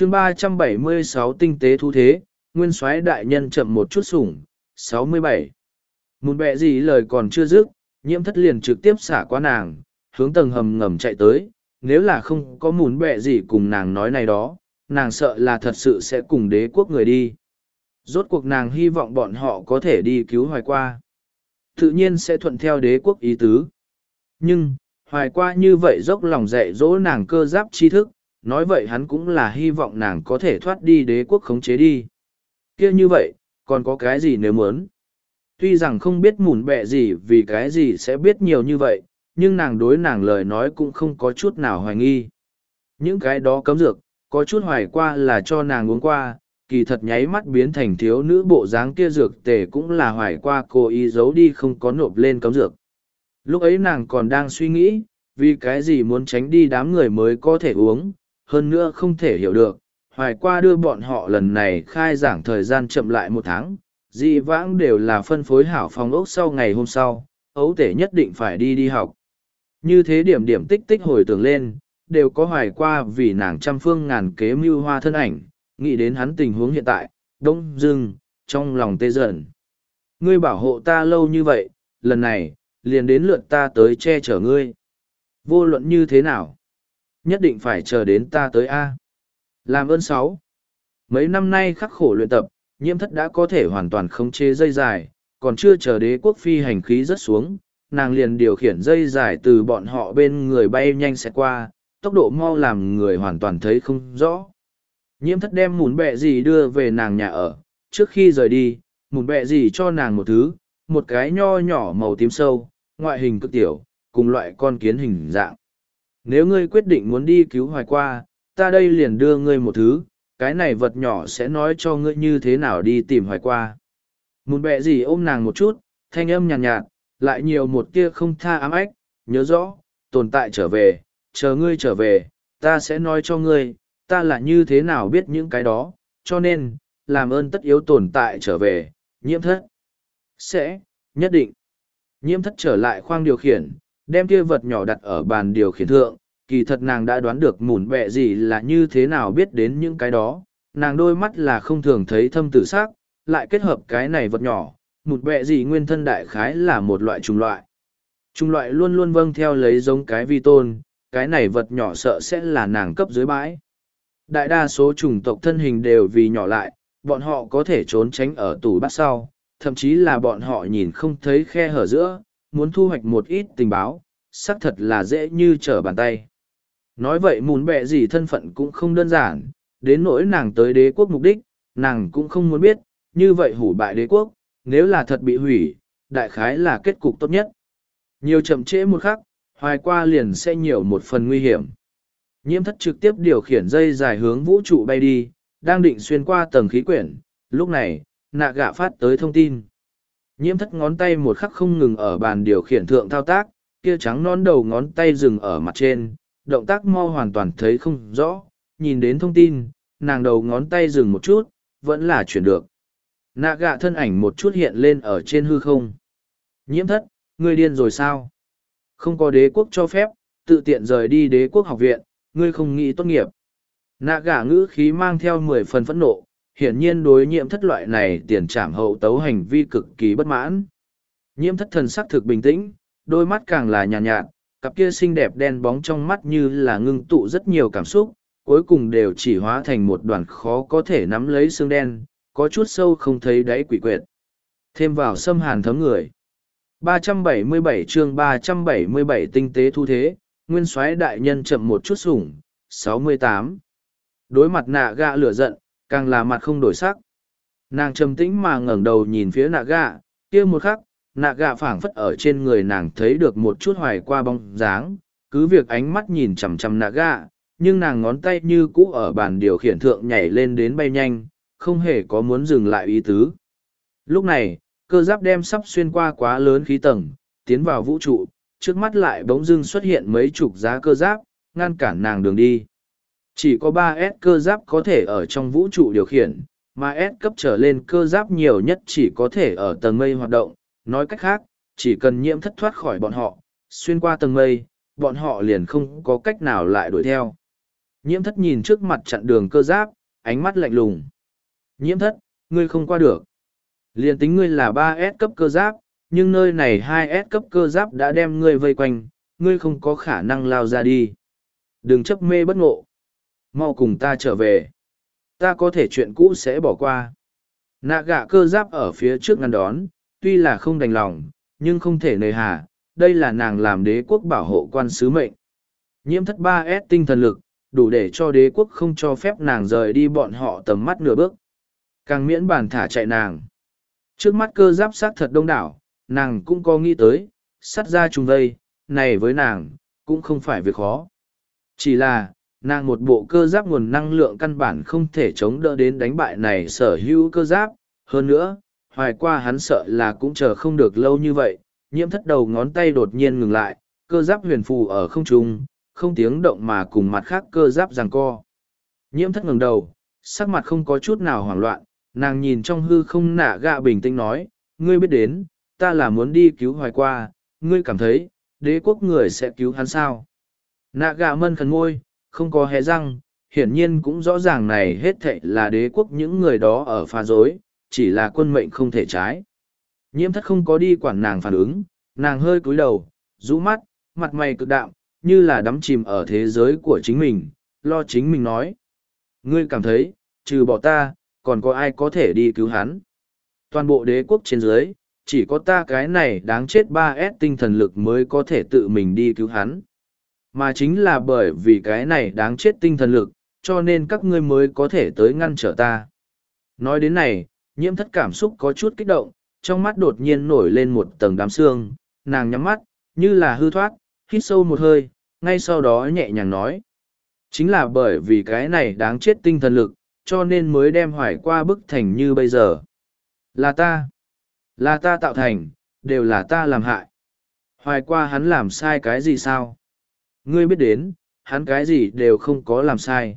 chương ba trăm bảy mươi sáu tinh tế thu thế, nguyên soái đại nhân chậm một chút sủng, sáu mươi bảy. Một bẹ gì lời còn chưa dứt, nhiễm thất liền trực tiếp xả qua nàng, hướng tầng hầm ngầm chạy tới, nếu là không có mùn bẹ gì cùng nàng nói này đó, nàng sợ là thật sự sẽ cùng đế quốc người đi. Rốt cuộc nàng hy vọng bọn họ có thể đi cứu hoài qua. Tự nhiên sẽ thuận theo đế quốc ý tứ. Nhưng, hoài qua như vậy dốc lòng dạy dỗ nàng cơ giáp tri thức, nói vậy hắn cũng là hy vọng nàng có thể thoát đi đế quốc khống chế đi. kia như vậy, còn có cái gì nếu muốn? Tuy rằng không biết mùn bẹ gì vì cái gì sẽ biết nhiều như vậy, nhưng nàng đối nàng lời nói cũng không có chút nào hoài nghi. Những cái đó cấm dược, có chút hoài qua là cho nàng uống qua, kỳ thật nháy mắt biến thành thiếu nữ bộ dáng kia dược tề cũng là hoài qua cô ý giấu đi không có nộp lên cấm dược. Lúc ấy nàng còn đang suy nghĩ, vì cái gì muốn tránh đi đám người mới có thể uống, hơn nữa không thể hiểu được. Hoài qua đưa bọn họ lần này khai giảng thời gian chậm lại một tháng, dị vãng đều là phân phối hảo phòng ốc sau ngày hôm sau, ấu tể nhất định phải đi đi học. Như thế điểm điểm tích tích hồi tưởng lên, đều có hoài qua vì nàng trăm phương ngàn kế mưu hoa thân ảnh, nghĩ đến hắn tình huống hiện tại, đông dưng, trong lòng tê dần. Ngươi bảo hộ ta lâu như vậy, lần này, liền đến lượt ta tới che chở ngươi. Vô luận như thế nào? Nhất định phải chờ đến ta tới A. Làm ơn sáu. Mấy năm nay khắc khổ luyện tập, nhiễm thất đã có thể hoàn toàn khống chế dây dài, còn chưa chờ đế quốc phi hành khí rất xuống, nàng liền điều khiển dây dài từ bọn họ bên người bay nhanh sẽ qua, tốc độ mau làm người hoàn toàn thấy không rõ. Nhiễm thất đem mùn bẹ gì đưa về nàng nhà ở, trước khi rời đi, mùn bẹ gì cho nàng một thứ, một cái nho nhỏ màu tím sâu, ngoại hình cực tiểu, cùng loại con kiến hình dạng. Nếu ngươi quyết định muốn đi cứu hoài qua, ta đây liền đưa ngươi một thứ, cái này vật nhỏ sẽ nói cho ngươi như thế nào đi tìm hoài qua. Mùn bẹ gì ôm nàng một chút, thanh âm nhàn nhạt, nhạt, lại nhiều một tia không tha ám ách, nhớ rõ, tồn tại trở về, chờ ngươi trở về, ta sẽ nói cho ngươi, ta là như thế nào biết những cái đó, cho nên, làm ơn tất yếu tồn tại trở về, nhiễm thất. Sẽ, nhất định. Nhiễm thất trở lại khoang điều khiển, đem kia vật nhỏ đặt ở bàn điều khiển thượng, kỳ thật nàng đã đoán được mùn bẹ gì là như thế nào biết đến những cái đó, nàng đôi mắt là không thường thấy thâm tử sắc, lại kết hợp cái này vật nhỏ, mùn bẹ gì nguyên thân đại khái là một loại trùng loại. Trùng loại luôn luôn vâng theo lấy giống cái vi tôn, cái này vật nhỏ sợ sẽ là nàng cấp dưới bãi. Đại đa số chủng tộc thân hình đều vì nhỏ lại, bọn họ có thể trốn tránh ở tủ bát sau, thậm chí là bọn họ nhìn không thấy khe hở giữa, muốn thu hoạch một ít tình báo, xác thật là dễ như trở bàn tay. Nói vậy mùn bẹ gì thân phận cũng không đơn giản, đến nỗi nàng tới đế quốc mục đích, nàng cũng không muốn biết, như vậy hủ bại đế quốc, nếu là thật bị hủy, đại khái là kết cục tốt nhất. Nhiều chậm trễ một khắc, hoài qua liền sẽ nhiều một phần nguy hiểm. Nhiễm thất trực tiếp điều khiển dây dài hướng vũ trụ bay đi, đang định xuyên qua tầng khí quyển, lúc này, nạ gạ phát tới thông tin. Nhiễm thất ngón tay một khắc không ngừng ở bàn điều khiển thượng thao tác, kia trắng non đầu ngón tay dừng ở mặt trên, động tác mau hoàn toàn thấy không rõ, nhìn đến thông tin, nàng đầu ngón tay dừng một chút, vẫn là chuyển được. Nạ gạ thân ảnh một chút hiện lên ở trên hư không. Nhiễm thất, ngươi điên rồi sao? Không có đế quốc cho phép, tự tiện rời đi đế quốc học viện, ngươi không nghĩ tốt nghiệp. Nạ gạ ngữ khí mang theo mười phần phẫn nộ, hiển nhiên đối nhiễm thất loại này tiền trảm hậu tấu hành vi cực kỳ bất mãn. Nhiễm thất thần sắc thực bình tĩnh, đôi mắt càng là nhàn nhạt, nhạt, cặp kia xinh đẹp đen bóng trong mắt như là ngưng tụ rất nhiều cảm xúc, cuối cùng đều chỉ hóa thành một đoàn khó có thể nắm lấy xương đen, có chút sâu không thấy đáy quỷ quyệt. Thêm vào xâm hàn thấm người. 377 chương 377 tinh tế thu thế, nguyên soái đại nhân chậm một chút sủng, 68. Đối mặt nạ gạ lửa giận, càng là mặt không đổi sắc. Nàng trầm tĩnh mà ngẩng đầu nhìn phía nạ gạ, kia một khắc, nạ gạ phảng phất ở trên người nàng thấy được một chút hoài qua bóng dáng, cứ việc ánh mắt nhìn chằm chằm nạ gạ, nhưng nàng ngón tay như cũ ở bàn điều khiển thượng nhảy lên đến bay nhanh, không hề có muốn dừng lại ý tứ. Lúc này, cơ giáp đem sắp xuyên qua quá lớn khí tầng, tiến vào vũ trụ, trước mắt lại bỗng dưng xuất hiện mấy chục giá cơ giáp, ngăn cản nàng đường đi. Chỉ có ba s cơ giáp có thể ở trong vũ trụ điều khiển, mà S cấp trở lên cơ giáp nhiều nhất chỉ có thể ở tầng mây hoạt động. Nói cách khác, chỉ cần nhiễm thất thoát khỏi bọn họ, xuyên qua tầng mây, bọn họ liền không có cách nào lại đuổi theo. Nhiễm thất nhìn trước mặt chặn đường cơ giáp, ánh mắt lạnh lùng. Nhiễm thất, ngươi không qua được. liền tính ngươi là ba s cấp cơ giáp, nhưng nơi này hai s cấp cơ giáp đã đem ngươi vây quanh, ngươi không có khả năng lao ra đi. Đừng chấp mê bất ngộ. Mau cùng ta trở về. Ta có thể chuyện cũ sẽ bỏ qua. Nạ gạ cơ giáp ở phía trước ngăn đón, tuy là không đành lòng, nhưng không thể nề hà, đây là nàng làm đế quốc bảo hộ quan sứ mệnh. Nhiễm thất ba s tinh thần lực, đủ để cho đế quốc không cho phép nàng rời đi bọn họ tầm mắt nửa bước. Càng miễn bàn thả chạy nàng. Trước mắt cơ giáp sát thật đông đảo, nàng cũng có nghĩ tới, sắt ra trùng vây, này với nàng, cũng không phải việc khó. Chỉ là, nàng một bộ cơ giáp nguồn năng lượng căn bản không thể chống đỡ đến đánh bại này sở hữu cơ giáp. Hơn nữa, hoài qua hắn sợ là cũng chờ không được lâu như vậy, nhiễm thất đầu ngón tay đột nhiên ngừng lại, cơ giáp huyền phù ở không trung, không tiếng động mà cùng mặt khác cơ giáp giằng co. Nhiễm thất ngừng đầu, sắc mặt không có chút nào hoảng loạn, nàng nhìn trong hư không nạ gạ bình tĩnh nói, ngươi biết đến, ta là muốn đi cứu hoài qua, ngươi cảm thấy, đế quốc người sẽ cứu hắn sao? Nạ gạ mân khẩn ngôi, không có hé răng, hiển nhiên cũng rõ ràng này hết thệ là đế quốc những người đó ở pha dối, chỉ là quân mệnh không thể trái. Nhiễm thất không có đi quản nàng phản ứng, nàng hơi cúi đầu, rũ mắt, mặt mày cực đạm, như là đắm chìm ở thế giới của chính mình, lo chính mình nói. Ngươi cảm thấy, trừ bỏ ta, còn có ai có thể đi cứu hắn. Toàn bộ đế quốc trên dưới, chỉ có ta cái này đáng chết ba s tinh thần lực mới có thể tự mình đi cứu hắn. Mà chính là bởi vì cái này đáng chết tinh thần lực, cho nên các ngươi mới có thể tới ngăn trở ta. Nói đến này, nhiễm thất cảm xúc có chút kích động, trong mắt đột nhiên nổi lên một tầng đám xương, nàng nhắm mắt, như là hư thoát, hít sâu một hơi, ngay sau đó nhẹ nhàng nói. Chính là bởi vì cái này đáng chết tinh thần lực, cho nên mới đem hoài qua bức thành như bây giờ. Là ta. Là ta tạo thành, đều là ta làm hại. Hoài qua hắn làm sai cái gì sao? Ngươi biết đến, hắn cái gì đều không có làm sai.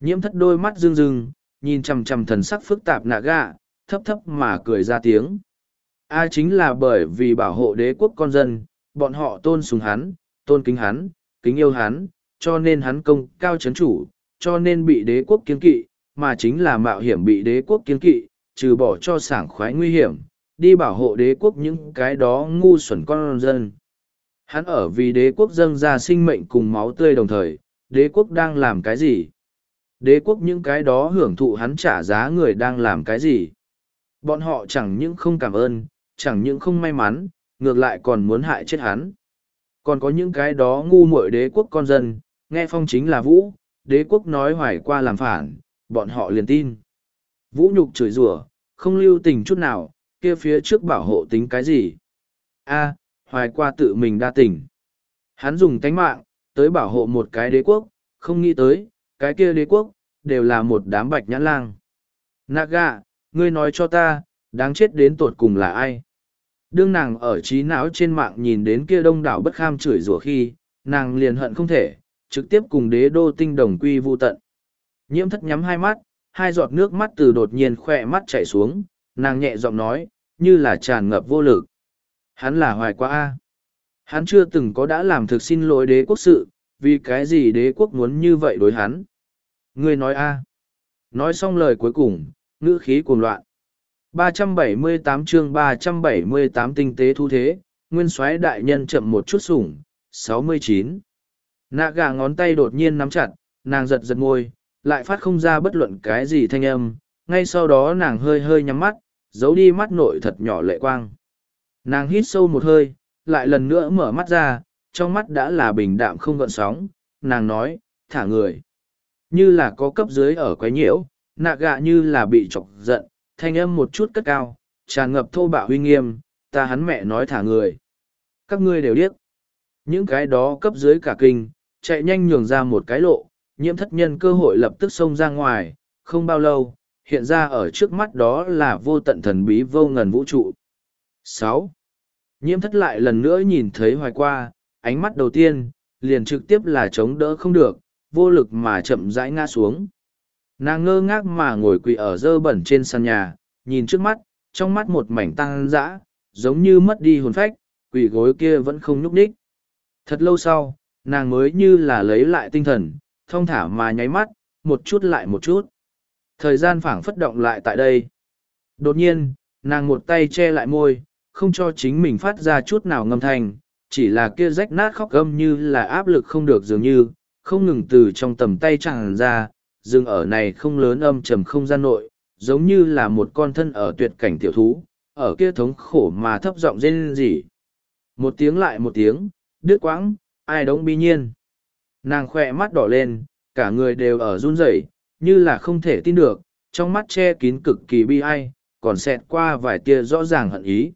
Nhiễm thất đôi mắt rưng rưng, nhìn chằm chằm thần sắc phức tạp nạ gạ, thấp thấp mà cười ra tiếng. A chính là bởi vì bảo hộ đế quốc con dân, bọn họ tôn sùng hắn, tôn kính hắn, kính yêu hắn, cho nên hắn công cao chấn chủ, cho nên bị đế quốc kiên kỵ, mà chính là mạo hiểm bị đế quốc kiên kỵ, trừ bỏ cho sảng khoái nguy hiểm, đi bảo hộ đế quốc những cái đó ngu xuẩn con dân. Hắn ở vì đế quốc dâng ra sinh mệnh cùng máu tươi đồng thời, đế quốc đang làm cái gì? Đế quốc những cái đó hưởng thụ hắn trả giá người đang làm cái gì? Bọn họ chẳng những không cảm ơn, chẳng những không may mắn, ngược lại còn muốn hại chết hắn. Còn có những cái đó ngu muội đế quốc con dân, nghe phong chính là vũ, đế quốc nói hoài qua làm phản, bọn họ liền tin. Vũ nhục chửi rủa, không lưu tình chút nào, kia phía trước bảo hộ tính cái gì? A, hoài qua tự mình đa tình. Hắn dùng tánh mạng, tới bảo hộ một cái đế quốc, không nghĩ tới, cái kia đế quốc, đều là một đám bạch nhãn lang. Naga, ngươi nói cho ta, đáng chết đến tột cùng là ai? Đương nàng ở trí não trên mạng nhìn đến kia đông đảo bất kham chửi rủa khi, nàng liền hận không thể, trực tiếp cùng đế đô tinh đồng quy vu tận. Nhiễm thất nhắm hai mắt, hai giọt nước mắt từ đột nhiên khỏe mắt chảy xuống, nàng nhẹ giọng nói, như là tràn ngập vô lực. Hắn là hoài quá a. Hắn chưa từng có đã làm thực xin lỗi đế quốc sự, vì cái gì đế quốc muốn như vậy đối hắn. Ngươi nói a. Nói xong lời cuối cùng, ngữ khí cuồng loạn. 378 chương 378 tinh tế thu thế, nguyên soái đại nhân chậm một chút sủng, 69. Nạ gà ngón tay đột nhiên nắm chặt, nàng giật giật ngôi, lại phát không ra bất luận cái gì thanh âm, ngay sau đó nàng hơi hơi nhắm mắt, giấu đi mắt nội thật nhỏ lệ quang. Nàng hít sâu một hơi, lại lần nữa mở mắt ra, trong mắt đã là bình đạm không gợn sóng, nàng nói, thả người. Như là có cấp dưới ở quái nhiễu, nạ gạ như là bị chọc giận, thanh âm một chút cất cao, tràn ngập thô bạo huy nghiêm, ta hắn mẹ nói thả người. Các ngươi đều điếc. Những cái đó cấp dưới cả kinh, chạy nhanh nhường ra một cái lộ, nhiễm thất nhân cơ hội lập tức xông ra ngoài, không bao lâu, hiện ra ở trước mắt đó là vô tận thần bí vô ngần vũ trụ sáu Nhiễm thất lại lần nữa nhìn thấy hoài qua, ánh mắt đầu tiên, liền trực tiếp là chống đỡ không được, vô lực mà chậm rãi ngã xuống. Nàng ngơ ngác mà ngồi quỳ ở dơ bẩn trên sàn nhà, nhìn trước mắt, trong mắt một mảnh tăng dã, giống như mất đi hồn phách, quỳ gối kia vẫn không nhúc nhích. Thật lâu sau, nàng mới như là lấy lại tinh thần, thong thả mà nháy mắt, một chút lại một chút. Thời gian phảng phất động lại tại đây. Đột nhiên, nàng một tay che lại môi, không cho chính mình phát ra chút nào ngâm thanh, chỉ là kia rách nát khóc gâm như là áp lực không được dường như, không ngừng từ trong tầm tay tràn ra, dừng ở này không lớn âm trầm không gian nội, giống như là một con thân ở tuyệt cảnh tiểu thú, ở kia thống khổ mà thấp giọng rên rỉ. Một tiếng lại một tiếng, đứt quãng, ai đống bi nhiên. Nàng khỏe mắt đỏ lên, cả người đều ở run rẩy, như là không thể tin được, trong mắt che kín cực kỳ bi ai, còn xẹt qua vài tia rõ ràng hận ý.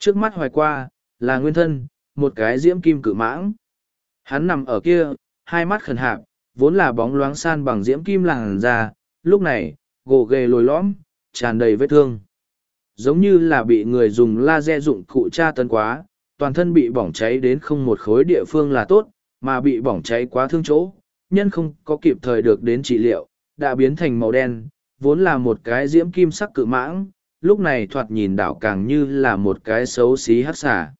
Trước mắt hoài qua, là nguyên thân, một cái diễm kim cự mãng. Hắn nằm ở kia, hai mắt khẩn hạp, vốn là bóng loáng san bằng diễm kim làng ra, lúc này, gồ ghề lồi lõm, tràn đầy vết thương. Giống như là bị người dùng laser dụng cụ tra tấn quá, toàn thân bị bỏng cháy đến không một khối địa phương là tốt, mà bị bỏng cháy quá thương chỗ, nhân không có kịp thời được đến trị liệu, đã biến thành màu đen, vốn là một cái diễm kim sắc cự mãng, lúc này thoạt nhìn đảo càng như là một cái xấu xí hắc xả.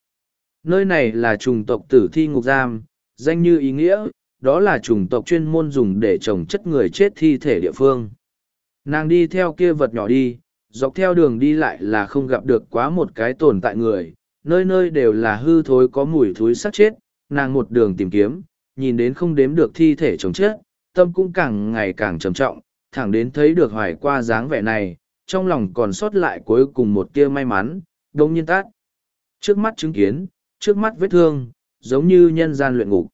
Nơi này là trùng tộc tử thi ngục giam, danh như ý nghĩa, đó là trùng tộc chuyên môn dùng để trồng chất người chết thi thể địa phương. Nàng đi theo kia vật nhỏ đi, dọc theo đường đi lại là không gặp được quá một cái tồn tại người, nơi nơi đều là hư thối có mùi thối sắc chết, nàng một đường tìm kiếm, nhìn đến không đếm được thi thể trồng chết, tâm cũng càng ngày càng trầm trọng, thẳng đến thấy được hoài qua dáng vẻ này, trong lòng còn sót lại cuối cùng một tia may mắn, đông nhiên tát. Trước mắt chứng kiến, trước mắt vết thương, giống như nhân gian luyện ngục.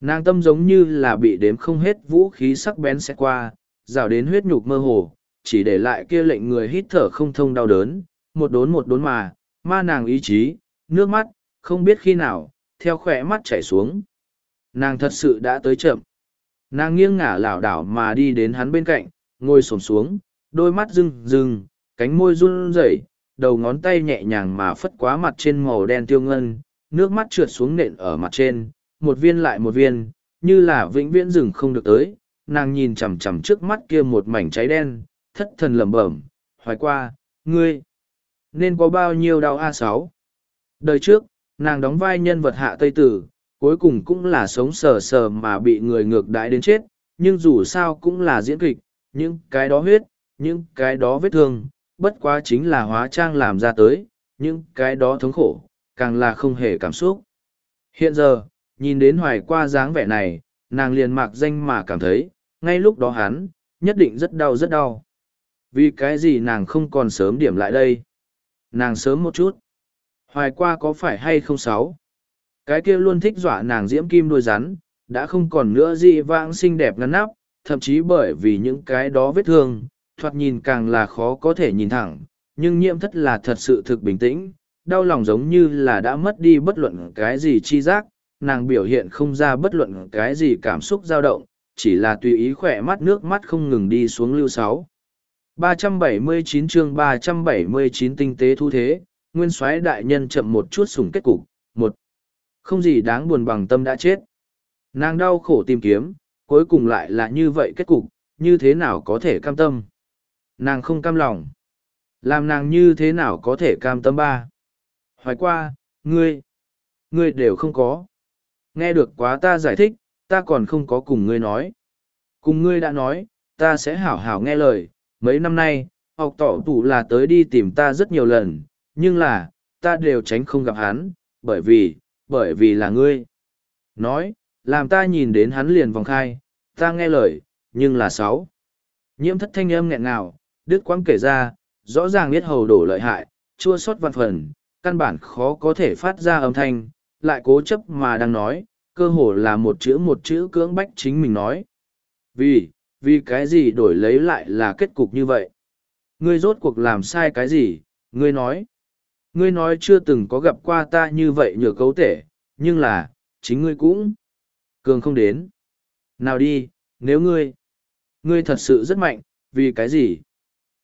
Nàng tâm giống như là bị đếm không hết vũ khí sắc bén xét qua, rào đến huyết nhục mơ hồ, chỉ để lại kia lệnh người hít thở không thông đau đớn, một đốn một đốn mà, ma nàng ý chí, nước mắt, không biết khi nào, theo khỏe mắt chảy xuống. Nàng thật sự đã tới chậm. Nàng nghiêng ngả lảo đảo mà đi đến hắn bên cạnh, ngồi xổm xuống, đôi mắt rưng rưng, cánh môi run rẩy, đầu ngón tay nhẹ nhàng mà phất quá mặt trên màu đen tiêu ngân, nước mắt trượt xuống nện ở mặt trên, một viên lại một viên, như là vĩnh viễn rừng không được tới. Nàng nhìn chằm chằm trước mắt kia một mảnh cháy đen, thất thần lẩm bẩm, hoài qua, ngươi, nên có bao nhiêu đau a sáu Đời trước, nàng đóng vai nhân vật hạ Tây Tử, cuối cùng cũng là sống sờ sờ mà bị người ngược đãi đến chết, nhưng dù sao cũng là diễn kịch, những cái đó huyết, những cái đó vết thương, bất quá chính là hóa trang làm ra tới, những cái đó thống khổ, càng là không hề cảm xúc. Hiện giờ, nhìn đến hoài qua dáng vẻ này, nàng liền mạc danh mà cảm thấy, ngay lúc đó hắn, nhất định rất đau rất đau. Vì cái gì nàng không còn sớm điểm lại đây? Nàng sớm một chút. Hoài qua có phải hay không sáu? Cái kia luôn thích dọa nàng diễm kim đôi rắn, đã không còn nữa dị vãng xinh đẹp ngắn nắp, thậm chí bởi vì những cái đó vết thương, thoạt nhìn càng là khó có thể nhìn thẳng, nhưng nhiễm thất là thật sự thực bình tĩnh, đau lòng giống như là đã mất đi bất luận cái gì chi giác, nàng biểu hiện không ra bất luận cái gì cảm xúc dao động, chỉ là tùy ý khỏe mắt nước mắt không ngừng đi xuống lưu sáu. 379 chương 379 tinh tế thu thế, nguyên soái đại nhân chậm một chút sủng kết cục, một Không gì đáng buồn bằng tâm đã chết. Nàng đau khổ tìm kiếm, cuối cùng lại là như vậy kết cục, như thế nào có thể cam tâm. Nàng không cam lòng. Làm nàng như thế nào có thể cam tâm ba. Hoài qua, ngươi, ngươi đều không có. Nghe được quá ta giải thích, ta còn không có cùng ngươi nói. Cùng ngươi đã nói, ta sẽ hảo hảo nghe lời, mấy năm nay, học tỏ tủ là tới đi tìm ta rất nhiều lần, nhưng là, ta đều tránh không gặp hắn, bởi vì, bởi vì là ngươi. Nói, làm ta nhìn đến hắn liền vòng khai, ta nghe lời, nhưng là sáu. Nhiễm thất thanh âm nghẹn ngào, đứt quãng kể ra, rõ ràng biết hầu đổ lợi hại, chua xót văn phần, căn bản khó có thể phát ra âm thanh, lại cố chấp mà đang nói, cơ hồ là một chữ một chữ cưỡng bách chính mình nói. Vì, vì cái gì đổi lấy lại là kết cục như vậy? Ngươi rốt cuộc làm sai cái gì? Ngươi nói. Ngươi nói chưa từng có gặp qua ta như vậy nhờ cấu tể, nhưng là, chính ngươi cũng. Cường không đến. Nào đi, nếu ngươi. Ngươi thật sự rất mạnh, vì cái gì?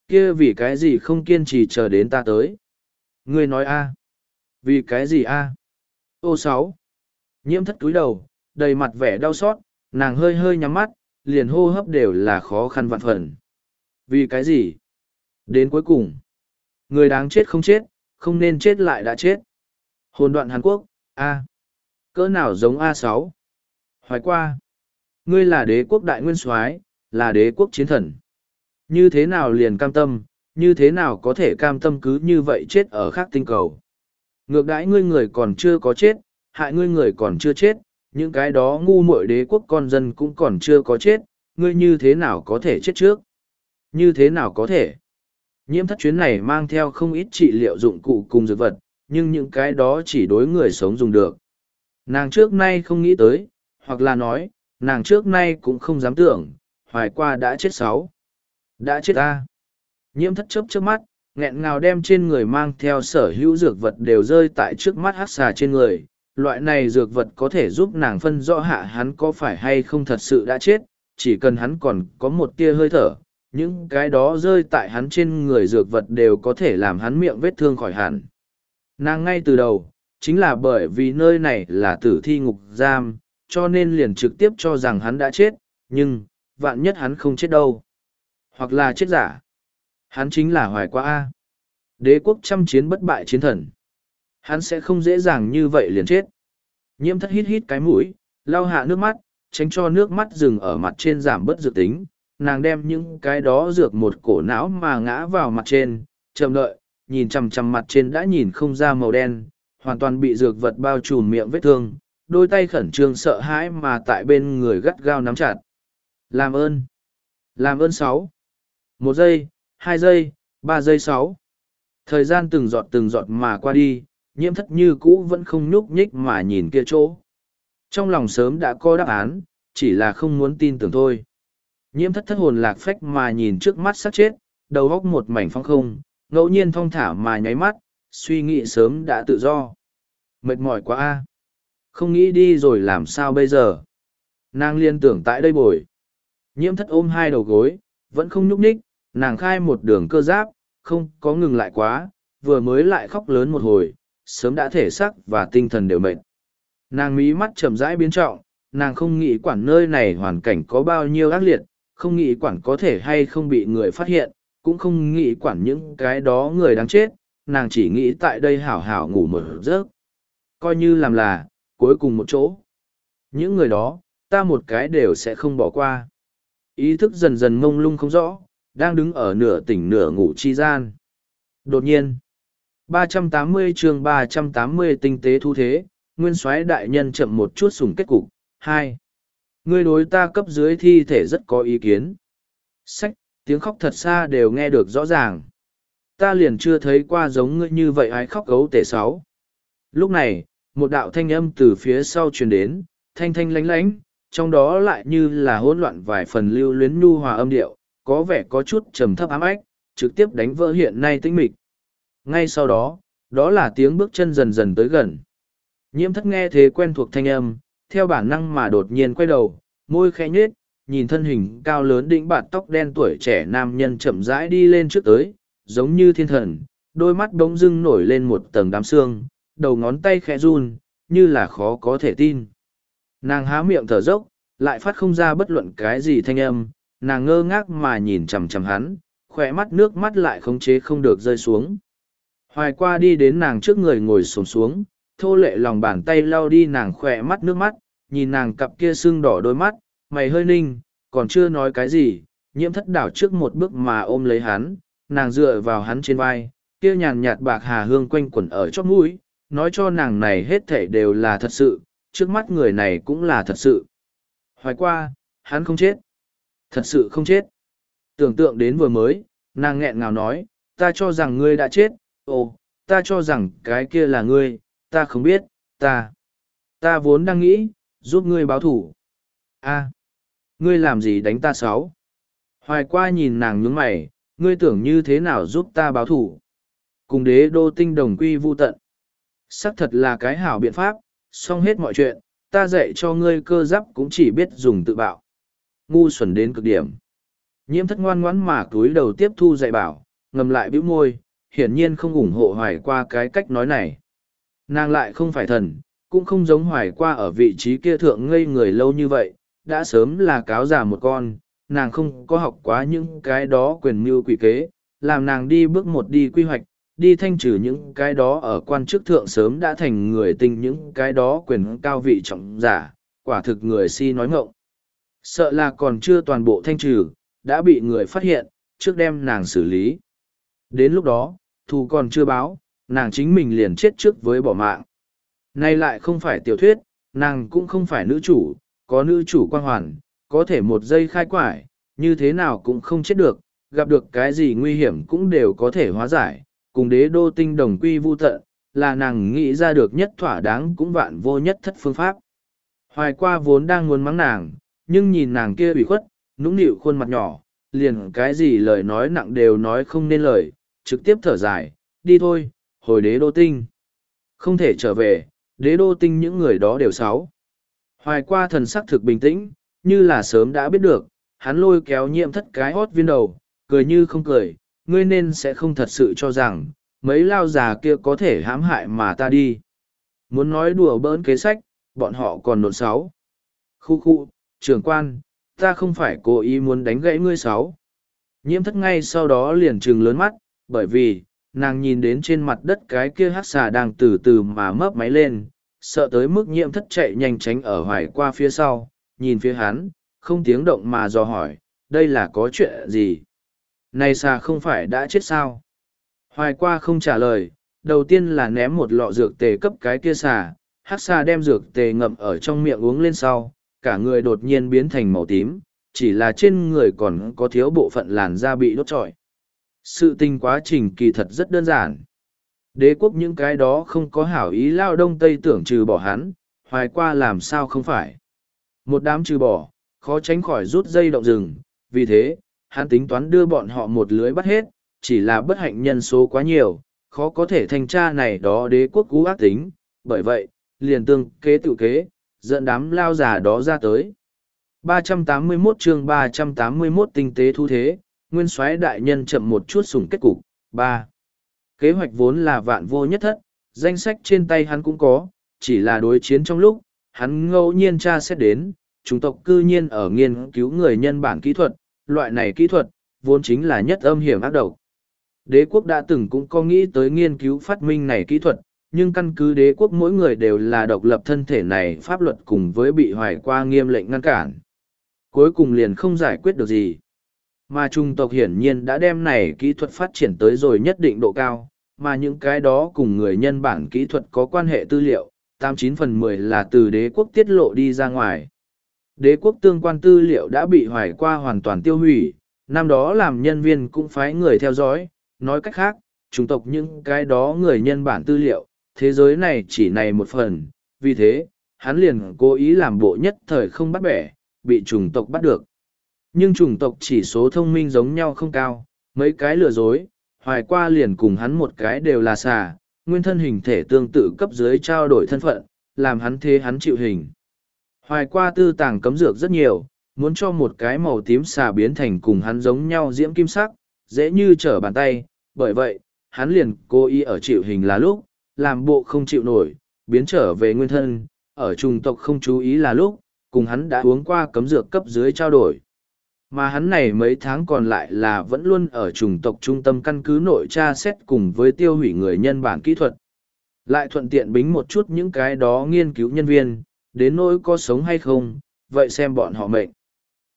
Kia vì cái gì không kiên trì chờ đến ta tới? Ngươi nói a Vì cái gì a Ô sáu. Nhiễm thất túi đầu, đầy mặt vẻ đau xót, nàng hơi hơi nhắm mắt, liền hô hấp đều là khó khăn vạn phần. Vì cái gì? Đến cuối cùng, người đáng chết không chết, không nên chết lại đã chết. Hồn đoạn Hàn Quốc, A. Cỡ nào giống a sáu Hoài qua. Ngươi là đế quốc đại nguyên soái, là đế quốc chiến thần. Như thế nào liền cam tâm, như thế nào có thể cam tâm cứ như vậy chết ở khác tinh cầu. Ngược đãi ngươi người còn chưa có chết, hại ngươi người còn chưa chết, những cái đó ngu muội đế quốc con dân cũng còn chưa có chết, ngươi như thế nào có thể chết trước? Như thế nào có thể? Nhiễm thất chuyến này mang theo không ít trị liệu dụng cụ cùng dược vật, nhưng những cái đó chỉ đối người sống dùng được. Nàng trước nay không nghĩ tới, hoặc là nói, nàng trước nay cũng không dám tưởng, hoài qua đã chết sáu. Đã chết ta. Nhiễm thất chớp trước mắt, nghẹn ngào đem trên người mang theo sở hữu dược vật đều rơi tại trước mắt hát xà trên người. Loại này dược vật có thể giúp nàng phân rõ hạ hắn có phải hay không thật sự đã chết, chỉ cần hắn còn có một tia hơi thở, những cái đó rơi tại hắn trên người dược vật đều có thể làm hắn miệng vết thương khỏi hẳn. Nàng ngay từ đầu, chính là bởi vì nơi này là tử thi ngục giam, cho nên liền trực tiếp cho rằng hắn đã chết, nhưng, vạn nhất hắn không chết đâu. Hoặc là chết giả. Hắn chính là hoài quá A. Đế quốc trăm chiến bất bại chiến thần. Hắn sẽ không dễ dàng như vậy liền chết. Nhiễm thất hít hít cái mũi, lau hạ nước mắt, tránh cho nước mắt dừng ở mặt trên giảm bớt dự tính. Nàng đem những cái đó dược một cổ não mà ngã vào mặt trên, chậm đợi, nhìn chằm chằm mặt trên đã nhìn không ra màu đen, hoàn toàn bị dược vật bao trùm miệng vết thương, đôi tay khẩn trương sợ hãi mà tại bên người gắt gao nắm chặt. Làm ơn! Làm ơn sáu! Một giây, hai giây, ba giây sáu. Thời gian từng giọt từng giọt mà qua đi, nhiễm thất như cũ vẫn không nhúc nhích mà nhìn kia chỗ. Trong lòng sớm đã có đáp án, chỉ là không muốn tin tưởng thôi. Nhiễm thất thất hồn lạc phách mà nhìn trước mắt sát chết, đầu góc một mảnh phong không, ngẫu nhiên thong thả mà nháy mắt, suy nghĩ sớm đã tự do. Mệt mỏi quá a Không nghĩ đi rồi làm sao bây giờ? Nàng liên tưởng tại đây bồi. Nhiễm thất ôm hai đầu gối, vẫn không nhúc nhích, nàng khai một đường cơ giáp, không có ngừng lại quá, vừa mới lại khóc lớn một hồi, sớm đã thể xác và tinh thần đều mệt. Nàng mí mắt chậm rãi biến trọng, nàng không nghĩ quản nơi này hoàn cảnh có bao nhiêu ác liệt, không nghĩ quản có thể hay không bị người phát hiện, cũng không nghĩ quản những cái đó người đáng chết, nàng chỉ nghĩ tại đây hảo hảo ngủ một giấc. Coi như làm là, cuối cùng một chỗ. Những người đó, ta một cái đều sẽ không bỏ qua. Ý thức dần dần mông lung không rõ, đang đứng ở nửa tỉnh nửa ngủ chi gian. Đột nhiên, 380 chương 380 tinh tế thu thế, nguyên soái đại nhân chậm một chút sùng kết cục. hai Ngươi đối ta cấp dưới thi thể rất có ý kiến. Sách, tiếng khóc thật xa đều nghe được rõ ràng. Ta liền chưa thấy qua giống ngươi như vậy ai khóc gấu tể sáu. Lúc này, một đạo thanh âm từ phía sau truyền đến, thanh thanh lánh lánh, trong đó lại như là hỗn loạn vài phần lưu luyến nhu hòa âm điệu, có vẻ có chút trầm thấp ám ách, trực tiếp đánh vỡ hiện nay tĩnh mịch. Ngay sau đó, đó là tiếng bước chân dần dần tới gần. Nhiễm thất nghe thế quen thuộc thanh âm, theo bản năng mà đột nhiên quay đầu, môi khẽ nhếch, nhìn thân hình cao lớn đĩnh bạt tóc đen tuổi trẻ nam nhân chậm rãi đi lên trước tới, giống như thiên thần, đôi mắt bỗng dưng nổi lên một tầng đám xương, đầu ngón tay khẽ run, như là khó có thể tin. Nàng há miệng thở dốc, lại phát không ra bất luận cái gì thanh âm, nàng ngơ ngác mà nhìn chằm chằm hắn, khỏe mắt nước mắt lại khống chế không được rơi xuống. Hoài qua đi đến nàng trước người ngồi xổm xuống, thô lệ lòng bàn tay lau đi nàng khỏe mắt nước mắt, nhìn nàng cặp kia sưng đỏ đôi mắt, mày hơi ninh, còn chưa nói cái gì, nhiễm thất đảo trước một bước mà ôm lấy hắn, nàng dựa vào hắn trên vai, kia nhàn nhạt bạc hà hương quanh quẩn ở chóp mũi, nói cho nàng này hết thể đều là thật sự, trước mắt người này cũng là thật sự. Hoài qua, hắn không chết. Thật sự không chết. Tưởng tượng đến vừa mới, nàng nghẹn ngào nói, ta cho rằng ngươi đã chết, ồ, ta cho rằng cái kia là ngươi, ta không biết, ta. Ta vốn đang nghĩ, giúp ngươi báo thủ. a ngươi làm gì đánh ta sáu? Hoài qua nhìn nàng nhướng mày, ngươi tưởng như thế nào giúp ta báo thủ? Cùng đế đô tinh đồng quy vu tận. Sắc thật là cái hảo biện pháp, xong hết mọi chuyện, ta dạy cho ngươi cơ giáp cũng chỉ biết dùng tự bạo ngu xuẩn đến cực điểm. Nhiễm thất ngoan ngoãn mà túi đầu tiếp thu dạy bảo, ngầm lại bĩu môi, hiển nhiên không ủng hộ hoài qua cái cách nói này. Nàng lại không phải thần, cũng không giống hoài qua ở vị trí kia thượng ngây người lâu như vậy, đã sớm là cáo giả một con, nàng không có học quá những cái đó quyền mưu quỷ kế, làm nàng đi bước một đi quy hoạch, đi thanh trừ những cái đó ở quan chức thượng sớm đã thành người tình những cái đó quyền cao vị trọng giả, quả thực người si nói ngộng. Sợ là còn chưa toàn bộ thanh trừ, đã bị người phát hiện, trước đem nàng xử lý. Đến lúc đó, thù còn chưa báo, nàng chính mình liền chết trước với bỏ mạng. Nay lại không phải tiểu thuyết, nàng cũng không phải nữ chủ, có nữ chủ quan hoàn, có thể một giây khai quải, như thế nào cũng không chết được, gặp được cái gì nguy hiểm cũng đều có thể hóa giải, cùng đế đô tinh đồng quy vu tận, là nàng nghĩ ra được nhất thỏa đáng cũng vạn vô nhất thất phương pháp. Hoài qua vốn đang muốn mắng nàng, nhưng nhìn nàng kia ủy khuất, nũng nịu khuôn mặt nhỏ, liền cái gì lời nói nặng đều nói không nên lời, trực tiếp thở dài, đi thôi, hồi đế đô tinh. Không thể trở về, đế đô tinh những người đó đều sáu. Hoài qua thần sắc thực bình tĩnh, như là sớm đã biết được, hắn lôi kéo nhiệm thất cái hót viên đầu, cười như không cười, ngươi nên sẽ không thật sự cho rằng, mấy lao già kia có thể hãm hại mà ta đi. Muốn nói đùa bỡn kế sách, bọn họ còn nộn sáu. Khu khu, trưởng quan, ta không phải cố ý muốn đánh gãy ngươi sáu. Nhiễm thất ngay sau đó liền trừng lớn mắt, bởi vì, nàng nhìn đến trên mặt đất cái kia hát xà đang từ từ mà mấp máy lên, sợ tới mức nhiễm thất chạy nhanh tránh ở hoài qua phía sau, nhìn phía hắn, không tiếng động mà dò hỏi, đây là có chuyện gì? Này xà không phải đã chết sao? Hoài qua không trả lời, đầu tiên là ném một lọ dược tề cấp cái kia xà, hát xà đem dược tề ngậm ở trong miệng uống lên sau, cả người đột nhiên biến thành màu tím, chỉ là trên người còn có thiếu bộ phận làn da bị đốt trọi. Sự tình quá trình kỳ thật rất đơn giản. Đế quốc những cái đó không có hảo ý lao đông tây tưởng trừ bỏ hắn, hoài qua làm sao không phải. Một đám trừ bỏ, khó tránh khỏi rút dây động rừng, vì thế, hắn tính toán đưa bọn họ một lưới bắt hết, chỉ là bất hạnh nhân số quá nhiều, khó có thể thanh tra này đó đế quốc cú ác tính, bởi vậy, liền tương kế tự kế, dẫn đám lao già đó ra tới. 381 chương 381 tinh tế thu thế, nguyên soái đại nhân chậm một chút sùng kết cục. ba Kế hoạch vốn là vạn vô nhất thất, danh sách trên tay hắn cũng có, chỉ là đối chiến trong lúc, hắn ngẫu nhiên tra xét đến, chúng tộc cư nhiên ở nghiên cứu người nhân bản kỹ thuật, loại này kỹ thuật, vốn chính là nhất âm hiểm ác độc. Đế quốc đã từng cũng có nghĩ tới nghiên cứu phát minh này kỹ thuật, nhưng căn cứ đế quốc mỗi người đều là độc lập thân thể này pháp luật cùng với bị hoài qua nghiêm lệnh ngăn cản. Cuối cùng liền không giải quyết được gì. Mà trung tộc hiển nhiên đã đem này kỹ thuật phát triển tới rồi nhất định độ cao, mà những cái đó cùng người nhân bản kỹ thuật có quan hệ tư liệu, tám chín phần mười là từ đế quốc tiết lộ đi ra ngoài. Đế quốc tương quan tư liệu đã bị hoài qua hoàn toàn tiêu hủy, năm đó làm nhân viên cũng phái người theo dõi, nói cách khác, chủng tộc những cái đó người nhân bản tư liệu, thế giới này chỉ này một phần, vì thế, hắn liền cố ý làm bộ nhất thời không bắt bẻ, bị chủng tộc bắt được. Nhưng chủng tộc chỉ số thông minh giống nhau không cao, mấy cái lừa dối, hoài qua liền cùng hắn một cái đều là xà, nguyên thân hình thể tương tự cấp dưới trao đổi thân phận, làm hắn thế hắn chịu hình. Hoài qua tư tàng cấm dược rất nhiều, muốn cho một cái màu tím xà biến thành cùng hắn giống nhau diễm kim sắc, dễ như trở bàn tay, bởi vậy, hắn liền cố ý ở chịu hình là lúc, làm bộ không chịu nổi, biến trở về nguyên thân, ở trùng tộc không chú ý là lúc, cùng hắn đã uống qua cấm dược cấp dưới trao đổi. Mà hắn này mấy tháng còn lại là vẫn luôn ở trùng tộc trung tâm căn cứ nội tra xét cùng với tiêu hủy người nhân bản kỹ thuật. Lại thuận tiện bính một chút những cái đó nghiên cứu nhân viên, đến nỗi có sống hay không, vậy xem bọn họ mệnh.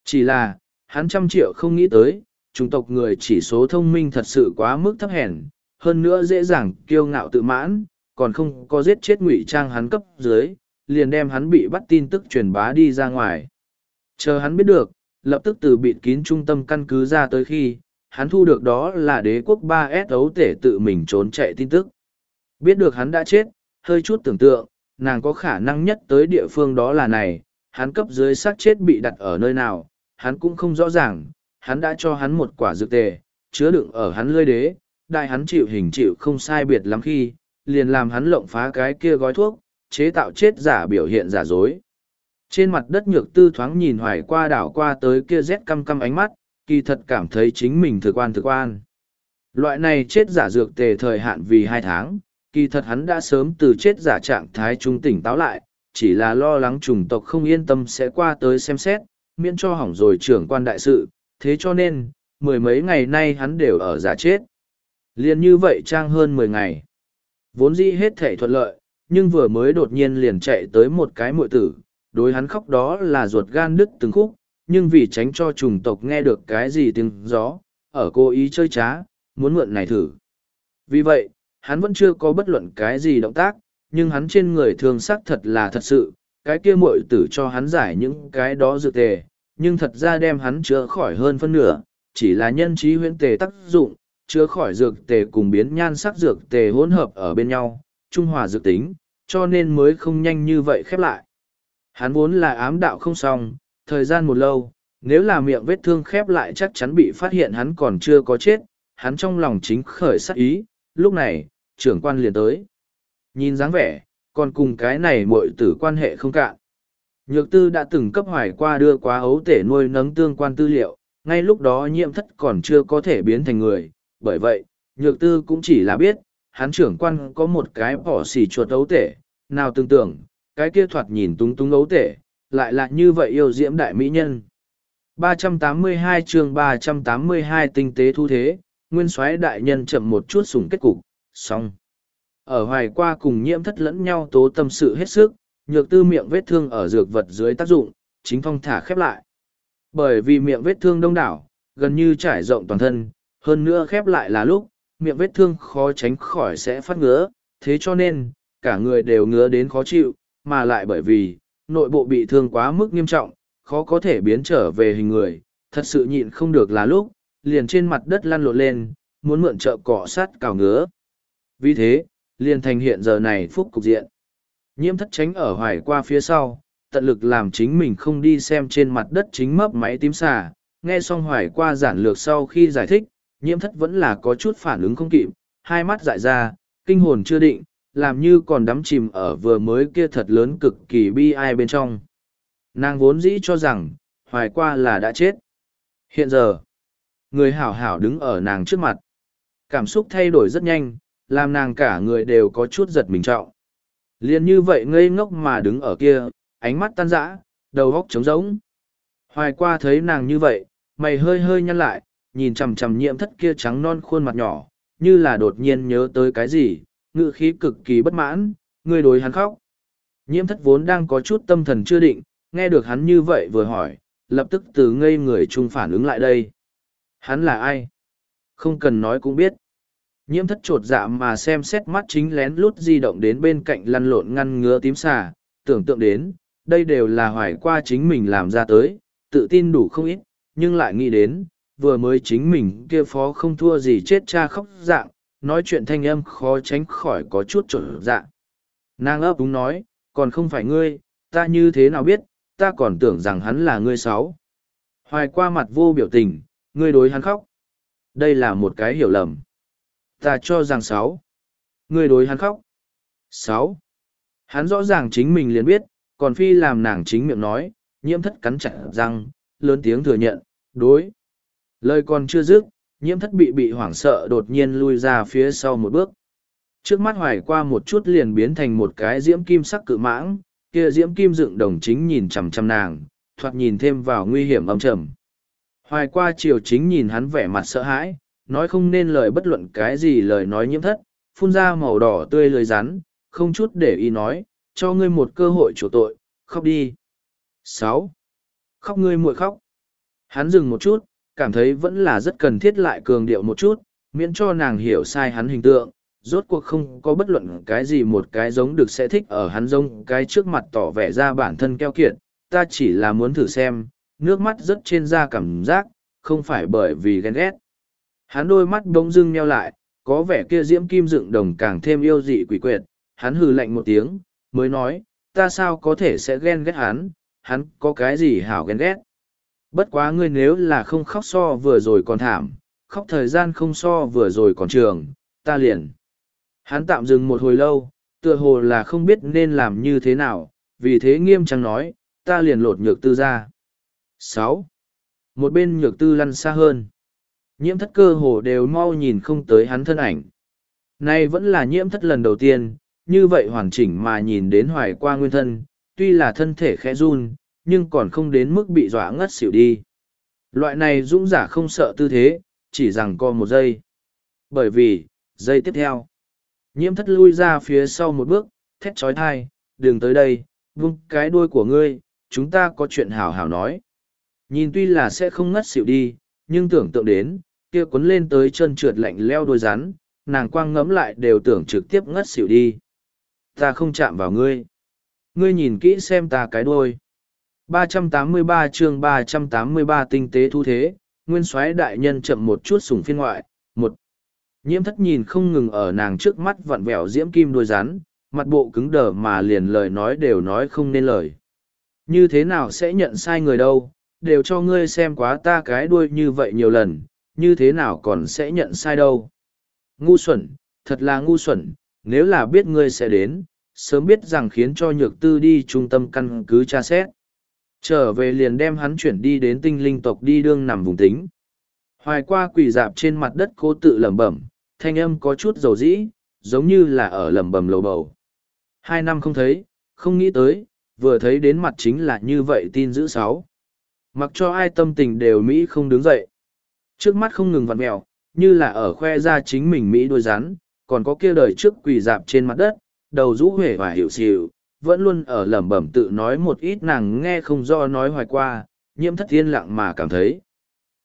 Chỉ là, hắn trăm triệu không nghĩ tới, trùng tộc người chỉ số thông minh thật sự quá mức thấp hèn, hơn nữa dễ dàng kiêu ngạo tự mãn, còn không có giết chết ngụy trang hắn cấp dưới, liền đem hắn bị bắt tin tức truyền bá đi ra ngoài. Chờ hắn biết được, lập tức từ bịt kín trung tâm căn cứ ra tới khi, hắn thu được đó là đế quốc ba s ấu tể tự mình trốn chạy tin tức. Biết được hắn đã chết, hơi chút tưởng tượng, nàng có khả năng nhất tới địa phương đó là này, hắn cấp dưới xác chết bị đặt ở nơi nào, hắn cũng không rõ ràng, hắn đã cho hắn một quả dược tề, chứa đựng ở hắn lơi đế, đại hắn chịu hình chịu không sai biệt lắm khi, liền làm hắn lộng phá cái kia gói thuốc, chế tạo chết giả biểu hiện giả dối. Trên mặt đất nhược tư thoáng nhìn hoài qua đảo qua tới kia rét căm căm ánh mắt, kỳ thật cảm thấy chính mình thực quan thực quan. Loại này chết giả dược tề thời hạn vì hai tháng, kỳ thật hắn đã sớm từ chết giả trạng thái trung tỉnh táo lại, chỉ là lo lắng chủng tộc không yên tâm sẽ qua tới xem xét, miễn cho hỏng rồi trưởng quan đại sự, thế cho nên, mười mấy ngày nay hắn đều ở giả chết. Liên như vậy trang hơn mười ngày. Vốn dĩ hết thể thuận lợi, nhưng vừa mới đột nhiên liền chạy tới một cái muội tử, đối hắn khóc đó là ruột gan đứt từng khúc, nhưng vì tránh cho chủng tộc nghe được cái gì tiếng gió, ở cố ý chơi trá, muốn mượn này thử. Vì vậy, hắn vẫn chưa có bất luận cái gì động tác, nhưng hắn trên người thường sắc thật là thật sự, cái kia muội tử cho hắn giải những cái đó dược tề, nhưng thật ra đem hắn chữa khỏi hơn phân nửa, chỉ là nhân trí huyễn tề tác dụng, chứa khỏi dược tề cùng biến nhan sắc dược tề hỗn hợp ở bên nhau, trung hòa dược tính, cho nên mới không nhanh như vậy khép lại. Hắn vốn là ám đạo không xong, thời gian một lâu, nếu là miệng vết thương khép lại chắc chắn bị phát hiện hắn còn chưa có chết, hắn trong lòng chính khởi sắc ý, lúc này, trưởng quan liền tới. Nhìn dáng vẻ, còn cùng cái này muội tử quan hệ không cạn. Nhược tư đã từng cấp hoài qua đưa quá ấu tể nuôi nấng tương quan tư liệu, ngay lúc đó nhiễm thất còn chưa có thể biến thành người, bởi vậy, nhược tư cũng chỉ là biết, hắn trưởng quan có một cái bỏ xỉ chuột ấu tể, nào tưởng tưởng, cái kia thoạt nhìn túng túng ấu tể, lại là như vậy yêu diễm đại mỹ nhân. 382 chương 382 tinh tế thu thế, nguyên soái đại nhân chậm một chút sùng kết cục, xong. Ở hoài qua cùng nhiễm thất lẫn nhau tố tâm sự hết sức, nhược tư miệng vết thương ở dược vật dưới tác dụng, chính phong thả khép lại. Bởi vì miệng vết thương đông đảo, gần như trải rộng toàn thân, hơn nữa khép lại là lúc, miệng vết thương khó tránh khỏi sẽ phát ngứa, thế cho nên, cả người đều ngứa đến khó chịu, mà lại bởi vì, nội bộ bị thương quá mức nghiêm trọng, khó có thể biến trở về hình người, thật sự nhịn không được là lúc, liền trên mặt đất lăn lộn lên, muốn mượn trợ cọ sát cào ngứa. Vì thế, liền thành hiện giờ này phúc cục diện. Nhiễm thất tránh ở hoài qua phía sau, tận lực làm chính mình không đi xem trên mặt đất chính mấp máy tím xà. Nghe xong hoài qua giản lược sau khi giải thích, nhiễm thất vẫn là có chút phản ứng không kịp, hai mắt dại ra, kinh hồn chưa định, làm như còn đắm chìm ở vừa mới kia thật lớn cực kỳ bi ai bên trong. Nàng vốn dĩ cho rằng, hoài qua là đã chết. Hiện giờ, người hảo hảo đứng ở nàng trước mặt. Cảm xúc thay đổi rất nhanh, làm nàng cả người đều có chút giật mình trọng. Liên như vậy ngây ngốc mà đứng ở kia, ánh mắt tan rã, đầu góc trống rỗng. Hoài qua thấy nàng như vậy, mày hơi hơi nhăn lại, nhìn chằm chằm nhiễm thất kia trắng non khuôn mặt nhỏ, như là đột nhiên nhớ tới cái gì, ngự khí cực kỳ bất mãn, người đối hắn khóc. Nhiễm thất vốn đang có chút tâm thần chưa định, nghe được hắn như vậy vừa hỏi, lập tức từ ngây người chung phản ứng lại đây. Hắn là ai? Không cần nói cũng biết. Nhiễm thất trột dạ mà xem xét mắt chính lén lút di động đến bên cạnh lăn lộn ngăn ngứa tím xà, tưởng tượng đến, đây đều là hoài qua chính mình làm ra tới, tự tin đủ không ít, nhưng lại nghĩ đến, vừa mới chính mình kia phó không thua gì chết cha khóc dạng, nói chuyện thanh âm khó tránh khỏi có chút trộn dạng Nàng ấp đúng nói, còn không phải ngươi, ta như thế nào biết, ta còn tưởng rằng hắn là ngươi sáu. Hoài qua mặt vô biểu tình, ngươi đối hắn khóc. Đây là một cái hiểu lầm. Ta cho rằng sáu. Ngươi đối hắn khóc. Sáu. Hắn rõ ràng chính mình liền biết, còn phi làm nàng chính miệng nói, nhiễm thất cắn chặt răng, lớn tiếng thừa nhận, đối. Lời còn chưa dứt, nhiễm thất bị bị hoảng sợ đột nhiên lui ra phía sau một bước. Trước mắt hoài qua một chút liền biến thành một cái diễm kim sắc cự mãng, kia diễm kim dựng đồng chính nhìn chằm chằm nàng, thoạt nhìn thêm vào nguy hiểm âm trầm. Hoài qua triều chính nhìn hắn vẻ mặt sợ hãi, nói không nên lời bất luận cái gì lời nói nhiễm thất, phun ra màu đỏ tươi lời rắn, không chút để ý nói, cho ngươi một cơ hội chủ tội, khóc đi. sáu Khóc ngươi muội khóc. Hắn dừng một chút, cảm thấy vẫn là rất cần thiết lại cường điệu một chút, miễn cho nàng hiểu sai hắn hình tượng, rốt cuộc không có bất luận cái gì một cái giống được sẽ thích ở hắn giống cái trước mặt tỏ vẻ ra bản thân keo kiệt, ta chỉ là muốn thử xem, nước mắt rất trên da cảm giác, không phải bởi vì ghen ghét. Hắn đôi mắt bỗng dưng nheo lại, có vẻ kia diễm kim dựng đồng càng thêm yêu dị quỷ quyệt, hắn hừ lạnh một tiếng, mới nói, ta sao có thể sẽ ghen ghét hắn, hắn có cái gì hảo ghen ghét. Bất quá ngươi nếu là không khóc so vừa rồi còn thảm, khóc thời gian không so vừa rồi còn trường, ta liền. Hắn tạm dừng một hồi lâu, tựa hồ là không biết nên làm như thế nào, vì thế nghiêm trang nói, ta liền lột nhược tư ra. sáu Một bên nhược tư lăn xa hơn. Nhiễm thất cơ hồ đều mau nhìn không tới hắn thân ảnh. Nay vẫn là nhiễm thất lần đầu tiên, như vậy hoàn chỉnh mà nhìn đến hoài qua nguyên thân, tuy là thân thể khẽ run, nhưng còn không đến mức bị dọa ngất xỉu đi. Loại này dũng giả không sợ tư thế, chỉ rằng co một giây. Bởi vì, giây tiếp theo, nhiễm thất lui ra phía sau một bước, thét trói thai, đừng tới đây, vung cái đuôi của ngươi, chúng ta có chuyện hào hào nói. Nhìn tuy là sẽ không ngất xỉu đi, nhưng tưởng tượng đến, kia cuốn lên tới chân trượt lạnh leo đôi rắn, nàng quang ngẫm lại đều tưởng trực tiếp ngất xỉu đi. Ta không chạm vào ngươi. Ngươi nhìn kỹ xem ta cái đuôi 383 chương 383 tinh tế thu thế, nguyên soái đại nhân chậm một chút sủng phiên ngoại, một. Nhiễm thất nhìn không ngừng ở nàng trước mắt vặn vẹo diễm kim đôi rắn, mặt bộ cứng đờ mà liền lời nói đều nói không nên lời. Như thế nào sẽ nhận sai người đâu, đều cho ngươi xem quá ta cái đuôi như vậy nhiều lần, như thế nào còn sẽ nhận sai đâu. Ngu xuẩn, thật là ngu xuẩn, nếu là biết ngươi sẽ đến, sớm biết rằng khiến cho nhược tư đi trung tâm căn cứ tra xét. Trở về liền đem hắn chuyển đi đến tinh linh tộc đi đương nằm vùng tính. Hoài qua quỳ dạp trên mặt đất cố tự lẩm bẩm, thanh âm có chút dầu dĩ, giống như là ở lẩm bẩm lầu bầu. Hai năm không thấy, không nghĩ tới, vừa thấy đến mặt chính là như vậy tin giữ sáu. Mặc cho ai tâm tình đều Mỹ không đứng dậy. Trước mắt không ngừng vặn mèo, như là ở khoe ra chính mình Mỹ đôi rắn, còn có kia đời trước quỳ dạp trên mặt đất, đầu rũ huệ và hiểu xìu, vẫn luôn ở lẩm bẩm tự nói một ít nàng nghe không do nói hoài qua, nhiễm thất yên lặng mà cảm thấy.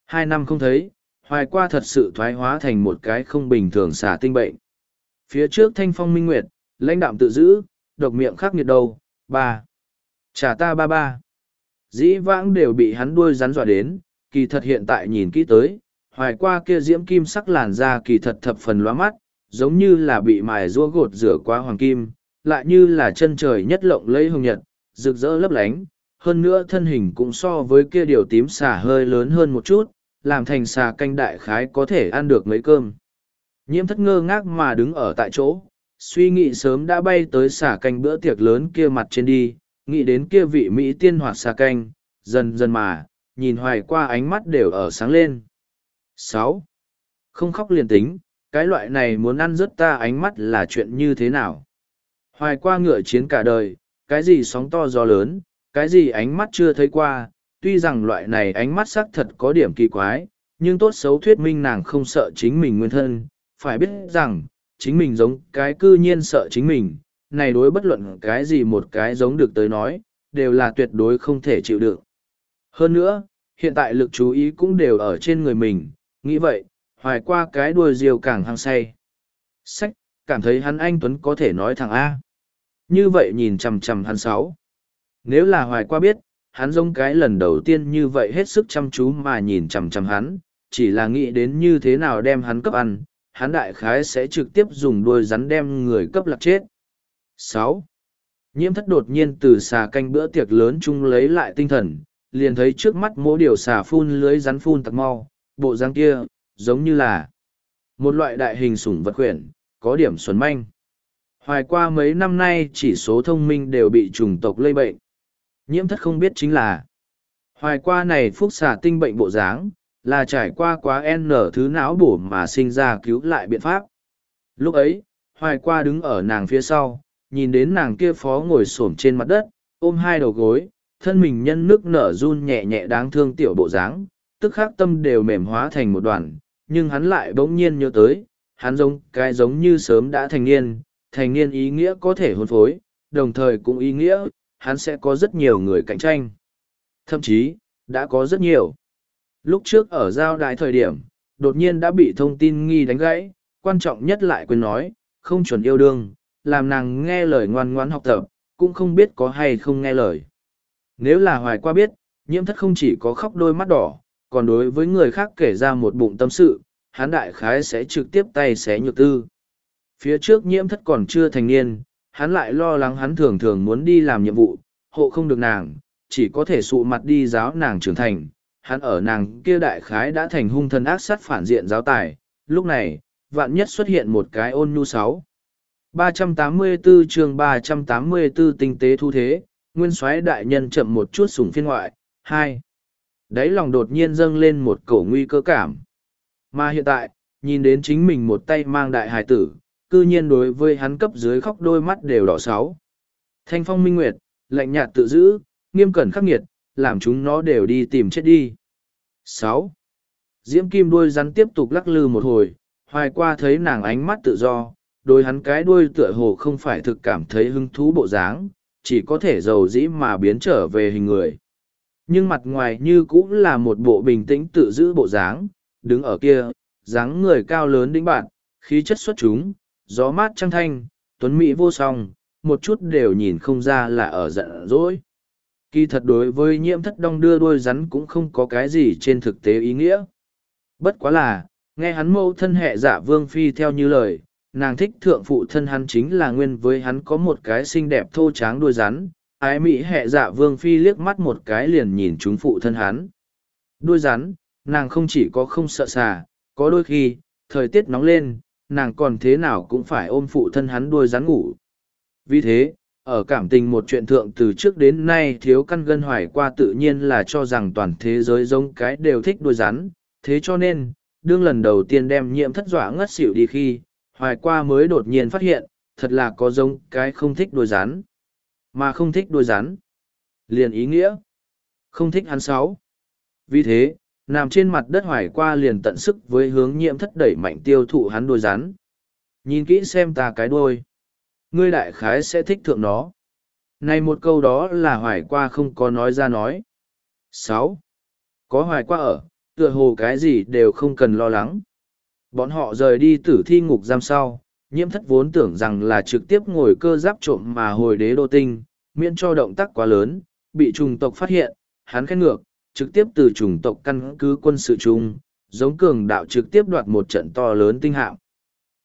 Hai năm không thấy, hoài qua thật sự thoái hóa thành một cái không bình thường xả tinh bệnh. Phía trước thanh phong minh nguyệt, lãnh đạm tự giữ, độc miệng khắc nghiệt đầu, ba. Trả ta ba ba. Dĩ vãng đều bị hắn đuôi rắn dọa đến, kỳ thật hiện tại nhìn kỹ tới, hoài qua kia diễm kim sắc làn da kỳ thật thập phần loa mắt, giống như là bị mài rua gột rửa qua hoàng kim, lại như là chân trời nhất lộng lấy hồng nhật, rực rỡ lấp lánh, hơn nữa thân hình cũng so với kia điều tím xà hơi lớn hơn một chút, làm thành xà canh đại khái có thể ăn được mấy cơm. Nhiễm thất ngơ ngác mà đứng ở tại chỗ, suy nghĩ sớm đã bay tới xà canh bữa tiệc lớn kia mặt trên đi, nghĩ đến kia vị Mỹ tiên hoạt xà canh, dần dần mà, nhìn hoài qua ánh mắt đều ở sáng lên. sáu Không khóc liền tính, cái loại này muốn ăn rớt ta ánh mắt là chuyện như thế nào? Hoài qua ngựa chiến cả đời, cái gì sóng to gió lớn, cái gì ánh mắt chưa thấy qua, tuy rằng loại này ánh mắt xác thật có điểm kỳ quái, nhưng tốt xấu thuyết minh nàng không sợ chính mình nguyên thân, phải biết rằng, chính mình giống cái cư nhiên sợ chính mình, này đối bất luận cái gì một cái giống được tới nói, đều là tuyệt đối không thể chịu được. Hơn nữa, hiện tại lực chú ý cũng đều ở trên người mình, nghĩ vậy, hoài qua cái đuôi diều càng hăng say. Sách, cảm thấy hắn anh Tuấn có thể nói thẳng A. Như vậy nhìn chằm chằm hắn sáu. Nếu là hoài qua biết, hắn giống cái lần đầu tiên như vậy hết sức chăm chú mà nhìn chằm chằm hắn, chỉ là nghĩ đến như thế nào đem hắn cấp ăn, hắn đại khái sẽ trực tiếp dùng đuôi rắn đem người cấp lạc chết. sáu Nhiễm thất đột nhiên từ xà canh bữa tiệc lớn chung lấy lại tinh thần, liền thấy trước mắt mỗi điều xà phun lưới rắn phun tặc mau, bộ dáng kia, giống như là một loại đại hình sủng vật khuyển, có điểm xuẩn manh. Hoài qua mấy năm nay chỉ số thông minh đều bị trùng tộc lây bệnh. Nhiễm thất không biết chính là Hoài qua này phúc xà tinh bệnh bộ dáng, là trải qua quá N thứ não bổ mà sinh ra cứu lại biện pháp. Lúc ấy, hoài qua đứng ở nàng phía sau, nhìn đến nàng kia phó ngồi xổm trên mặt đất, ôm hai đầu gối, thân mình nhân nước nở run nhẹ nhẹ đáng thương tiểu bộ dáng, tức khắc tâm đều mềm hóa thành một đoàn, nhưng hắn lại bỗng nhiên nhớ tới, hắn giống cái giống như sớm đã thành niên, thành niên ý nghĩa có thể hôn phối, đồng thời cũng ý nghĩa, hắn sẽ có rất nhiều người cạnh tranh. Thậm chí, đã có rất nhiều. Lúc trước ở giao đại thời điểm, đột nhiên đã bị thông tin nghi đánh gãy, quan trọng nhất lại quên nói, không chuẩn yêu đương, làm nàng nghe lời ngoan ngoãn học tập, cũng không biết có hay không nghe lời. Nếu là hoài qua biết, nhiễm thất không chỉ có khóc đôi mắt đỏ, còn đối với người khác kể ra một bụng tâm sự, hắn đại khái sẽ trực tiếp tay xé nhược tư. Phía trước nhiễm thất còn chưa thành niên, hắn lại lo lắng hắn thường thường muốn đi làm nhiệm vụ, hộ không được nàng, chỉ có thể sụ mặt đi giáo nàng trưởng thành. Hắn ở nàng kia đại khái đã thành hung thần ác sát phản diện giáo tài, lúc này, vạn nhất xuất hiện một cái ôn nhu sáu. 384 chương 384 tinh tế thu thế, nguyên soái đại nhân chậm một chút sủng phiên ngoại, hai đấy lòng đột nhiên dâng lên một cổ nguy cơ cảm. Mà hiện tại, nhìn đến chính mình một tay mang đại hài tử, cư nhiên đối với hắn cấp dưới khóc đôi mắt đều đỏ sáu. Thanh phong minh nguyệt, lạnh nhạt tự giữ, nghiêm cẩn khắc nghiệt, làm chúng nó đều đi tìm chết đi. sáu Diễm kim đuôi rắn tiếp tục lắc lư một hồi, hoài qua thấy nàng ánh mắt tự do, đôi hắn cái đuôi tựa hồ không phải thực cảm thấy hứng thú bộ dáng, chỉ có thể giàu dĩ mà biến trở về hình người. nhưng mặt ngoài như cũng là một bộ bình tĩnh tự giữ bộ dáng đứng ở kia dáng người cao lớn đĩnh bạn khí chất xuất chúng gió mát trăng thanh, tuấn mỹ vô song, một chút đều nhìn không ra là ở giận dỗi. Kỳ thật đối với nhiễm thất đong đưa đôi rắn cũng không có cái gì trên thực tế ý nghĩa. Bất quá là, nghe hắn mâu thân hệ giả vương phi theo như lời, nàng thích thượng phụ thân hắn chính là nguyên với hắn có một cái xinh đẹp thô tráng đuôi rắn, ái mỹ hệ dạ vương phi liếc mắt một cái liền nhìn chúng phụ thân hắn. Đuôi rắn, nàng không chỉ có không sợ xà, có đôi khi, thời tiết nóng lên nàng còn thế nào cũng phải ôm phụ thân hắn đuôi rắn ngủ. Vì thế, ở cảm tình một chuyện thượng từ trước đến nay thiếu căn gân hoài qua tự nhiên là cho rằng toàn thế giới giống cái đều thích đuôi rắn. Thế cho nên, đương lần đầu tiên đem nhiễm thất dọa ngất xỉu đi khi, hoài qua mới đột nhiên phát hiện, thật là có giống cái không thích đuôi rắn. Mà không thích đuôi rắn, liền ý nghĩa, không thích hắn sáu. Vì thế nằm trên mặt đất hoài qua liền tận sức với hướng nhiễm thất đẩy mạnh tiêu thụ hắn đôi rắn. Nhìn kỹ xem ta cái đôi ngươi đại khái sẽ thích thượng nó. Này một câu đó là hoài qua không có nói ra nói. Sáu. Có hoài qua ở, tựa hồ cái gì đều không cần lo lắng. Bọn họ rời đi tử thi ngục giam sau, nhiễm thất vốn tưởng rằng là trực tiếp ngồi cơ giáp trộm mà hồi đế đô tinh, miễn cho động tác quá lớn, bị trùng tộc phát hiện, hắn khét ngược trực tiếp từ chủng tộc căn cứ quân sự chung, giống cường đạo trực tiếp đoạt một trận to lớn tinh hạm.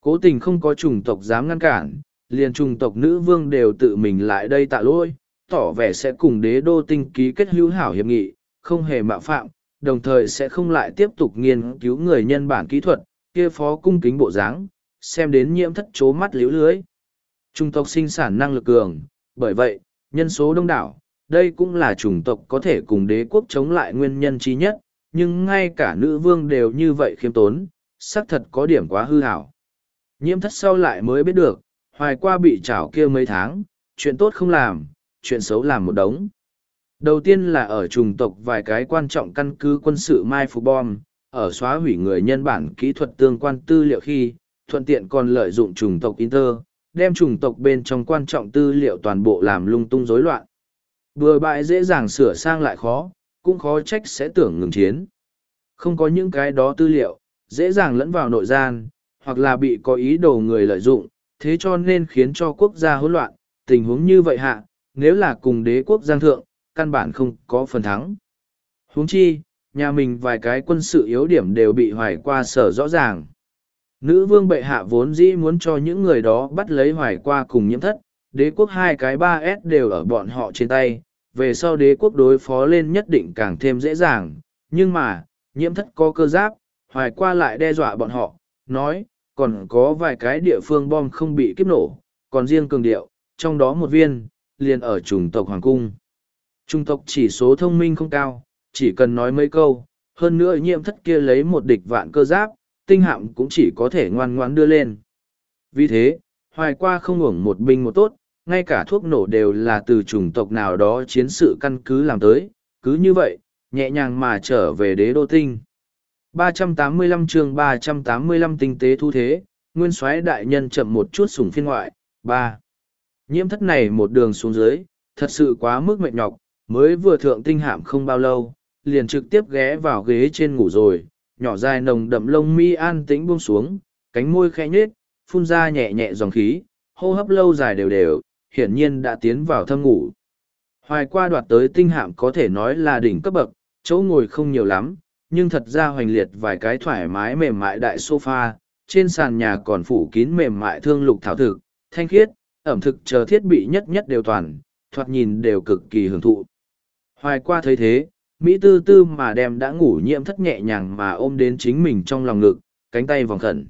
Cố tình không có chủng tộc dám ngăn cản, liền chủng tộc nữ vương đều tự mình lại đây tạ lỗi, tỏ vẻ sẽ cùng đế đô tinh ký kết hữu hảo hiệp nghị, không hề mạo phạm, đồng thời sẽ không lại tiếp tục nghiên cứu người nhân bản kỹ thuật, kia phó cung kính bộ dáng, xem đến nhiễm thất chố mắt liếu lưới. Trung tộc sinh sản năng lực cường, bởi vậy, nhân số đông đảo đây cũng là chủng tộc có thể cùng đế quốc chống lại nguyên nhân trí nhất, nhưng ngay cả nữ vương đều như vậy khiêm tốn, xác thật có điểm quá hư hảo. Nhiễm thất sau lại mới biết được, hoài qua bị chảo kia mấy tháng, chuyện tốt không làm, chuyện xấu làm một đống. Đầu tiên là ở chủng tộc vài cái quan trọng căn cứ quân sự mai phục bom, ở xóa hủy người nhân bản kỹ thuật tương quan tư liệu khi, thuận tiện còn lợi dụng chủng tộc inter, đem chủng tộc bên trong quan trọng tư liệu toàn bộ làm lung tung rối loạn. Bừa bãi dễ dàng sửa sang lại khó, cũng khó trách sẽ tưởng ngừng chiến. Không có những cái đó tư liệu, dễ dàng lẫn vào nội gian, hoặc là bị có ý đồ người lợi dụng, thế cho nên khiến cho quốc gia hỗn loạn. Tình huống như vậy hạ, nếu là cùng đế quốc giang thượng, căn bản không có phần thắng. Huống chi, nhà mình vài cái quân sự yếu điểm đều bị hoài qua sở rõ ràng. Nữ vương bệ hạ vốn dĩ muốn cho những người đó bắt lấy hoài qua cùng nhiễm thất, đế quốc hai cái ba s đều ở bọn họ trên tay, về sau đế quốc đối phó lên nhất định càng thêm dễ dàng. Nhưng mà, nhiễm thất có cơ giáp, hoài qua lại đe dọa bọn họ, nói, còn có vài cái địa phương bom không bị kiếp nổ, còn riêng cường điệu, trong đó một viên, liền ở chủng tộc hoàng cung. Trung tộc chỉ số thông minh không cao, chỉ cần nói mấy câu, hơn nữa nhiễm thất kia lấy một địch vạn cơ giáp, tinh hạm cũng chỉ có thể ngoan ngoãn đưa lên. Vì thế, hoài qua không hưởng một binh một tốt ngay cả thuốc nổ đều là từ chủng tộc nào đó chiến sự căn cứ làm tới, cứ như vậy, nhẹ nhàng mà trở về đế đô tinh. 385 chương 385 tinh tế thu thế, nguyên soái đại nhân chậm một chút sủng phiên ngoại, 3. Nhiễm thất này một đường xuống dưới, thật sự quá mức mệt nhọc, mới vừa thượng tinh hạm không bao lâu, liền trực tiếp ghé vào ghế trên ngủ rồi, nhỏ dài nồng đậm lông mi an tĩnh buông xuống, cánh môi khẽ nhếch, phun ra nhẹ nhẹ dòng khí, hô hấp lâu dài đều đều, hiển nhiên đã tiến vào thâm ngủ. Hoài qua đoạt tới tinh hạm có thể nói là đỉnh cấp bậc, chỗ ngồi không nhiều lắm, nhưng thật ra hoành liệt vài cái thoải mái mềm mại đại sofa, trên sàn nhà còn phủ kín mềm mại thương lục thảo thực, thanh khiết, ẩm thực chờ thiết bị nhất nhất đều toàn, thoạt nhìn đều cực kỳ hưởng thụ. Hoài qua thấy thế, Mỹ tư tư mà đem đã ngủ nhiễm thất nhẹ nhàng mà ôm đến chính mình trong lòng ngực, cánh tay vòng khẩn.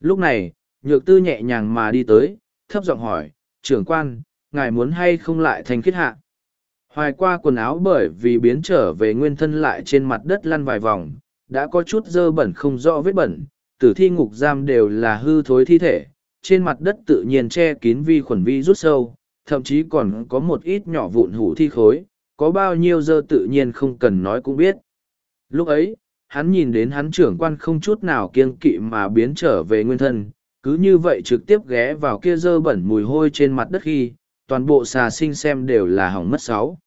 Lúc này, nhược tư nhẹ nhàng mà đi tới, thấp giọng hỏi, trưởng quan, ngài muốn hay không lại thành khiết hạ. Hoài qua quần áo bởi vì biến trở về nguyên thân lại trên mặt đất lăn vài vòng, đã có chút dơ bẩn không rõ vết bẩn, tử thi ngục giam đều là hư thối thi thể, trên mặt đất tự nhiên che kín vi khuẩn vi rút sâu, thậm chí còn có một ít nhỏ vụn hủ thi khối, có bao nhiêu dơ tự nhiên không cần nói cũng biết. Lúc ấy, hắn nhìn đến hắn trưởng quan không chút nào kiêng kỵ mà biến trở về nguyên thân, cứ như vậy trực tiếp ghé vào kia dơ bẩn mùi hôi trên mặt đất khi toàn bộ xà sinh xem đều là hỏng mất sáu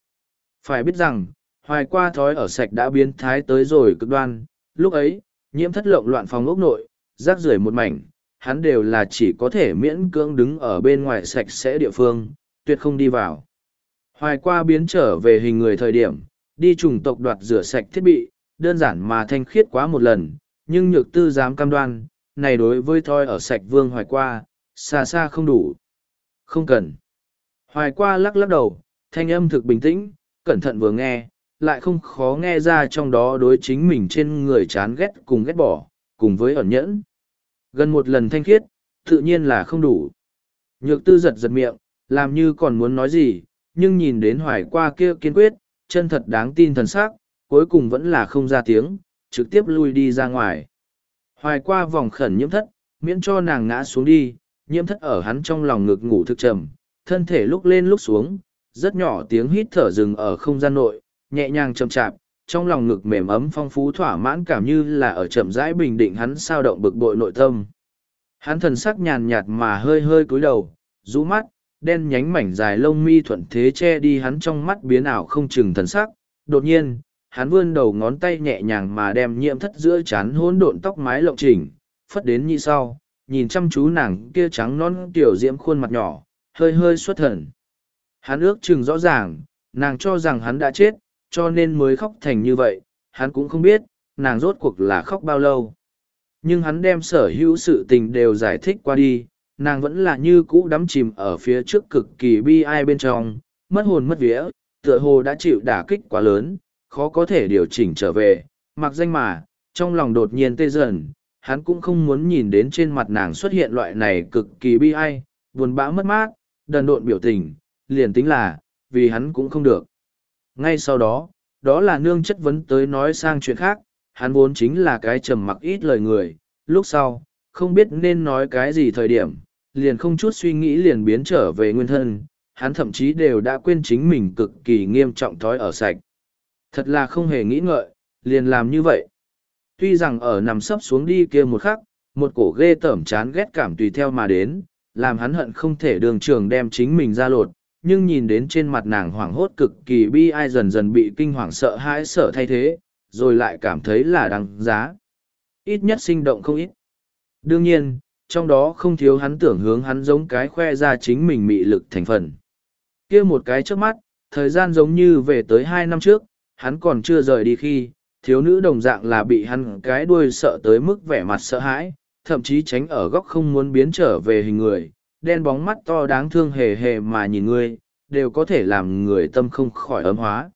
phải biết rằng hoài qua thói ở sạch đã biến thái tới rồi cực đoan, lúc ấy, nhiễm thất lộng loạn phòng ốc nội, rác rưởi một mảnh, hắn đều là chỉ có thể miễn cưỡng đứng ở bên ngoài sạch sẽ địa phương, tuyệt không đi vào. Hoài qua biến trở về hình người thời điểm, đi trùng tộc đoạt rửa sạch thiết bị, đơn giản mà thanh khiết quá một lần, nhưng nhược tư dám cam đoan, này đối với thoi ở sạch vương hoài qua, xa xa không đủ. Không cần. Hoài qua lắc lắc đầu, thanh âm thực bình tĩnh, cẩn thận vừa nghe, lại không khó nghe ra trong đó đối chính mình trên người chán ghét cùng ghét bỏ, cùng với ẩn nhẫn. Gần một lần thanh khiết, tự nhiên là không đủ. Nhược tư giật giật miệng, làm như còn muốn nói gì, nhưng nhìn đến hoài qua kia kiên quyết, chân thật đáng tin thần sắc, cuối cùng vẫn là không ra tiếng, trực tiếp lui đi ra ngoài. Hoài qua vòng khẩn nhiễm thất, miễn cho nàng ngã xuống đi, nhiễm thất ở hắn trong lòng ngực ngủ thực trầm, thân thể lúc lên lúc xuống, rất nhỏ tiếng hít thở rừng ở không gian nội, nhẹ nhàng chậm chạp, trong lòng ngực mềm ấm phong phú thỏa mãn cảm như là ở chậm rãi bình định hắn sao động bực bội nội tâm. Hắn thần sắc nhàn nhạt mà hơi hơi cúi đầu, rũ mắt, đen nhánh mảnh dài lông mi thuận thế che đi hắn trong mắt biến ảo không chừng thần sắc. Đột nhiên, hắn vươn đầu ngón tay nhẹ nhàng mà đem nhiễm thất giữa chán hỗn độn tóc mái lộng chỉnh, phất đến như sau, nhìn chăm chú nàng kia trắng non tiểu diễm khuôn mặt nhỏ, hơi hơi xuất thần. Hắn ước chừng rõ ràng, nàng cho rằng hắn đã chết, cho nên mới khóc thành như vậy, hắn cũng không biết, nàng rốt cuộc là khóc bao lâu. Nhưng hắn đem sở hữu sự tình đều giải thích qua đi, nàng vẫn là như cũ đắm chìm ở phía trước cực kỳ bi ai bên trong, mất hồn mất vía, tựa hồ đã chịu đả kích quá lớn, khó có thể điều chỉnh trở về, mặc danh mà, trong lòng đột nhiên tê dần, hắn cũng không muốn nhìn đến trên mặt nàng xuất hiện loại này cực kỳ bi ai, buồn bã mất mát, đần độn biểu tình, liền tính là, vì hắn cũng không được. Ngay sau đó, đó là nương chất vấn tới nói sang chuyện khác, hắn vốn chính là cái trầm mặc ít lời người, lúc sau, không biết nên nói cái gì thời điểm, liền không chút suy nghĩ liền biến trở về nguyên thân, hắn thậm chí đều đã quên chính mình cực kỳ nghiêm trọng thói ở sạch. Thật là không hề nghĩ ngợi, liền làm như vậy. Tuy rằng ở nằm sấp xuống đi kia một khắc, một cổ ghê tởm chán ghét cảm tùy theo mà đến, làm hắn hận không thể đường trường đem chính mình ra lột, nhưng nhìn đến trên mặt nàng hoảng hốt cực kỳ bi ai dần dần bị kinh hoàng sợ hãi sợ thay thế, rồi lại cảm thấy là đáng giá. Ít nhất sinh động không ít. Đương nhiên, trong đó không thiếu hắn tưởng hướng hắn giống cái khoe ra chính mình mị lực thành phần. kia một cái trước mắt, thời gian giống như về tới hai năm trước, hắn còn chưa rời đi khi, thiếu nữ đồng dạng là bị hắn cái đuôi sợ tới mức vẻ mặt sợ hãi, thậm chí tránh ở góc không muốn biến trở về hình người, đen bóng mắt to đáng thương hề hề mà nhìn ngươi, đều có thể làm người tâm không khỏi ấm hóa.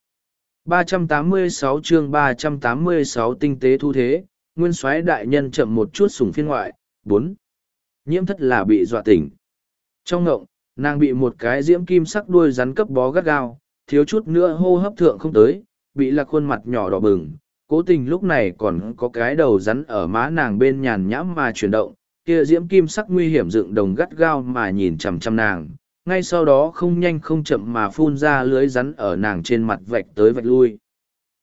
386 chương 386 tinh tế thu thế, nguyên soái đại nhân chậm một chút sủng phiên ngoại, 4. Nhiễm thất là bị dọa tỉnh. Trong ngộng, nàng bị một cái diễm kim sắc đuôi rắn cấp bó gắt gao, thiếu chút nữa hô hấp thượng không tới, bị lạc khuôn mặt nhỏ đỏ bừng. Cố tình lúc này còn có cái đầu rắn ở má nàng bên nhàn nhãm mà chuyển động, kia diễm kim sắc nguy hiểm dựng đồng gắt gao mà nhìn chằm chằm nàng, ngay sau đó không nhanh không chậm mà phun ra lưới rắn ở nàng trên mặt vạch tới vạch lui.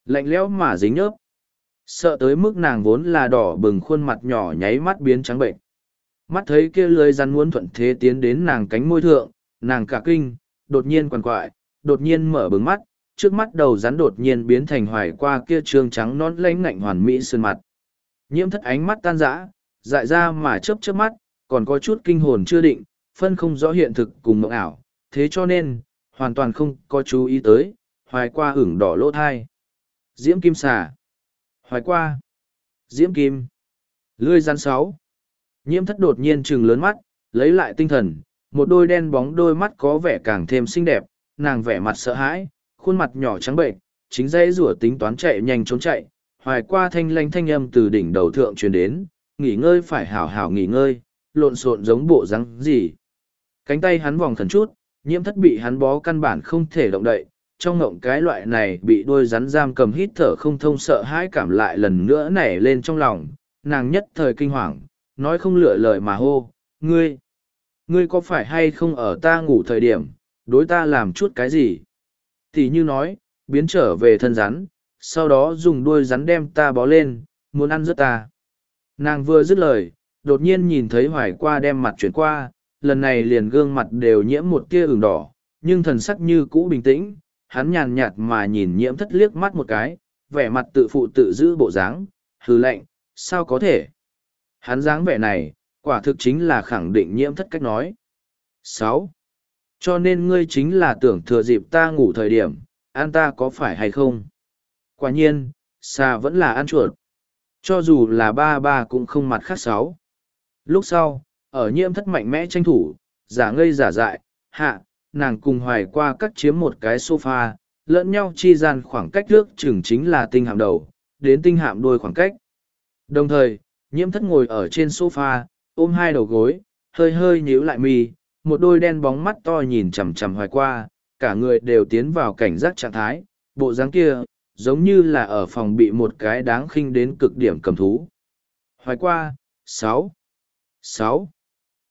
Lạnh lẽo mà dính nhớp. Sợ tới mức nàng vốn là đỏ bừng khuôn mặt nhỏ nháy mắt biến trắng bệnh. Mắt thấy kia lưới rắn muốn thuận thế tiến đến nàng cánh môi thượng, nàng cả kinh, đột nhiên quằn quại, đột nhiên mở bừng mắt, trước mắt đầu rắn đột nhiên biến thành hoài qua kia trương trắng nón lánh ngạnh hoàn mỹ sơn mặt. Nhiễm thất ánh mắt tan rã, dại ra mà chớp chớp mắt, còn có chút kinh hồn chưa định, phân không rõ hiện thực cùng mộng ảo, thế cho nên, hoàn toàn không có chú ý tới, hoài qua ửng đỏ lỗ thai. Diễm kim xà. Hoài qua. Diễm kim. Lươi rắn sáu. Nhiễm thất đột nhiên trừng lớn mắt, lấy lại tinh thần, một đôi đen bóng đôi mắt có vẻ càng thêm xinh đẹp, nàng vẻ mặt sợ hãi, khuôn mặt nhỏ trắng bệnh, chính dây rủa tính toán chạy nhanh trốn chạy, hoài qua thanh lanh thanh âm từ đỉnh đầu thượng truyền đến, nghỉ ngơi phải hảo hảo nghỉ ngơi, lộn xộn giống bộ rắn gì. Cánh tay hắn vòng thần chút, nhiễm thất bị hắn bó căn bản không thể động đậy, trong ngộng cái loại này bị đôi rắn giam cầm hít thở không thông sợ hãi cảm lại lần nữa nảy lên trong lòng, nàng nhất thời kinh hoàng, nói không lựa lời mà hô, ngươi, ngươi có phải hay không ở ta ngủ thời điểm, đối ta làm chút cái gì? Thì như nói, biến trở về thân rắn, sau đó dùng đuôi rắn đem ta bó lên, muốn ăn rớt ta. Nàng vừa dứt lời, đột nhiên nhìn thấy hoài qua đem mặt chuyển qua, lần này liền gương mặt đều nhiễm một tia ửng đỏ, nhưng thần sắc như cũ bình tĩnh, hắn nhàn nhạt mà nhìn nhiễm thất liếc mắt một cái, vẻ mặt tự phụ tự giữ bộ dáng, hư lạnh sao có thể? Hắn dáng vẻ này, quả thực chính là khẳng định nhiễm thất cách nói. sáu cho nên ngươi chính là tưởng thừa dịp ta ngủ thời điểm, an ta có phải hay không? Quả nhiên, xa vẫn là ăn chuột. Cho dù là ba ba cũng không mặt khác sáu. Lúc sau, ở nhiễm thất mạnh mẽ tranh thủ, giả ngây giả dại, hạ, nàng cùng hoài qua cắt chiếm một cái sofa, lẫn nhau chi gian khoảng cách trước chừng chính là tinh hạm đầu, đến tinh hạm đôi khoảng cách. Đồng thời, nhiễm thất ngồi ở trên sofa, ôm hai đầu gối, hơi hơi nhíu lại mi, một đôi đen bóng mắt to nhìn chằm chằm hoài qua, cả người đều tiến vào cảnh giác trạng thái, bộ dáng kia, giống như là ở phòng bị một cái đáng khinh đến cực điểm cầm thú. Hoài qua, sáu, sáu.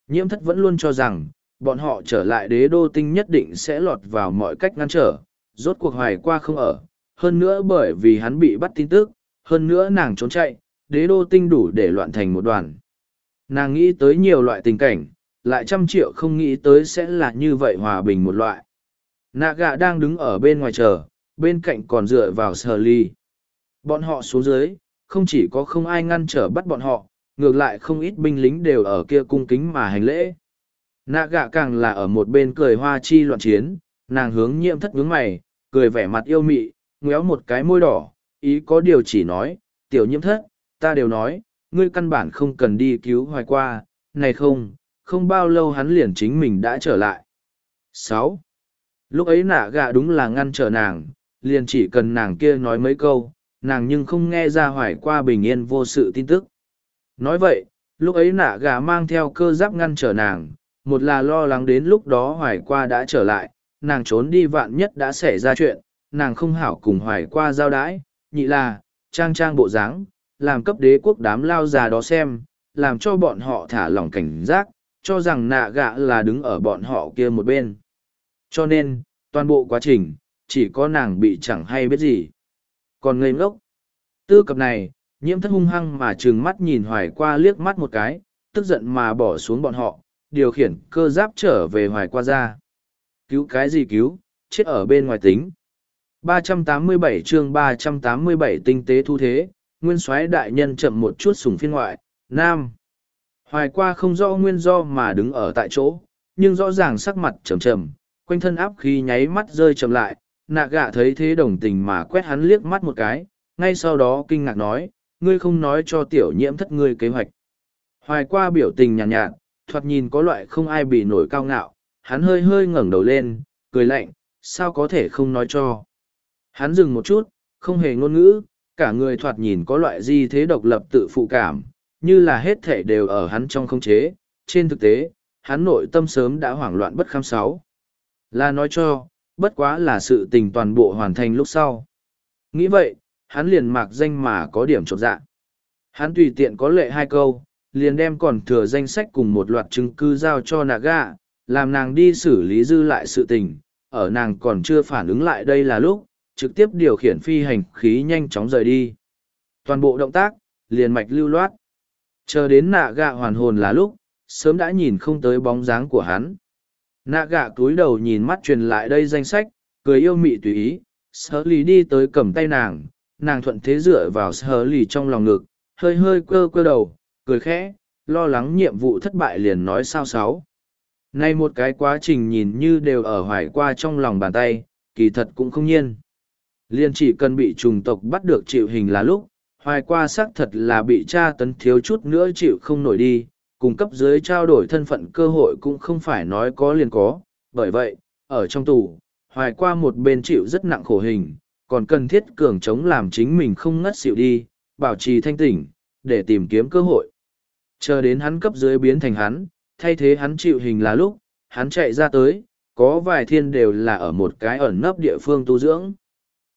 Nhiễm thất vẫn luôn cho rằng, bọn họ trở lại đế đô tinh nhất định sẽ lọt vào mọi cách ngăn trở, rốt cuộc hoài qua không ở, hơn nữa bởi vì hắn bị bắt tin tức, hơn nữa nàng trốn chạy, đế đô tinh đủ để loạn thành một đoàn. Nàng nghĩ tới nhiều loại tình cảnh, lại trăm triệu không nghĩ tới sẽ là như vậy hòa bình một loại. Nạ gạ đang đứng ở bên ngoài chờ, bên cạnh còn dựa vào sờ ly. Bọn họ xuống dưới, không chỉ có không ai ngăn trở bắt bọn họ, ngược lại không ít binh lính đều ở kia cung kính mà hành lễ. Nạ gạ càng là ở một bên cười hoa chi loạn chiến, nàng hướng nhiễm thất vướng mày, cười vẻ mặt yêu mị, ngéo một cái môi đỏ, ý có điều chỉ nói, tiểu nhiễm thất, ta đều nói, ngươi căn bản không cần đi cứu hoài qua, này không, không bao lâu hắn liền chính mình đã trở lại. sáu Lúc ấy nạ gạ đúng là ngăn trở nàng, liền chỉ cần nàng kia nói mấy câu, nàng nhưng không nghe ra hoài qua bình yên vô sự tin tức. Nói vậy, lúc ấy nạ gà mang theo cơ giáp ngăn trở nàng, một là lo lắng đến lúc đó hoài qua đã trở lại, nàng trốn đi vạn nhất đã xảy ra chuyện, nàng không hảo cùng hoài qua giao đãi, nhị là, trang trang bộ dáng làm cấp đế quốc đám lao già đó xem, làm cho bọn họ thả lỏng cảnh giác, cho rằng nạ gạ là đứng ở bọn họ kia một bên. Cho nên, toàn bộ quá trình, chỉ có nàng bị chẳng hay biết gì. Còn ngây ngốc, tư cập này, nhiễm thất hung hăng mà trừng mắt nhìn hoài qua liếc mắt một cái, tức giận mà bỏ xuống bọn họ, điều khiển cơ giáp trở về hoài qua ra. Cứu cái gì cứu, chết ở bên ngoài tính. 387 chương 387 tinh tế thu thế, nguyên soái đại nhân chậm một chút sùng phiên ngoại, nam. Hoài qua không rõ nguyên do mà đứng ở tại chỗ, nhưng rõ ràng sắc mặt trầm trầm, quanh thân áp khí nháy mắt rơi chậm lại, nạ gạ thấy thế đồng tình mà quét hắn liếc mắt một cái, ngay sau đó kinh ngạc nói, ngươi không nói cho tiểu nhiễm thất ngươi kế hoạch. Hoài qua biểu tình nhàn nhạt, nhạt, thoạt nhìn có loại không ai bị nổi cao ngạo, hắn hơi hơi ngẩng đầu lên, cười lạnh, sao có thể không nói cho. Hắn dừng một chút, không hề ngôn ngữ, cả người thoạt nhìn có loại di thế độc lập tự phụ cảm, như là hết thể đều ở hắn trong không chế. Trên thực tế, hắn nội tâm sớm đã hoảng loạn bất kham sáu. Là nói cho, bất quá là sự tình toàn bộ hoàn thành lúc sau. Nghĩ vậy, hắn liền mạc danh mà có điểm trột dạ. Hắn tùy tiện có lệ hai câu, liền đem còn thừa danh sách cùng một loạt chứng cứ giao cho Naga, làm nàng đi xử lý dư lại sự tình, ở nàng còn chưa phản ứng lại đây là lúc, trực tiếp điều khiển phi hành khí nhanh chóng rời đi. Toàn bộ động tác, liền mạch lưu loát. Chờ đến nạ gạ hoàn hồn là lúc, sớm đã nhìn không tới bóng dáng của hắn. Nạ gạ cúi đầu nhìn mắt truyền lại đây danh sách, cười yêu mị tùy ý, sơ lì đi tới cầm tay nàng, nàng thuận thế dựa vào sơ lì trong lòng ngực, hơi hơi quơ quơ đầu, cười khẽ, lo lắng nhiệm vụ thất bại liền nói sao sáu. Nay một cái quá trình nhìn như đều ở hoài qua trong lòng bàn tay, kỳ thật cũng không nhiên. liền chỉ cần bị trùng tộc bắt được chịu hình là lúc, hoài qua xác thật là bị tra tấn thiếu chút nữa chịu không nổi đi, cung cấp dưới trao đổi thân phận cơ hội cũng không phải nói có liền có, bởi vậy, ở trong tù, hoài qua một bên chịu rất nặng khổ hình, còn cần thiết cường chống làm chính mình không ngất xỉu đi, bảo trì thanh tỉnh, để tìm kiếm cơ hội. Chờ đến hắn cấp dưới biến thành hắn, thay thế hắn chịu hình là lúc, hắn chạy ra tới, có vài thiên đều là ở một cái ẩn nấp địa phương tu dưỡng.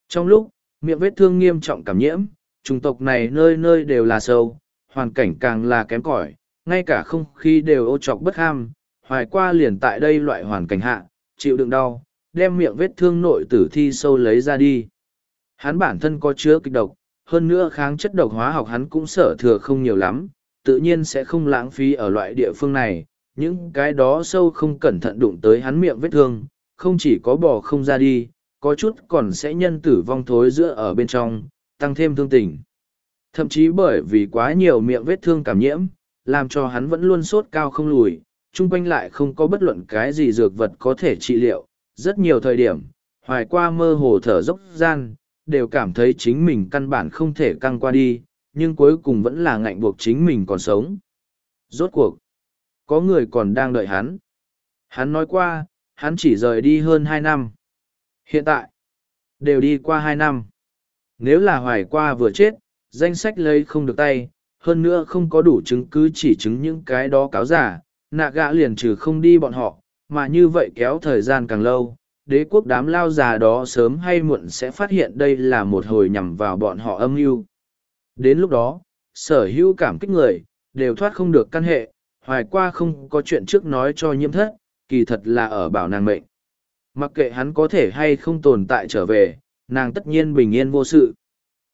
Trong lúc, miệng vết thương nghiêm trọng cảm nhiễm, chủng tộc này nơi nơi đều là sâu, hoàn cảnh càng là kém cỏi, ngay cả không khí đều ô trọc bất ham, hoài qua liền tại đây loại hoàn cảnh hạ, chịu đựng đau, đem miệng vết thương nội tử thi sâu lấy ra đi. Hắn bản thân có chứa kịch độc, hơn nữa kháng chất độc hóa học hắn cũng sở thừa không nhiều lắm, tự nhiên sẽ không lãng phí ở loại địa phương này, những cái đó sâu không cẩn thận đụng tới hắn miệng vết thương, không chỉ có bò không ra đi, có chút còn sẽ nhân tử vong thối giữa ở bên trong, tăng thêm thương tình. Thậm chí bởi vì quá nhiều miệng vết thương cảm nhiễm, làm cho hắn vẫn luôn sốt cao không lùi, chung quanh lại không có bất luận cái gì dược vật có thể trị liệu. Rất nhiều thời điểm, hoài qua mơ hồ thở dốc gian, đều cảm thấy chính mình căn bản không thể căng qua đi, nhưng cuối cùng vẫn là ngạnh buộc chính mình còn sống. Rốt cuộc, có người còn đang đợi hắn. Hắn nói qua, hắn chỉ rời đi hơn hai năm. Hiện tại, đều đi qua hai năm. Nếu là hoài qua vừa chết, danh sách lấy không được tay, hơn nữa không có đủ chứng cứ chỉ chứng những cái đó cáo giả, nạ gã liền trừ không đi bọn họ, mà như vậy kéo thời gian càng lâu, đế quốc đám lao già đó sớm hay muộn sẽ phát hiện đây là một hồi nhằm vào bọn họ âm mưu. Đến lúc đó sở hữu cảm kích người đều thoát không được căn hệ hoài qua không có chuyện trước nói cho nhiễm thất kỳ thật là ở bảo nàng mệnh. Mặc kệ hắn có thể hay không tồn tại trở về nàng tất nhiên bình yên vô sự.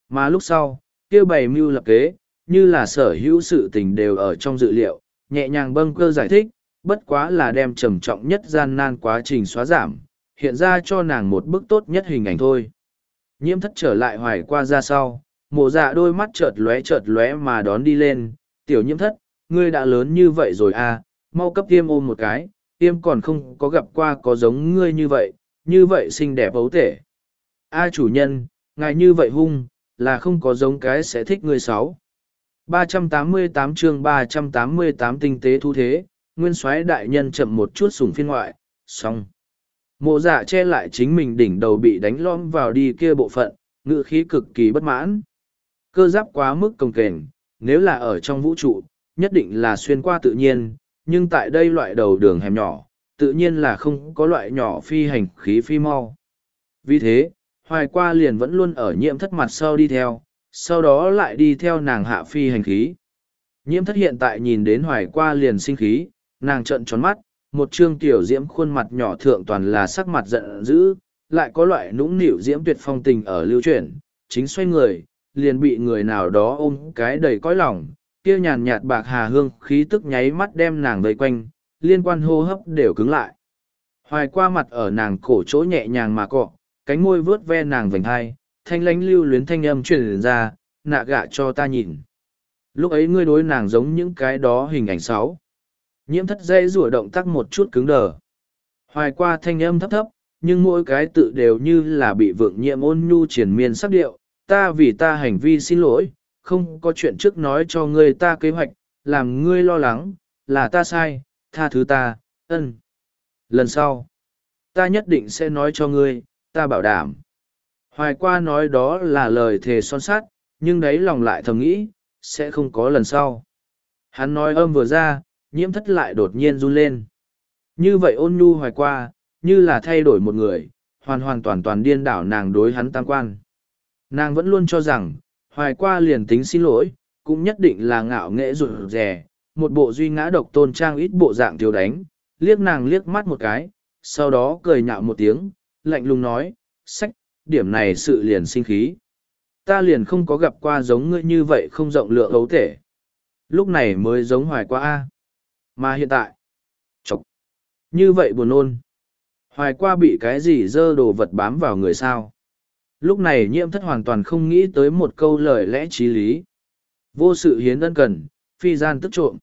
Mà lúc sau, kia bày mưu lập kế, như là sở hữu sự tình đều ở trong dự liệu, nhẹ nhàng bâng cơ giải thích, bất quá là đem trầm trọng nhất gian nan quá trình xóa giảm, hiện ra cho nàng một bức tốt nhất hình ảnh thôi. Nhiễm thất trở lại hoài qua ra sau, mộ dạ đôi mắt chợt lóe chợt lóe mà đón đi lên, tiểu nhiễm thất, ngươi đã lớn như vậy rồi à mau cấp tiêm ôm một cái, tiêm còn không có gặp qua có giống ngươi như vậy như vậy xinh đẹp ấu tể a chủ nhân ngài như vậy hung là không có giống cái sẽ thích ngươi sáu 388 chương 388 tinh tế thu thế, nguyên soái đại nhân chậm một chút sùng phiên ngoại, xong. Mộ dạ che lại chính mình đỉnh đầu bị đánh lom vào đi kia bộ phận, ngự khí cực kỳ bất mãn. Cơ giáp quá mức công kềnh, nếu là ở trong vũ trụ, nhất định là xuyên qua tự nhiên, nhưng tại đây loại đầu đường hẻm nhỏ, tự nhiên là không có loại nhỏ phi hành khí phi mau. Vì thế, hoài qua liền vẫn luôn ở nhiễm thất mặt sau đi theo, sau đó lại đi theo nàng hạ phi hành khí. Nhiễm thất hiện tại nhìn đến hoài qua liền sinh khí, nàng trợn tròn mắt, một trương tiểu diễm khuôn mặt nhỏ thượng toàn là sắc mặt giận dữ, lại có loại nũng nịu diễm tuyệt phong tình ở lưu chuyển, chính xoay người, liền bị người nào đó ôm cái đầy cõi lòng, kia nhàn nhạt bạc hà hương khí tức nháy mắt đem nàng vây quanh, liên quan hô hấp đều cứng lại. Hoài qua mặt ở nàng cổ chỗ nhẹ nhàng mà cọ, cánh môi vướt ve nàng vành hai, thanh lánh lưu luyến thanh âm truyền ra, nạ gạ cho ta nhìn. Lúc ấy ngươi đối nàng giống những cái đó hình ảnh sáu nhiễm thất dây rủa động tác một chút cứng đờ. Hoài qua thanh âm thấp thấp nhưng mỗi cái tự đều như là bị vượng nhiễm ôn nhu triển miên sắc điệu. Ta vì ta hành vi xin lỗi không có chuyện trước nói cho ngươi ta kế hoạch làm ngươi lo lắng là ta sai tha thứ ta ân. Lần sau ta nhất định sẽ nói cho ngươi ta bảo đảm hoài qua nói đó là lời thề son sát nhưng đấy lòng lại thầm nghĩ sẽ không có lần sau hắn nói âm vừa ra nhiễm thất lại đột nhiên run lên. Như vậy ôn nhu hoài qua, như là thay đổi một người, hoàn hoàn toàn toàn điên đảo nàng đối hắn tam quan. Nàng vẫn luôn cho rằng, hoài qua liền tính xin lỗi, cũng nhất định là ngạo nghệ rụt rè, một bộ duy ngã độc tôn trang ít bộ dạng thiếu đánh, liếc nàng liếc mắt một cái, sau đó cười nhạo một tiếng, lạnh lùng nói, sách, điểm này sự liền sinh khí. Ta liền không có gặp qua giống ngươi như vậy không rộng lượng ấu thể. Lúc này mới giống hoài qua A. Mà hiện tại, chọc, như vậy buồn nôn. Hoài qua bị cái gì dơ đồ vật bám vào người sao. Lúc này nhiễm thất hoàn toàn không nghĩ tới một câu lời lẽ trí lý. Vô sự hiến ân cần, phi gian tức trộm.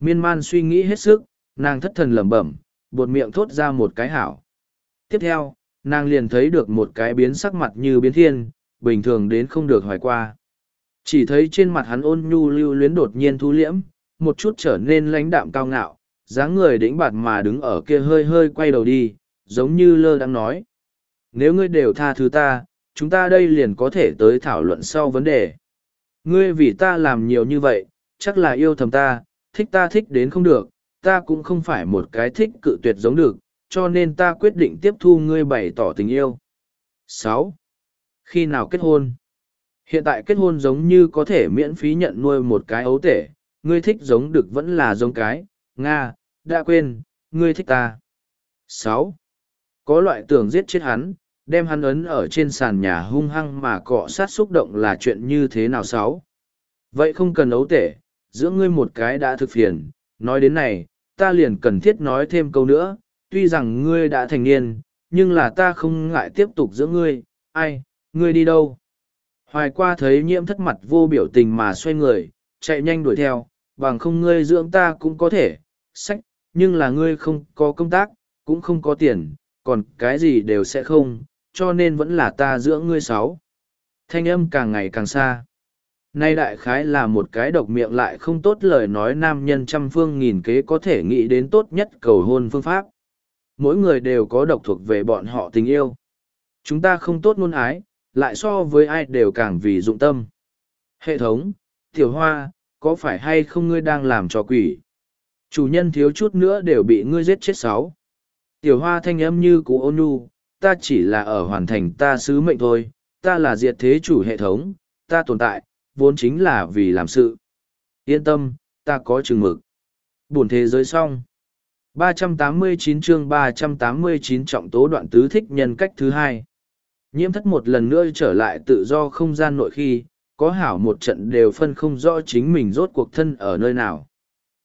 Miên man suy nghĩ hết sức, nàng thất thần lẩm bẩm, buột miệng thốt ra một cái hảo. Tiếp theo, nàng liền thấy được một cái biến sắc mặt như biến thiên, bình thường đến không được hoài qua. Chỉ thấy trên mặt hắn ôn nhu lưu luyến đột nhiên thu liễm, một chút trở nên lãnh đạm cao ngạo, dáng người đĩnh bạt mà đứng ở kia hơi hơi quay đầu đi, giống như lơ đang nói. Nếu ngươi đều tha thứ ta, chúng ta đây liền có thể tới thảo luận sau vấn đề. Ngươi vì ta làm nhiều như vậy, chắc là yêu thầm ta, thích ta thích đến không được, ta cũng không phải một cái thích cự tuyệt giống được, cho nên ta quyết định tiếp thu ngươi bày tỏ tình yêu. sáu. Khi nào kết hôn? Hiện tại kết hôn giống như có thể miễn phí nhận nuôi một cái ấu tể, ngươi thích giống được vẫn là giống cái, Nga, đã quên, ngươi thích ta. sáu. Có loại tưởng giết chết hắn, đem hắn ấn ở trên sàn nhà hung hăng mà cọ sát xúc động là chuyện như thế nào sáu? Vậy không cần ấu tể, giữa ngươi một cái đã thực phiền, nói đến này, ta liền cần thiết nói thêm câu nữa, tuy rằng ngươi đã thành niên, nhưng là ta không ngại tiếp tục giữa ngươi, ai, ngươi đi đâu? Hoài qua thấy nhiễm thất mặt vô biểu tình mà xoay người, chạy nhanh đuổi theo, bằng không ngươi dưỡng ta cũng có thể, sách, nhưng là ngươi không có công tác, cũng không có tiền, còn cái gì đều sẽ không, cho nên vẫn là ta dưỡng ngươi sáu. Thanh âm càng ngày càng xa. Nay đại khái là một cái độc miệng lại không tốt lời nói nam nhân trăm phương nghìn kế có thể nghĩ đến tốt nhất cầu hôn phương pháp. Mỗi người đều có độc thuộc về bọn họ tình yêu. Chúng ta không tốt luôn ái, lại so với ai đều càng vì dụng tâm. Hệ thống, tiểu hoa, có phải hay không ngươi đang làm cho quỷ? Chủ nhân thiếu chút nữa đều bị ngươi giết chết sáu. Tiểu hoa thanh âm như cụ ôn nhu, ta chỉ là ở hoàn thành ta sứ mệnh thôi, ta là diệt thế chủ hệ thống, ta tồn tại, vốn chính là vì làm sự. Yên tâm, ta có chừng mực. Buồn thế giới xong. 389 chương 389 trọng tố đoạn tứ thích nhân cách thứ hai. Nhiễm thất một lần nữa trở lại tự do không gian nội khi, có hảo một trận đều phân không rõ chính mình rốt cuộc thân ở nơi nào.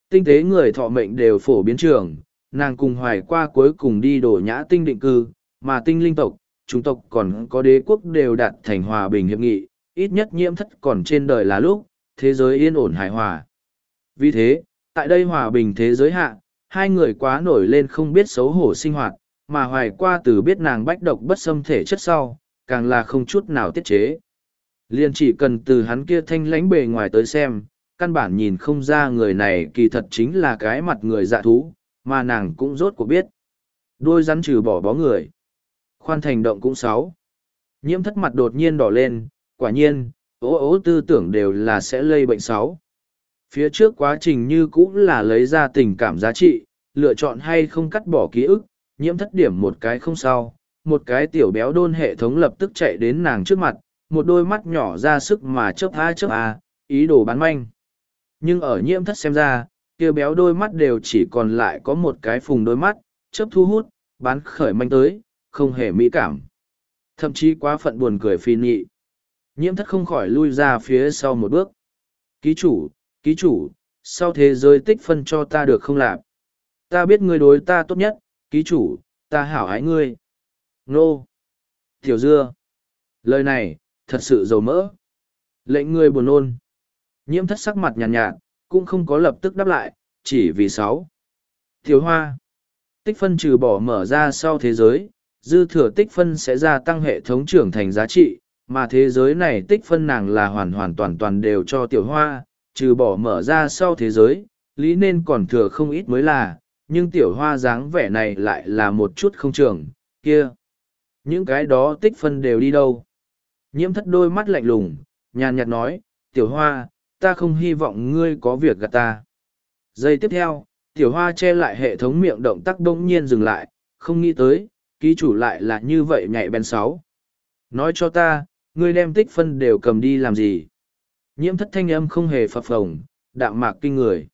Tinh tế người thọ mệnh đều phổ biến trường, nàng cùng hoài qua cuối cùng đi đổ nhã tinh định cư, mà tinh linh tộc, chúng tộc còn có đế quốc đều đạt thành hòa bình hiệp nghị, ít nhất nhiễm thất còn trên đời là lúc, thế giới yên ổn hài hòa. Vì thế, tại đây hòa bình thế giới hạ, hai người quá nổi lên không biết xấu hổ sinh hoạt, mà hoài qua từ biết nàng bách độc bất xâm thể chất sau, càng là không chút nào tiết chế. Liên chỉ cần từ hắn kia thanh lánh bề ngoài tới xem, căn bản nhìn không ra người này kỳ thật chính là cái mặt người dạ thú, mà nàng cũng rốt cuộc biết. Đôi rắn trừ bỏ bó người. Khoan thành động cũng sáu. Nhiễm thất mặt đột nhiên đỏ lên, quả nhiên, ố ố tư tưởng đều là sẽ lây bệnh sáu. Phía trước quá trình như cũng là lấy ra tình cảm giá trị, lựa chọn hay không cắt bỏ ký ức, nhiễm thất điểm một cái không sao, một cái tiểu béo đôn hệ thống lập tức chạy đến nàng trước mặt, một đôi mắt nhỏ ra sức mà chớp a chớp a, ý đồ bán manh. Nhưng ở nhiễm thất xem ra, kia béo đôi mắt đều chỉ còn lại có một cái phùng đôi mắt, chớp thu hút, bán khởi manh tới, không hề mỹ cảm. Thậm chí quá phận buồn cười phi nhị. Nhiễm thất không khỏi lui ra phía sau một bước. Ký chủ, ký chủ, sau thế giới tích phân cho ta được không lạp? Ta biết ngươi đối ta tốt nhất, ký chủ, ta hảo hái ngươi. Nô! Tiểu dưa! Lời này, thật sự dầu mỡ. Lệnh ngươi buồn nôn. Nhiễm thất sắc mặt nhàn nhạt, nhạt, cũng không có lập tức đáp lại, chỉ vì sáu. Tiểu hoa! Tích phân trừ bỏ mở ra sau thế giới, dư thừa tích phân sẽ gia tăng hệ thống trưởng thành giá trị, mà thế giới này tích phân nàng là hoàn hoàn toàn toàn đều cho tiểu hoa, trừ bỏ mở ra sau thế giới, lý nên còn thừa không ít mới là, nhưng tiểu hoa dáng vẻ này lại là một chút không trường, kia. Những cái đó tích phân đều đi đâu? Nhiễm thất đôi mắt lạnh lùng, nhàn nhạt nói, tiểu hoa, ta không hy vọng ngươi có việc gạt ta. Giây tiếp theo, tiểu hoa che lại hệ thống miệng động tác đông nhiên dừng lại, không nghĩ tới, ký chủ lại là như vậy nhạy bén sáu. Nói cho ta, ngươi đem tích phân đều cầm đi làm gì? Nhiễm thất thanh âm không hề phập phồng, đạm mạc kinh người.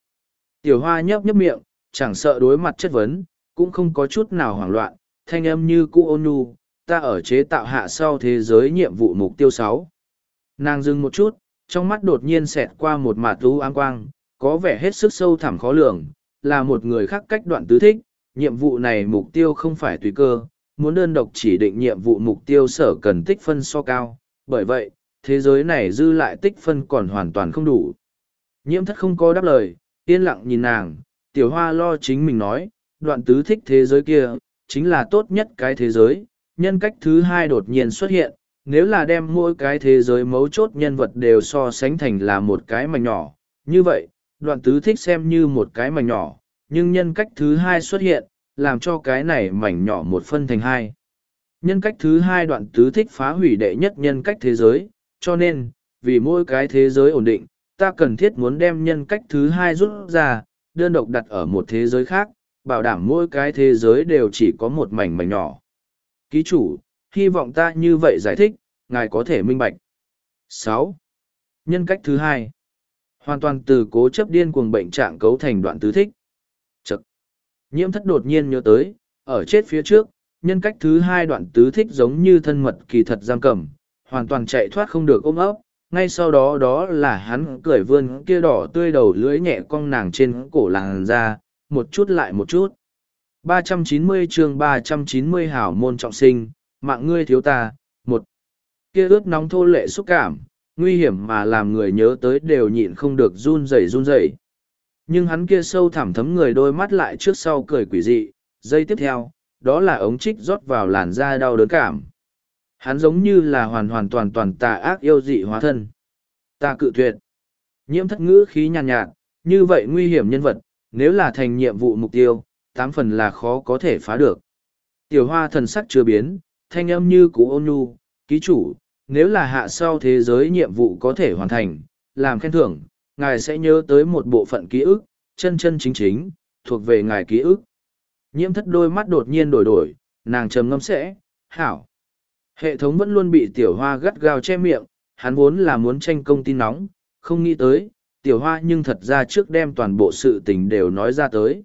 Tiểu hoa nhấp nhấp miệng, chẳng sợ đối mặt chất vấn, cũng không có chút nào hoảng loạn, thanh âm như cũ ôn nhu, ta ở chế tạo hạ sau thế giới nhiệm vụ mục tiêu sáu. Nàng dừng một chút, trong mắt đột nhiên xẹt qua một mạt lũ áng quang, có vẻ hết sức sâu thẳm khó lường, là một người khác cách đoạn tứ thích, nhiệm vụ này mục tiêu không phải tùy cơ, muốn đơn độc chỉ định nhiệm vụ mục tiêu sở cần tích phân so cao, bởi vậy, thế giới này dư lại tích phân còn hoàn toàn không đủ. Nhiễm thất không có đáp lời, yên lặng nhìn nàng, tiểu hoa lo chính mình nói, đoạn tứ thích thế giới kia, chính là tốt nhất cái thế giới, nhân cách thứ hai đột nhiên xuất hiện, nếu là đem mỗi cái thế giới mấu chốt nhân vật đều so sánh thành là một cái mảnh nhỏ, như vậy, đoạn tứ thích xem như một cái mảnh nhỏ, nhưng nhân cách thứ hai xuất hiện, làm cho cái này mảnh nhỏ một phân thành hai. Nhân cách thứ hai đoạn tứ thích phá hủy đệ nhất nhân cách thế giới, cho nên, vì mỗi cái thế giới ổn định, ta cần thiết muốn đem nhân cách thứ hai rút ra, đơn độc đặt ở một thế giới khác, bảo đảm mỗi cái thế giới đều chỉ có một mảnh mảnh nhỏ. Ký chủ, hy vọng ta như vậy giải thích, ngài có thể minh bạch. sáu Nhân cách thứ hai Hoàn toàn từ cố chấp điên cuồng bệnh trạng cấu thành đoạn tứ thích. Chật. Nhiễm thất đột nhiên nhớ tới, ở chết phía trước, nhân cách thứ hai đoạn tứ thích giống như thân mật kỳ thật giam cầm, hoàn toàn chạy thoát không được ôm ấp, ngay sau đó đó là hắn cười vươn kia đỏ tươi đầu lưỡi nhẹ cong nàng trên cổ làng ra, một chút lại một chút. 390 chương 390 hảo môn trọng sinh, mạng ngươi thiếu ta, một Kia ướt nóng thô lệ xúc cảm, nguy hiểm mà làm người nhớ tới đều nhịn không được run rẩy run rẩy. Nhưng hắn kia sâu thẳm thấm người đôi mắt lại trước sau cười quỷ dị, giây tiếp theo, đó là ống trích rót vào làn da đau đớn cảm. Hắn giống như là hoàn hoàn toàn toàn tà ác yêu dị hóa thân. Ta cự tuyệt. Nhiễm thất ngữ khí nhàn nhạt, nhạt, như vậy nguy hiểm nhân vật, nếu là thành nhiệm vụ mục tiêu, tám phần là khó có thể phá được. Tiểu hoa thần sắc chưa biến, thanh âm như cũ ôn nhu, ký chủ, nếu là hạ sau thế giới nhiệm vụ có thể hoàn thành, làm khen thưởng, ngài sẽ nhớ tới một bộ phận ký ức, chân chân chính chính, thuộc về ngài ký ức. Nhiễm thất đôi mắt đột nhiên đổi đổi, nàng trầm ngâm sẽ, hảo. Hệ thống vẫn luôn bị tiểu hoa gắt gao che miệng, hắn vốn là muốn tranh công tin nóng, không nghĩ tới, tiểu hoa nhưng thật ra trước đem toàn bộ sự tình đều nói ra tới.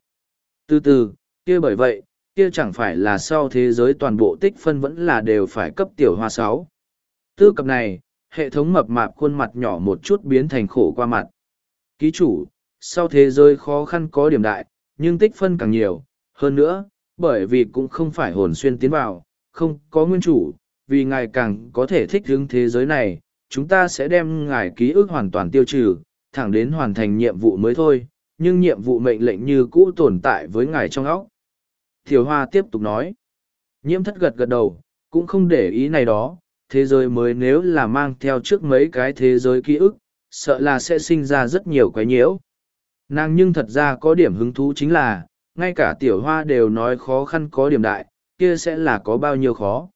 Từ từ, kia bởi vậy, kia chẳng phải là sau thế giới toàn bộ tích phân vẫn là đều phải cấp tiểu hoa sáu. Tư cập này, hệ thống mập mạp khuôn mặt nhỏ một chút biến thành khổ qua mặt. Ký chủ, sau thế giới khó khăn có điểm đại, nhưng tích phân càng nhiều, hơn nữa, bởi vì cũng không phải hồn xuyên tiến vào, không có nguyên chủ, vì ngài càng có thể thích hướng thế giới này, chúng ta sẽ đem ngài ký ức hoàn toàn tiêu trừ, thẳng đến hoàn thành nhiệm vụ mới thôi, nhưng nhiệm vụ mệnh lệnh như cũ tồn tại với ngài trong óc. Thiều Hoa tiếp tục nói, nhiễm thất gật gật đầu, cũng không để ý này đó, thế giới mới nếu là mang theo trước mấy cái thế giới ký ức, sợ là sẽ sinh ra rất nhiều cái nhiễu. Nàng nhưng thật ra có điểm hứng thú chính là, ngay cả tiểu hoa đều nói khó khăn có điểm đại, kia sẽ là có bao nhiêu khó.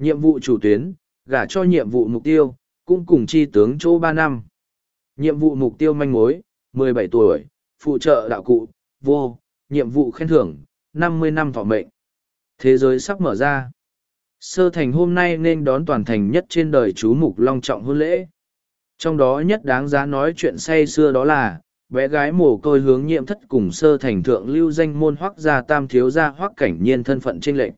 Nhiệm vụ chủ tuyến, gả cho nhiệm vụ mục tiêu, cũng cùng chi tướng chỗ ba năm. Nhiệm vụ mục tiêu manh mối, mười bảy tuổi, phụ trợ đạo cụ, vô, nhiệm vụ khen thưởng, năm mươi năm thọ mệnh. Thế giới sắp mở ra. Sơ thành hôm nay nên đón toàn thành nhất trên đời chú mục long trọng hôn lễ. Trong đó nhất đáng giá nói chuyện say xưa đó là, bé gái mồ côi hướng nhiệm thất cùng sơ thành thượng lưu danh môn hoắc gia tam thiếu gia hoắc cảnh nhiên thân phận trinh lệch.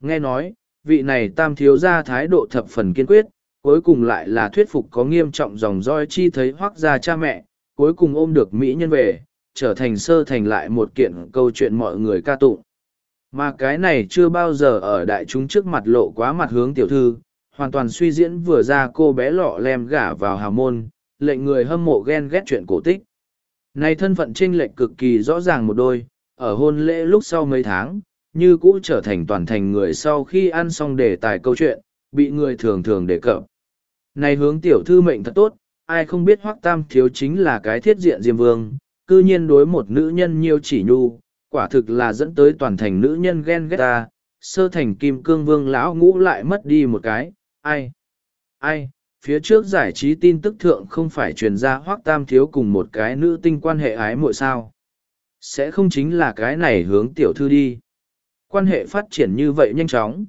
Nghe nói, vị này tam thiếu gia thái độ thập phần kiên quyết, cuối cùng lại là thuyết phục có nghiêm trọng dòng roi chi thấy hoác gia cha mẹ, cuối cùng ôm được Mỹ nhân về, trở thành sơ thành lại một kiện câu chuyện mọi người ca tụng. Mà cái này chưa bao giờ ở đại chúng trước mặt lộ quá mặt hướng tiểu thư, hoàn toàn suy diễn vừa ra cô bé lọ lem gả vào hào môn, lệnh người hâm mộ ghen ghét chuyện cổ tích. Này thân phận trinh lệch cực kỳ rõ ràng một đôi, ở hôn lễ lúc sau mấy tháng, như cũ trở thành toàn thành người sau khi ăn xong đề tài câu chuyện, bị người thường thường đề cập. Này hướng tiểu thư mệnh thật tốt, ai không biết hoắc tam thiếu chính là cái thiết diện diêm vương, cư nhiên đối một nữ nhân nhiều chỉ nhu, quả thực là dẫn tới toàn thành nữ nhân ghen ghét ta, sơ thành kim cương vương lão ngũ lại mất đi một cái, ai, ai, phía trước giải trí tin tức thượng không phải truyền ra hoắc tam thiếu cùng một cái nữ tinh quan hệ ái muội sao. Sẽ không chính là cái này hướng tiểu thư đi. Quan hệ phát triển như vậy nhanh chóng.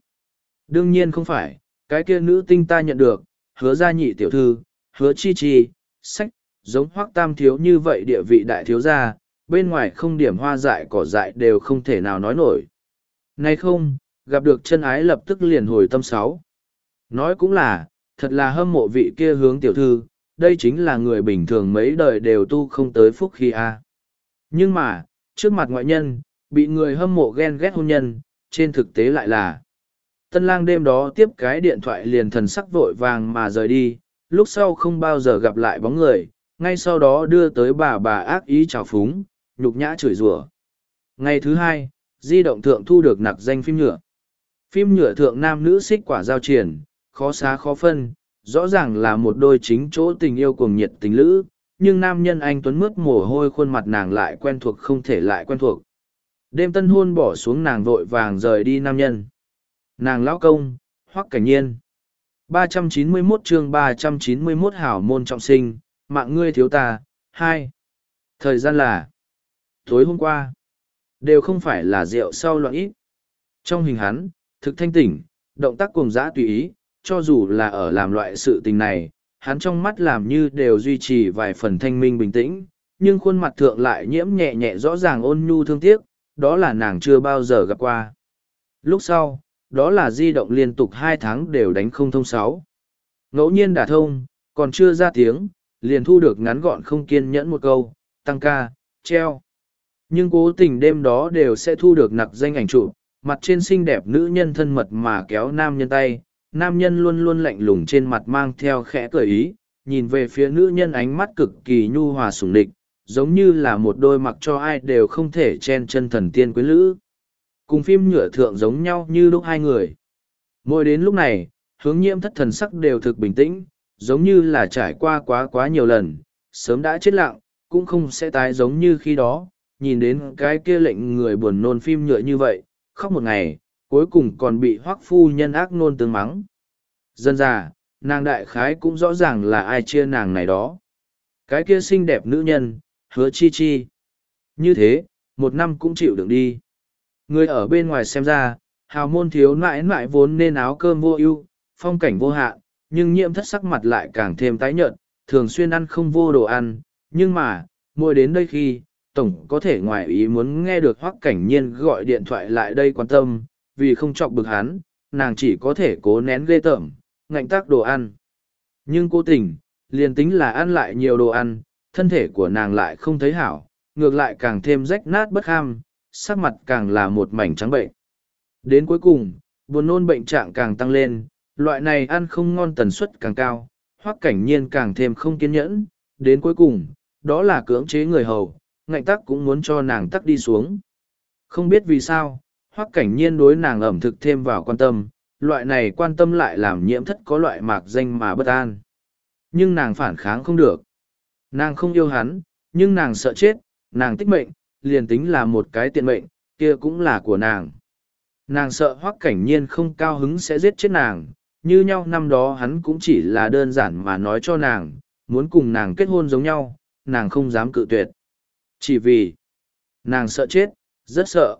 Đương nhiên không phải, cái kia nữ tinh ta nhận được, hứa gia nhị tiểu thư, hứa chi chi, sách, giống hoắc tam thiếu như vậy địa vị đại thiếu gia, bên ngoài không điểm hoa dại cỏ dại đều không thể nào nói nổi. Nay không, gặp được chân ái lập tức liền hồi tâm sáu. Nói cũng là, thật là hâm mộ vị kia hướng tiểu thư, đây chính là người bình thường mấy đời đều tu không tới phúc khi a. Nhưng mà, trước mặt ngoại nhân, bị người hâm mộ ghen ghét hôn nhân, trên thực tế lại là. Tân lang đêm đó tiếp cái điện thoại liền thần sắc vội vàng mà rời đi, lúc sau không bao giờ gặp lại bóng người, ngay sau đó đưa tới bà bà ác ý trào phúng, nhục nhã chửi rủa. Ngày thứ hai, di động thượng thu được nặc danh phim nhựa. Phim nhựa thượng nam nữ xích quả giao triển, khó xá khó phân, rõ ràng là một đôi chính chỗ tình yêu cùng nhiệt tình lữ, nhưng nam nhân anh tuấn mướt mồ hôi khuôn mặt nàng lại quen thuộc không thể lại quen thuộc. Đêm tân hôn bỏ xuống nàng vội vàng rời đi nam nhân. Nàng lão công, hoắc cảnh nhiên. 391 chương 391 hảo môn trọng sinh, mạng ngươi thiếu ta, hai. Thời gian là tối hôm qua. Đều không phải là rượu sau loạn ít. Trong hình hắn, thực thanh tỉnh, động tác cùng dã tùy ý, cho dù là ở làm loại sự tình này, hắn trong mắt làm như đều duy trì vài phần thanh minh bình tĩnh, nhưng khuôn mặt thượng lại nhiễm nhẹ nhẹ rõ ràng ôn nhu thương tiếc, đó là nàng chưa bao giờ gặp qua. Lúc sau, đó là di động liên tục hai tháng đều đánh không thông sáu. Ngẫu nhiên đả thông, còn chưa ra tiếng, liền thu được ngắn gọn không kiên nhẫn một câu, tăng ca, treo. nhưng cố tình đêm đó đều sẽ thu được nặc danh ảnh chụp mặt trên xinh đẹp nữ nhân thân mật mà kéo nam nhân tay nam nhân luôn luôn lạnh lùng trên mặt mang theo khẽ cười ý nhìn về phía nữ nhân ánh mắt cực kỳ nhu hòa sủng địch giống như là một đôi mặc cho ai đều không thể chen chân thần tiên quyến lữ. Cùng phim nhựa thượng giống nhau như lúc hai người. Mỗi đến lúc này, hướng nhiễm thất thần sắc đều thực bình tĩnh, giống như là trải qua quá quá nhiều lần, sớm đã chết lặng, cũng không sẽ tái giống như khi đó, nhìn đến cái kia lệnh người buồn nôn phim nhựa như vậy, khóc một ngày, cuối cùng còn bị hoắc phu nhân ác nôn tương mắng. Dân già, nàng đại khái cũng rõ ràng là ai chia nàng này đó. Cái kia xinh đẹp nữ nhân hứa chi chi. Như thế, một năm cũng chịu đựng đi. Người ở bên ngoài xem ra, hào môn thiếu nãi nãi vốn nên áo cơm vô ưu, phong cảnh vô hạn, nhưng nhiễm thất sắc mặt lại càng thêm tái nhợt, thường xuyên ăn không vô đồ ăn. Nhưng mà, mỗi đến đây khi, tổng có thể ngoài ý muốn nghe được hoắc cảnh nhiên gọi điện thoại lại đây quan tâm, vì không chọc bực hắn, nàng chỉ có thể cố nén ghê tởm, ngạnh tác đồ ăn. Nhưng cố tình, liền tính là ăn lại nhiều đồ ăn thân thể của nàng lại không thấy hảo ngược lại càng thêm rách nát bất ham sắc mặt càng là một mảnh trắng bệnh đến cuối cùng buồn nôn bệnh trạng càng tăng lên loại này ăn không ngon tần suất càng cao hoắc cảnh nhiên càng thêm không kiên nhẫn đến cuối cùng đó là cưỡng chế người hầu ngạnh tắc cũng muốn cho nàng tắc đi xuống. Không biết vì sao, hoắc cảnh nhiên đối nàng ẩm thực thêm vào quan tâm, loại này quan tâm lại làm nhiễm thất có loại mạc danh mà bất an. Nhưng nàng phản kháng không được. Nàng không yêu hắn, nhưng nàng sợ chết, nàng tích mệnh, liền tính là một cái tiện mệnh, kia cũng là của nàng. Nàng sợ hoắc cảnh nhiên không cao hứng sẽ giết chết nàng, như nhau năm đó hắn cũng chỉ là đơn giản mà nói cho nàng, muốn cùng nàng kết hôn giống nhau, nàng không dám cự tuyệt. Chỉ vì, nàng sợ chết, rất sợ.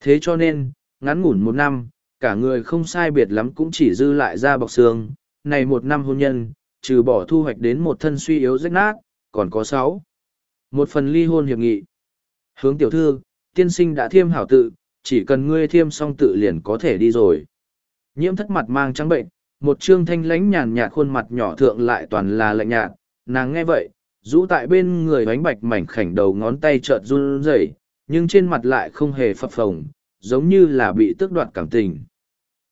Thế cho nên, ngắn ngủn một năm, cả người không sai biệt lắm cũng chỉ dư lại ra bọc xương. Này một năm hôn nhân, trừ bỏ thu hoạch đến một thân suy yếu rách nát, còn có sáu. Một phần ly hôn hiệp nghị. Hướng tiểu thư, tiên sinh đã thiêm hảo tự, chỉ cần ngươi thiêm xong tự liền có thể đi rồi. Nhiễm thất mặt mang trắng bệnh, một trương thanh lãnh nhàn nhạt khuôn mặt nhỏ thượng lại toàn là lạnh nhạt, nàng nghe vậy, rũ tại bên người bánh bạch mảnh khảnh đầu ngón tay chợt run rẩy nhưng trên mặt lại không hề phập phồng giống như là bị tước đoạt cảm tình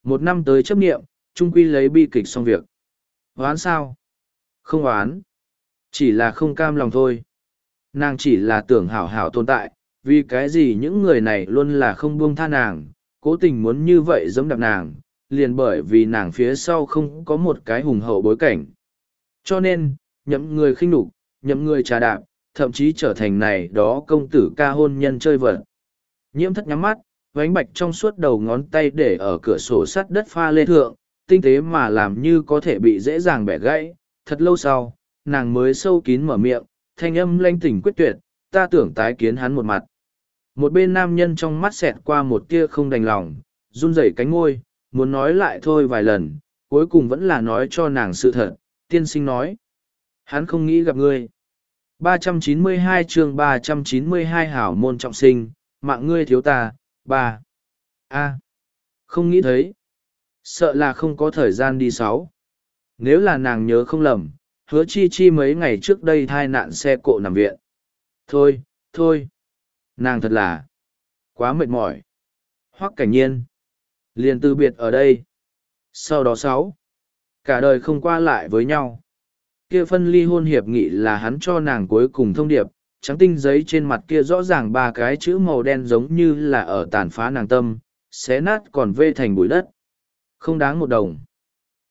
một năm tới chấp nghiệm trung quy lấy bi kịch xong việc oán sao không oán chỉ là không cam lòng thôi nàng chỉ là tưởng hảo hảo tồn tại vì cái gì những người này luôn là không buông tha nàng cố tình muốn như vậy giống đạp nàng liền bởi vì nàng phía sau không có một cái hùng hậu bối cảnh cho nên nhậm người khinh nhục nhậm người trà đạp, thậm chí trở thành này đó công tử ca hôn nhân chơi vật. Nhiễm thất nhắm mắt, vánh bạch trong suốt đầu ngón tay để ở cửa sổ sắt đất pha lê thượng, tinh tế mà làm như có thể bị dễ dàng bẻ gãy. Thật lâu sau, nàng mới sâu kín mở miệng, thanh âm lanh tỉnh quyết tuyệt, ta tưởng tái kiến hắn một mặt. Một bên nam nhân trong mắt xẹt qua một tia không đành lòng, run rẩy cánh ngôi, muốn nói lại thôi vài lần, cuối cùng vẫn là nói cho nàng sự thật, tiên sinh nói. Hắn không nghĩ gặp ngươi. 392 chương 392 hảo môn trọng sinh, mạng ngươi thiếu ta, ba. A. Không nghĩ thấy. Sợ là không có thời gian đi sáu. Nếu là nàng nhớ không lầm, hứa chi chi mấy ngày trước đây thai nạn xe cộ nằm viện. Thôi, thôi. Nàng thật là quá mệt mỏi. Hoắc cảnh nhiên. Liền từ biệt ở đây. Sau đó sáu. Cả đời không qua lại với nhau kia phân ly hôn hiệp nghị là hắn cho nàng cuối cùng thông điệp, trắng tinh giấy trên mặt kia rõ ràng ba cái chữ màu đen giống như là ở tàn phá nàng tâm, xé nát còn vê thành bụi đất. Không đáng một đồng.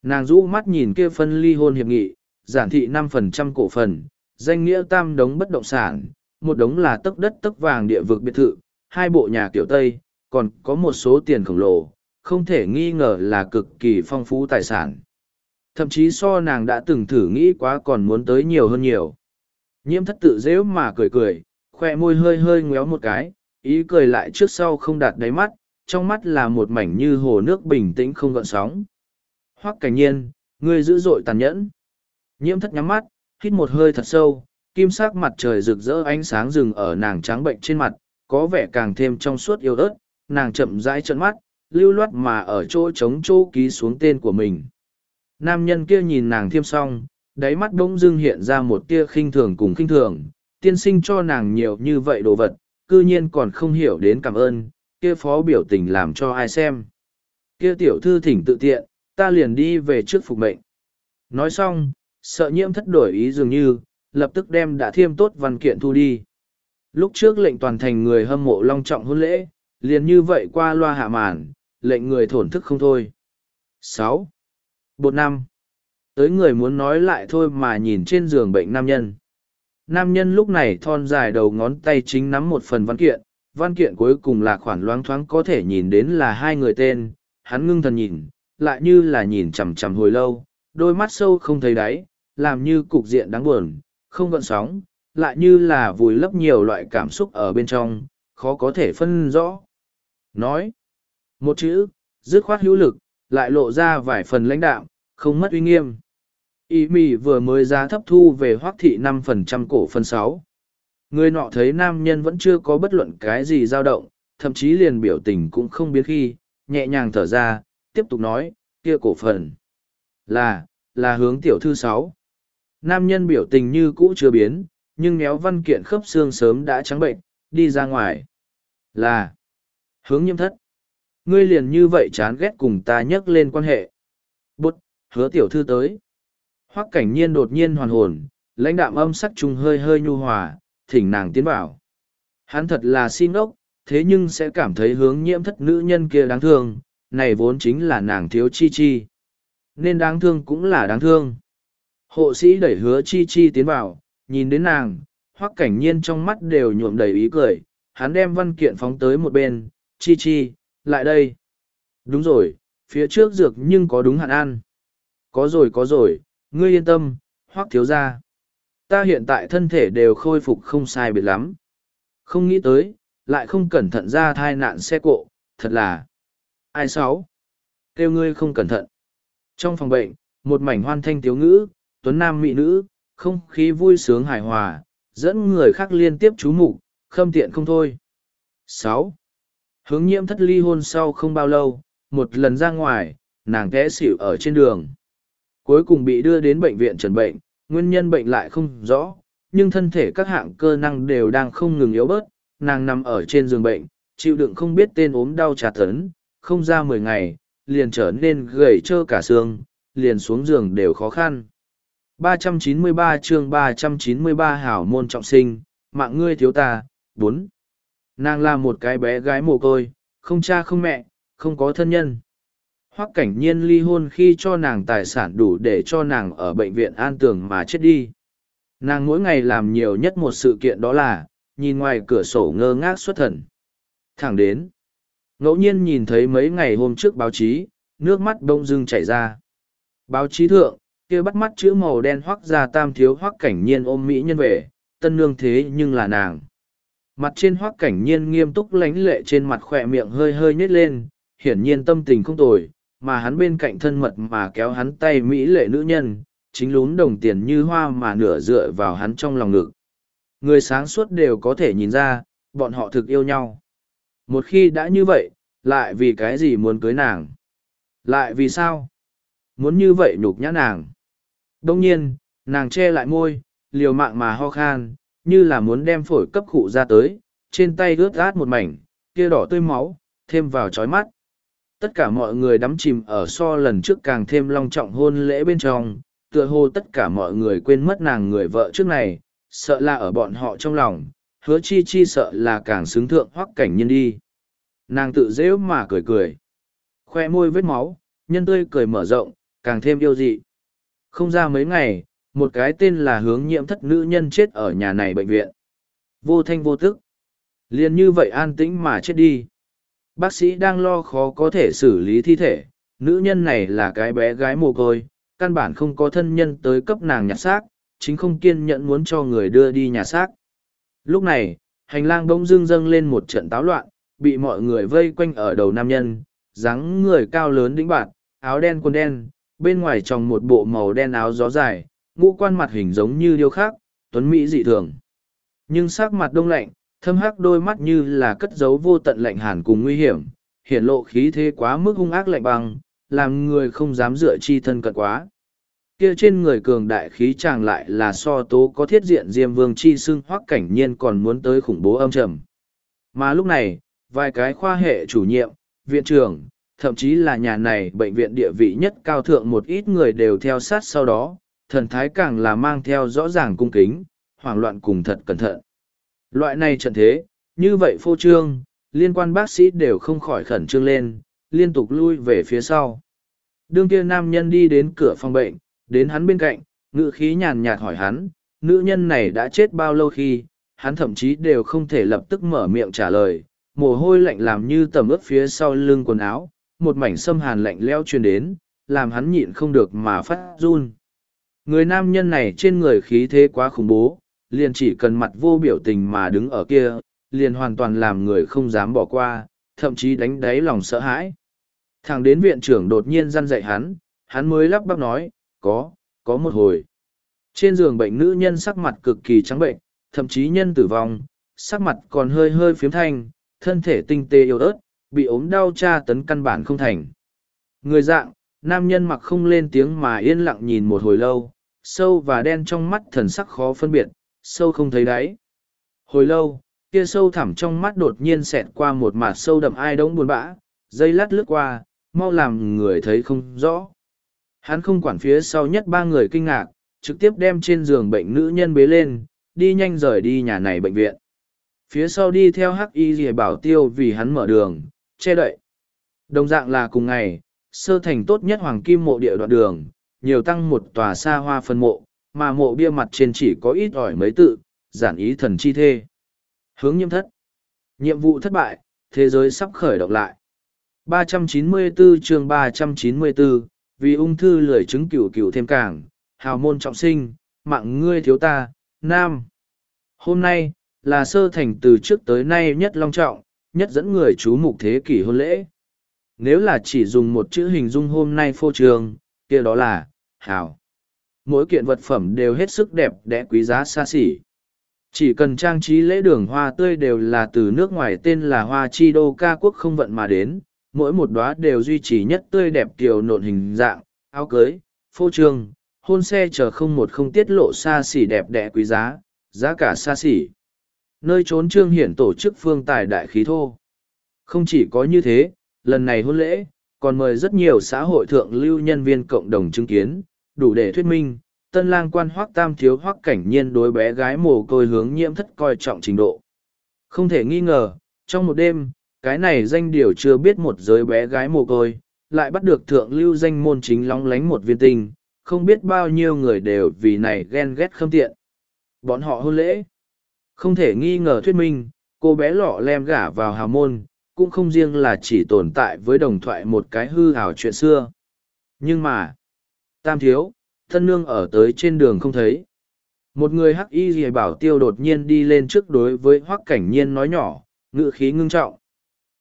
Nàng rũ mắt nhìn kia phân ly hôn hiệp nghị, giản thị năm phần trăm cổ phần, danh nghĩa tam đống bất động sản, một đống là tấc đất tấc vàng địa vực biệt thự, hai bộ nhà kiểu Tây, còn có một số tiền khổng lồ, không thể nghi ngờ là cực kỳ phong phú tài sản. Thậm chí so nàng đã từng thử nghĩ quá còn muốn tới nhiều hơn nhiều. Nhiễm thất tự dễu mà cười cười khoe môi hơi hơi ngoéo một cái ý cười lại trước sau không đạt đáy mắt trong mắt là một mảnh như hồ nước bình tĩnh không gợn sóng. Hoắc cảnh nhiên ngươi dữ dội tàn nhẫn nhiễm thất nhắm mắt hít một hơi thật sâu kim sắc mặt trời rực rỡ ánh sáng rừng ở nàng trắng bệnh trên mặt có vẻ càng thêm trong suốt yêu ớt nàng chậm rãi trận mắt lưu loát mà ở chỗ trống chỗ ký xuống tên của mình Nam nhân kia nhìn nàng thiêm xong, đáy mắt bỗng dưng hiện ra một tia khinh thường cùng khinh thường, tiên sinh cho nàng nhiều như vậy đồ vật, cư nhiên còn không hiểu đến cảm ơn, kia phó biểu tình làm cho ai xem. Kia tiểu thư thỉnh tự tiện, ta liền đi về trước phục mệnh. Nói xong, sợ nhiễm thất đổi ý dường như, lập tức đem đã thiêm tốt văn kiện thu đi. Lúc trước lệnh toàn thành người hâm mộ long trọng hôn lễ, liền như vậy qua loa hạ màn, lệnh người thổn thức không thôi. sáu Bột năm Tới người muốn nói lại thôi mà nhìn trên giường bệnh nam nhân. Nam nhân lúc này thon dài đầu ngón tay chính nắm một phần văn kiện, văn kiện cuối cùng là khoản loáng thoáng có thể nhìn đến là hai người tên, hắn ngưng thần nhìn, lại như là nhìn chằm chằm hồi lâu, đôi mắt sâu không thấy đáy, làm như cục diện đáng buồn, không gọn sóng, lại như là vùi lấp nhiều loại cảm xúc ở bên trong, khó có thể phân rõ. Nói, một chữ, dứt khoát hữu lực, lại lộ ra vài phần lãnh đạo, không mất uy nghiêm. Y mì vừa mới giá thấp thu về hoác thị năm phần trăm cổ phần sáu. Người nọ thấy nam nhân vẫn chưa có bất luận cái gì dao động, thậm chí liền biểu tình cũng không biết khi, nhẹ nhàng thở ra, tiếp tục nói, kia cổ phần. Là, là hướng tiểu thư sáu. Nam nhân biểu tình như cũ chưa biến, nhưng méo văn kiện khớp xương sớm đã trắng bệnh, đi ra ngoài. Là, hướng nhiễm thất. Ngươi liền như vậy chán ghét cùng ta nhắc lên quan hệ. Bút, hứa tiểu thư tới. Hoắc cảnh nhiên đột nhiên hoàn hồn, lãnh đạm âm sắc trùng hơi hơi nhu hòa, thỉnh nàng tiến vào. Hắn thật là xin ốc, thế nhưng sẽ cảm thấy hướng nhiễm thất nữ nhân kia đáng thương, này vốn chính là nàng thiếu chi chi. Nên đáng thương cũng là đáng thương. Hộ sĩ đẩy hứa chi chi tiến vào, nhìn đến nàng, hoắc cảnh nhiên trong mắt đều nhuộm đầy ý cười, hắn đem văn kiện phóng tới một bên, chi chi, lại đây. Đúng rồi, phía trước dược nhưng có đúng hạn ăn. Có rồi có rồi, ngươi yên tâm, hoắc thiếu ra. Ta hiện tại thân thể đều khôi phục không sai biệt lắm. Không nghĩ tới, lại không cẩn thận ra thai nạn xe cộ, thật là... Ai sáu? Kêu ngươi không cẩn thận. Trong phòng bệnh, một mảnh hoan thanh tiếu ngữ, tuấn nam mỹ nữ, không khí vui sướng hài hòa, dẫn người khác liên tiếp chú mục khâm tiện không thôi. sáu Hướng nhiễm thất ly hôn sau không bao lâu, một lần ra ngoài, nàng té xỉu ở trên đường. Cuối cùng bị đưa đến bệnh viện trần bệnh, nguyên nhân bệnh lại không rõ, nhưng thân thể các hạng cơ năng đều đang không ngừng yếu bớt, nàng nằm ở trên giường bệnh, chịu đựng không biết tên ốm đau trà tấn, không ra mười ngày, liền trở nên gầy trơ cả xương, liền xuống giường đều khó khăn. 393 chương 393 hảo môn trọng sinh, mạng ngươi thiếu ta, 4. Nàng là một cái bé gái mồ côi, không cha không mẹ, không có thân nhân. Hoắc cảnh nhiên ly hôn khi cho nàng tài sản đủ để cho nàng ở bệnh viện an tường mà chết đi. Nàng mỗi ngày làm nhiều nhất một sự kiện đó là, nhìn ngoài cửa sổ ngơ ngác xuất thần. Thẳng đến, ngẫu nhiên nhìn thấy mấy ngày hôm trước báo chí, nước mắt bông dưng chảy ra. Báo chí thượng, kia bắt mắt chữ màu đen hoắc ra tam thiếu hoắc cảnh nhiên ôm mỹ nhân về, tân nương thế nhưng là nàng. Mặt trên hoắc cảnh nhiên nghiêm túc lánh lệ trên mặt khỏe miệng hơi hơi nhếch lên, hiển nhiên tâm tình không tồi, mà hắn bên cạnh thân mật mà kéo hắn tay mỹ lệ nữ nhân, chính lún đồng tiền như hoa mà nửa dựa vào hắn trong lòng ngực. Người sáng suốt đều có thể nhìn ra, bọn họ thực yêu nhau. Một khi đã như vậy, lại vì cái gì muốn cưới nàng? Lại vì sao? Muốn như vậy nhục nhã nàng. Đông nhiên, nàng che lại môi, liều mạng mà ho khan, như là muốn đem phổi cấp khụ ra tới, trên tay ướt át một mảnh, kia đỏ tươi máu, thêm vào chói mắt. Tất cả mọi người đắm chìm ở so lần trước càng thêm long trọng hôn lễ bên trong, tựa hồ tất cả mọi người quên mất nàng người vợ trước này, sợ là ở bọn họ trong lòng, hứa chi chi sợ là càng xứng thượng hoắc cảnh nhân đi. Nàng tự dễ mà cười cười. Khoe môi vết máu, nhân tươi cười mở rộng, càng thêm yêu dị. Không ra mấy ngày, một cái tên là hướng nhiễm thất nữ nhân chết ở nhà này bệnh viện. Vô thanh vô tức. liền như vậy an tĩnh mà chết đi. Bác sĩ đang lo khó có thể xử lý thi thể, nữ nhân này là cái bé gái mồ côi, căn bản không có thân nhân tới cấp nàng nhặt xác, chính không kiên nhẫn muốn cho người đưa đi nhà xác. Lúc này, hành lang bỗng dưng dâng lên một trận táo loạn, bị mọi người vây quanh ở đầu nam nhân, dáng người cao lớn đĩnh bạt, áo đen quần đen, bên ngoài tròng một bộ màu đen áo gió dài, ngũ quan mặt hình giống như điêu khắc tuấn Mỹ dị thường. Nhưng sắc mặt đông lạnh, thâm hắc đôi mắt như là cất giấu vô tận lạnh hàn cùng nguy hiểm, hiện lộ khí thế quá mức hung ác lạnh băng, làm người không dám dựa chi thân cận quá. Kia trên người cường đại khí chàng lại là so tố có thiết diện diêm vương chi xưng hoắc cảnh nhiên còn muốn tới khủng bố âm trầm. Mà lúc này, vài cái khoa hệ chủ nhiệm, viện trưởng, thậm chí là nhà này bệnh viện địa vị nhất cao thượng một ít người đều theo sát sau đó, thần thái càng là mang theo rõ ràng cung kính, hoảng loạn cùng thật cẩn thận. Loại này trận thế, như vậy phô trương, liên quan bác sĩ đều không khỏi khẩn trương lên, liên tục lui về phía sau. Đương kia nam nhân đi đến cửa phòng bệnh, đến hắn bên cạnh, ngự khí nhàn nhạt hỏi hắn, nữ nhân này đã chết bao lâu khi, hắn thậm chí đều không thể lập tức mở miệng trả lời, mồ hôi lạnh làm như tầm ướp phía sau lưng quần áo, một mảnh xâm hàn lạnh leo truyền đến, làm hắn nhịn không được mà phát run. Người nam nhân này trên người khí thế quá khủng bố, liền chỉ cần mặt vô biểu tình mà đứng ở kia, liền hoàn toàn làm người không dám bỏ qua, thậm chí đánh đáy lòng sợ hãi. Thằng đến viện trưởng đột nhiên răn dạy hắn, hắn mới lắp bắp nói, có, có một hồi. Trên giường bệnh nữ nhân sắc mặt cực kỳ trắng bệnh, thậm chí nhân tử vong, sắc mặt còn hơi hơi phiếm thanh, thân thể tinh tế yếu ớt, bị ốm đau tra tấn căn bản không thành. Người dạng, nam nhân mặc không lên tiếng mà yên lặng nhìn một hồi lâu, sâu và đen trong mắt thần sắc khó phân biệt, sâu không thấy đáy. Hồi lâu, kia sâu thẳm trong mắt đột nhiên xẹt qua một mặt sâu đậm ai đống buồn bã, dây lát lướt qua, mau làm người thấy không rõ. Hắn không quản phía sau nhất ba người kinh ngạc, trực tiếp đem trên giường bệnh nữ nhân bế lên, đi nhanh rời đi nhà này bệnh viện. Phía sau đi theo hắc y rìa bảo tiêu vì hắn mở đường, che đậy. Đồng dạng là cùng ngày, sơ thành tốt nhất hoàng kim mộ địa đoạn đường, nhiều tăng một tòa xa hoa phân mộ, mà mộ bia mặt trên chỉ có ít ỏi mấy tự, giản ý thần chi thê. Hướng nhiễm thất. Nhiệm vụ thất bại, thế giới sắp khởi động lại. 394 chương 394, vì ung thư lười chứng cửu cửu thêm càng, hào môn trọng sinh, mạng ngươi thiếu ta, nam. Hôm nay, là sơ thành từ trước tới nay nhất long trọng, nhất dẫn người chú mục thế kỷ hôn lễ. Nếu là chỉ dùng một chữ hình dung hôm nay phô trường, kia đó là, hào. Mỗi kiện vật phẩm đều hết sức đẹp đẽ quý giá xa xỉ. Chỉ cần trang trí lễ đường hoa tươi đều là từ nước ngoài tên là hoa chi đô ca quốc không vận mà đến, mỗi một đóa đều duy trì nhất tươi đẹp kiểu nộn hình dạng, áo cưới, phô trương, hôn xe chờ không một không tiết lộ xa xỉ đẹp đẽ quý giá, giá cả xa xỉ. Nơi trốn trương hiển tổ chức phương tài đại khí thô. Không chỉ có như thế, lần này hôn lễ, còn mời rất nhiều xã hội thượng lưu nhân viên cộng đồng chứng kiến, đủ để thuyết minh, tân lang quan hoác tam thiếu hoác cảnh nhiên đối bé gái mồ côi hướng nhiễm thất coi trọng trình độ. Không thể nghi ngờ, trong một đêm, cái này danh điều chưa biết một giới bé gái mồ côi, lại bắt được thượng lưu danh môn chính lóng lánh một viên tinh, không biết bao nhiêu người đều vì này ghen ghét khâm tiện. Bọn họ hôn lễ. Không thể nghi ngờ thuyết minh, cô bé lọ lem gả vào hào môn, cũng không riêng là chỉ tồn tại với đồng thoại một cái hư hào chuyện xưa. Nhưng mà, tam thiếu, thân nương ở tới trên đường không thấy. Một người hắc y gì bảo tiêu đột nhiên đi lên trước đối với hoắc cảnh nhiên nói nhỏ, ngự khí ngưng trọng.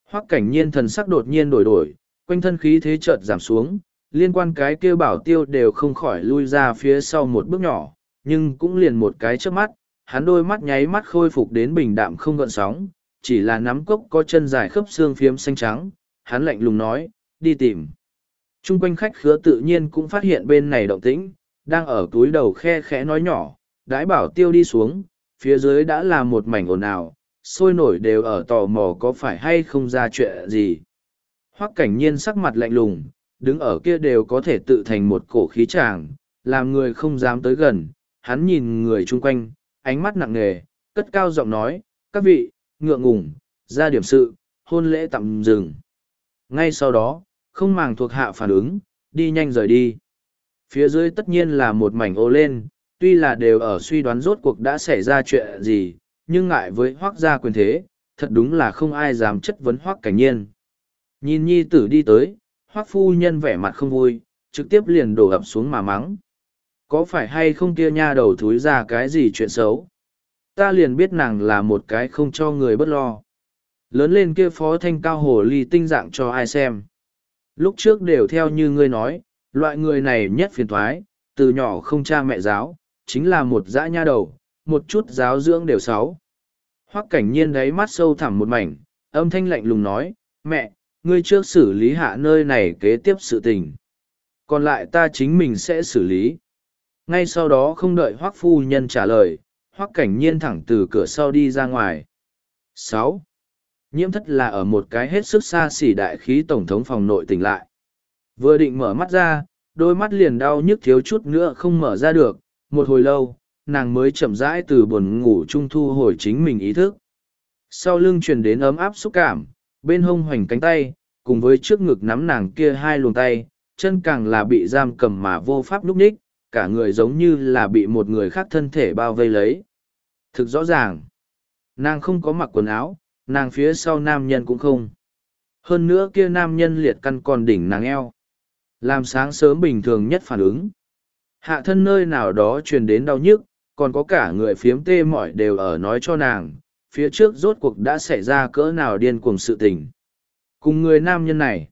Hoắc cảnh nhiên thần sắc đột nhiên đổi đổi, quanh thân khí thế chợt giảm xuống, liên quan cái kia bảo tiêu đều không khỏi lui ra phía sau một bước nhỏ, nhưng cũng liền một cái trước mắt, hắn đôi mắt nháy mắt khôi phục đến bình đạm không gợn sóng, chỉ là nắm cốc có chân dài khớp xương phiếm xanh trắng, hắn lạnh lùng nói, đi tìm. Trung quanh khách khứa tự nhiên cũng phát hiện bên này động tĩnh, đang ở túi đầu khe khẽ nói nhỏ, đãi bảo tiêu đi xuống, phía dưới đã là một mảnh ồn ào, sôi nổi đều ở tò mò có phải hay không ra chuyện gì. Hoắc cảnh nhiên sắc mặt lạnh lùng, đứng ở kia đều có thể tự thành một cổ khí tràng, làm người không dám tới gần, hắn nhìn người chung quanh, ánh mắt nặng nề, cất cao giọng nói, các vị, ngượng ngùng, ra điểm sự, hôn lễ tạm dừng. Ngay sau đó, không màng thuộc hạ phản ứng, đi nhanh rời đi. Phía dưới tất nhiên là một mảnh ô lên, tuy là đều ở suy đoán rốt cuộc đã xảy ra chuyện gì, nhưng ngại với hoác gia quyền thế, thật đúng là không ai dám chất vấn hoác cảnh nhiên. Nhìn nhi tử đi tới, hoác phu nhân vẻ mặt không vui, trực tiếp liền đổ ập xuống mà mắng. Có phải hay không kia nha đầu thúi ra cái gì chuyện xấu? Ta liền biết nàng là một cái không cho người bất lo. Lớn lên kia phó thanh cao hồ ly tinh dạng cho ai xem. Lúc trước đều theo như ngươi nói, loại người này nhất phiền thoái, từ nhỏ không cha mẹ giáo, chính là một dã nha đầu, một chút giáo dưỡng đều xấu. Hoắc cảnh nhiên đáy mắt sâu thẳm một mảnh, âm thanh lạnh lùng nói, mẹ, ngươi trước xử lý hạ nơi này kế tiếp sự tình. Còn lại ta chính mình sẽ xử lý. Ngay sau đó không đợi Hoắc phu nhân trả lời, Hoắc cảnh nhiên thẳng từ cửa sau đi ra ngoài. sáu Nhiễm thất là ở một cái hết sức xa xỉ đại khí tổng thống phòng nội tỉnh lại. Vừa định mở mắt ra, đôi mắt liền đau nhức thiếu chút nữa không mở ra được, một hồi lâu, nàng mới chậm rãi từ buồn ngủ trung thu hồi chính mình ý thức. Sau lưng truyền đến ấm áp xúc cảm, bên hông hoành cánh tay, cùng với trước ngực nắm nàng kia hai luồng tay, chân càng là bị giam cầm mà vô pháp núp ních, cả người giống như là bị một người khác thân thể bao vây lấy. Thực rõ ràng, nàng không có mặc quần áo, nàng phía sau nam nhân cũng không. Hơn nữa kia nam nhân liệt căn còn đỉnh nàng eo. Làm sáng sớm bình thường nhất phản ứng. Hạ thân nơi nào đó truyền đến đau nhức, còn có cả người phiếm tê mỏi đều ở nói cho nàng, phía trước rốt cuộc đã xảy ra cỡ nào điên cuồng sự tình. Cùng người nam nhân này,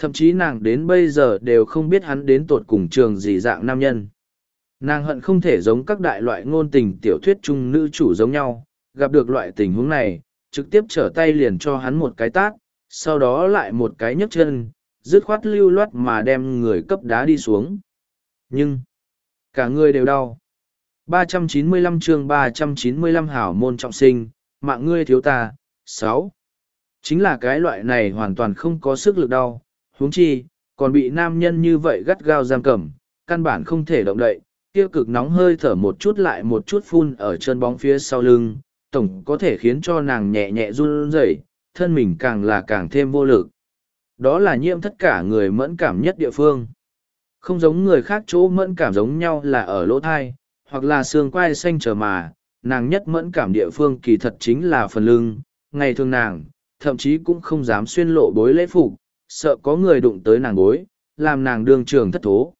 thậm chí nàng đến bây giờ đều không biết hắn đến tột cùng trường gì dạng nam nhân. Nàng hận không thể giống các đại loại ngôn tình tiểu thuyết chung nữ chủ giống nhau, gặp được loại tình huống này, trực tiếp trở tay liền cho hắn một cái tát, sau đó lại một cái nhấc chân, dứt khoát lưu loát mà đem người cấp đá đi xuống. Nhưng, cả người đều đau. 395 chương 395 hảo môn trọng sinh, mạng ngươi thiếu ta, 6. Chính là cái loại này hoàn toàn không có sức lực đau, huống chi, còn bị nam nhân như vậy gắt gao giam cầm, căn bản không thể động đậy, tiêu cực nóng hơi thở một chút lại một chút phun ở chân bóng phía sau lưng, tổng có thể khiến cho nàng nhẹ nhẹ run rẩy, thân mình càng là càng thêm vô lực. Đó là nhiễm tất cả người mẫn cảm nhất địa phương. Không giống người khác chỗ mẫn cảm giống nhau là ở lỗ thai, hoặc là xương quai xanh trở mà, nàng nhất mẫn cảm địa phương kỳ thật chính là phần lưng, ngày thường nàng, thậm chí cũng không dám xuyên lộ bối lễ phục, sợ có người đụng tới nàng gối, làm nàng đương trường thất thố.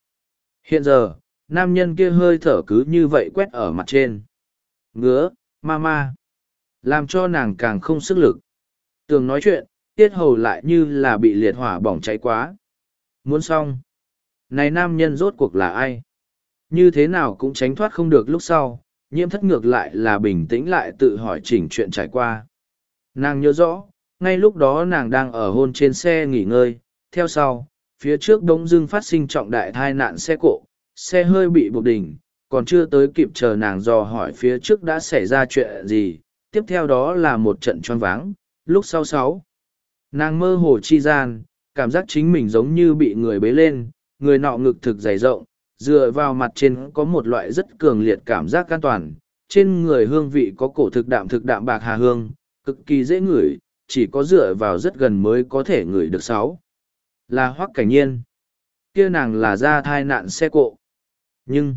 Hiện giờ, nam nhân kia hơi thở cứ như vậy quét ở mặt trên. Ngứa, ma ma. Làm cho nàng càng không sức lực. Tường nói chuyện, tiết hầu lại như là bị liệt hỏa bỏng cháy quá. Muốn xong. Này nam nhân rốt cuộc là ai? Như thế nào cũng tránh thoát không được lúc sau, nhiễm thất ngược lại là bình tĩnh lại tự hỏi chỉnh chuyện trải qua. Nàng nhớ rõ, ngay lúc đó nàng đang ở hôn trên xe nghỉ ngơi, theo sau, phía trước đống dưng phát sinh trọng đại thai nạn xe cộ, xe hơi bị buộc đỉnh, còn chưa tới kịp chờ nàng dò hỏi phía trước đã xảy ra chuyện gì, tiếp theo đó là một trận choáng váng, lúc sau sáu. Nàng mơ hồ chi gian, cảm giác chính mình giống như bị người bế lên, người nọ ngực thực dày rộng, dựa vào mặt trên có một loại rất cường liệt cảm giác an toàn, trên người hương vị có cổ thực đạm thực đạm bạc hà hương, cực kỳ dễ ngửi, chỉ có dựa vào rất gần mới có thể ngửi được sáu. Là hoắc cảnh nhiên. kia nàng là ra thai nạn xe cộ. Nhưng,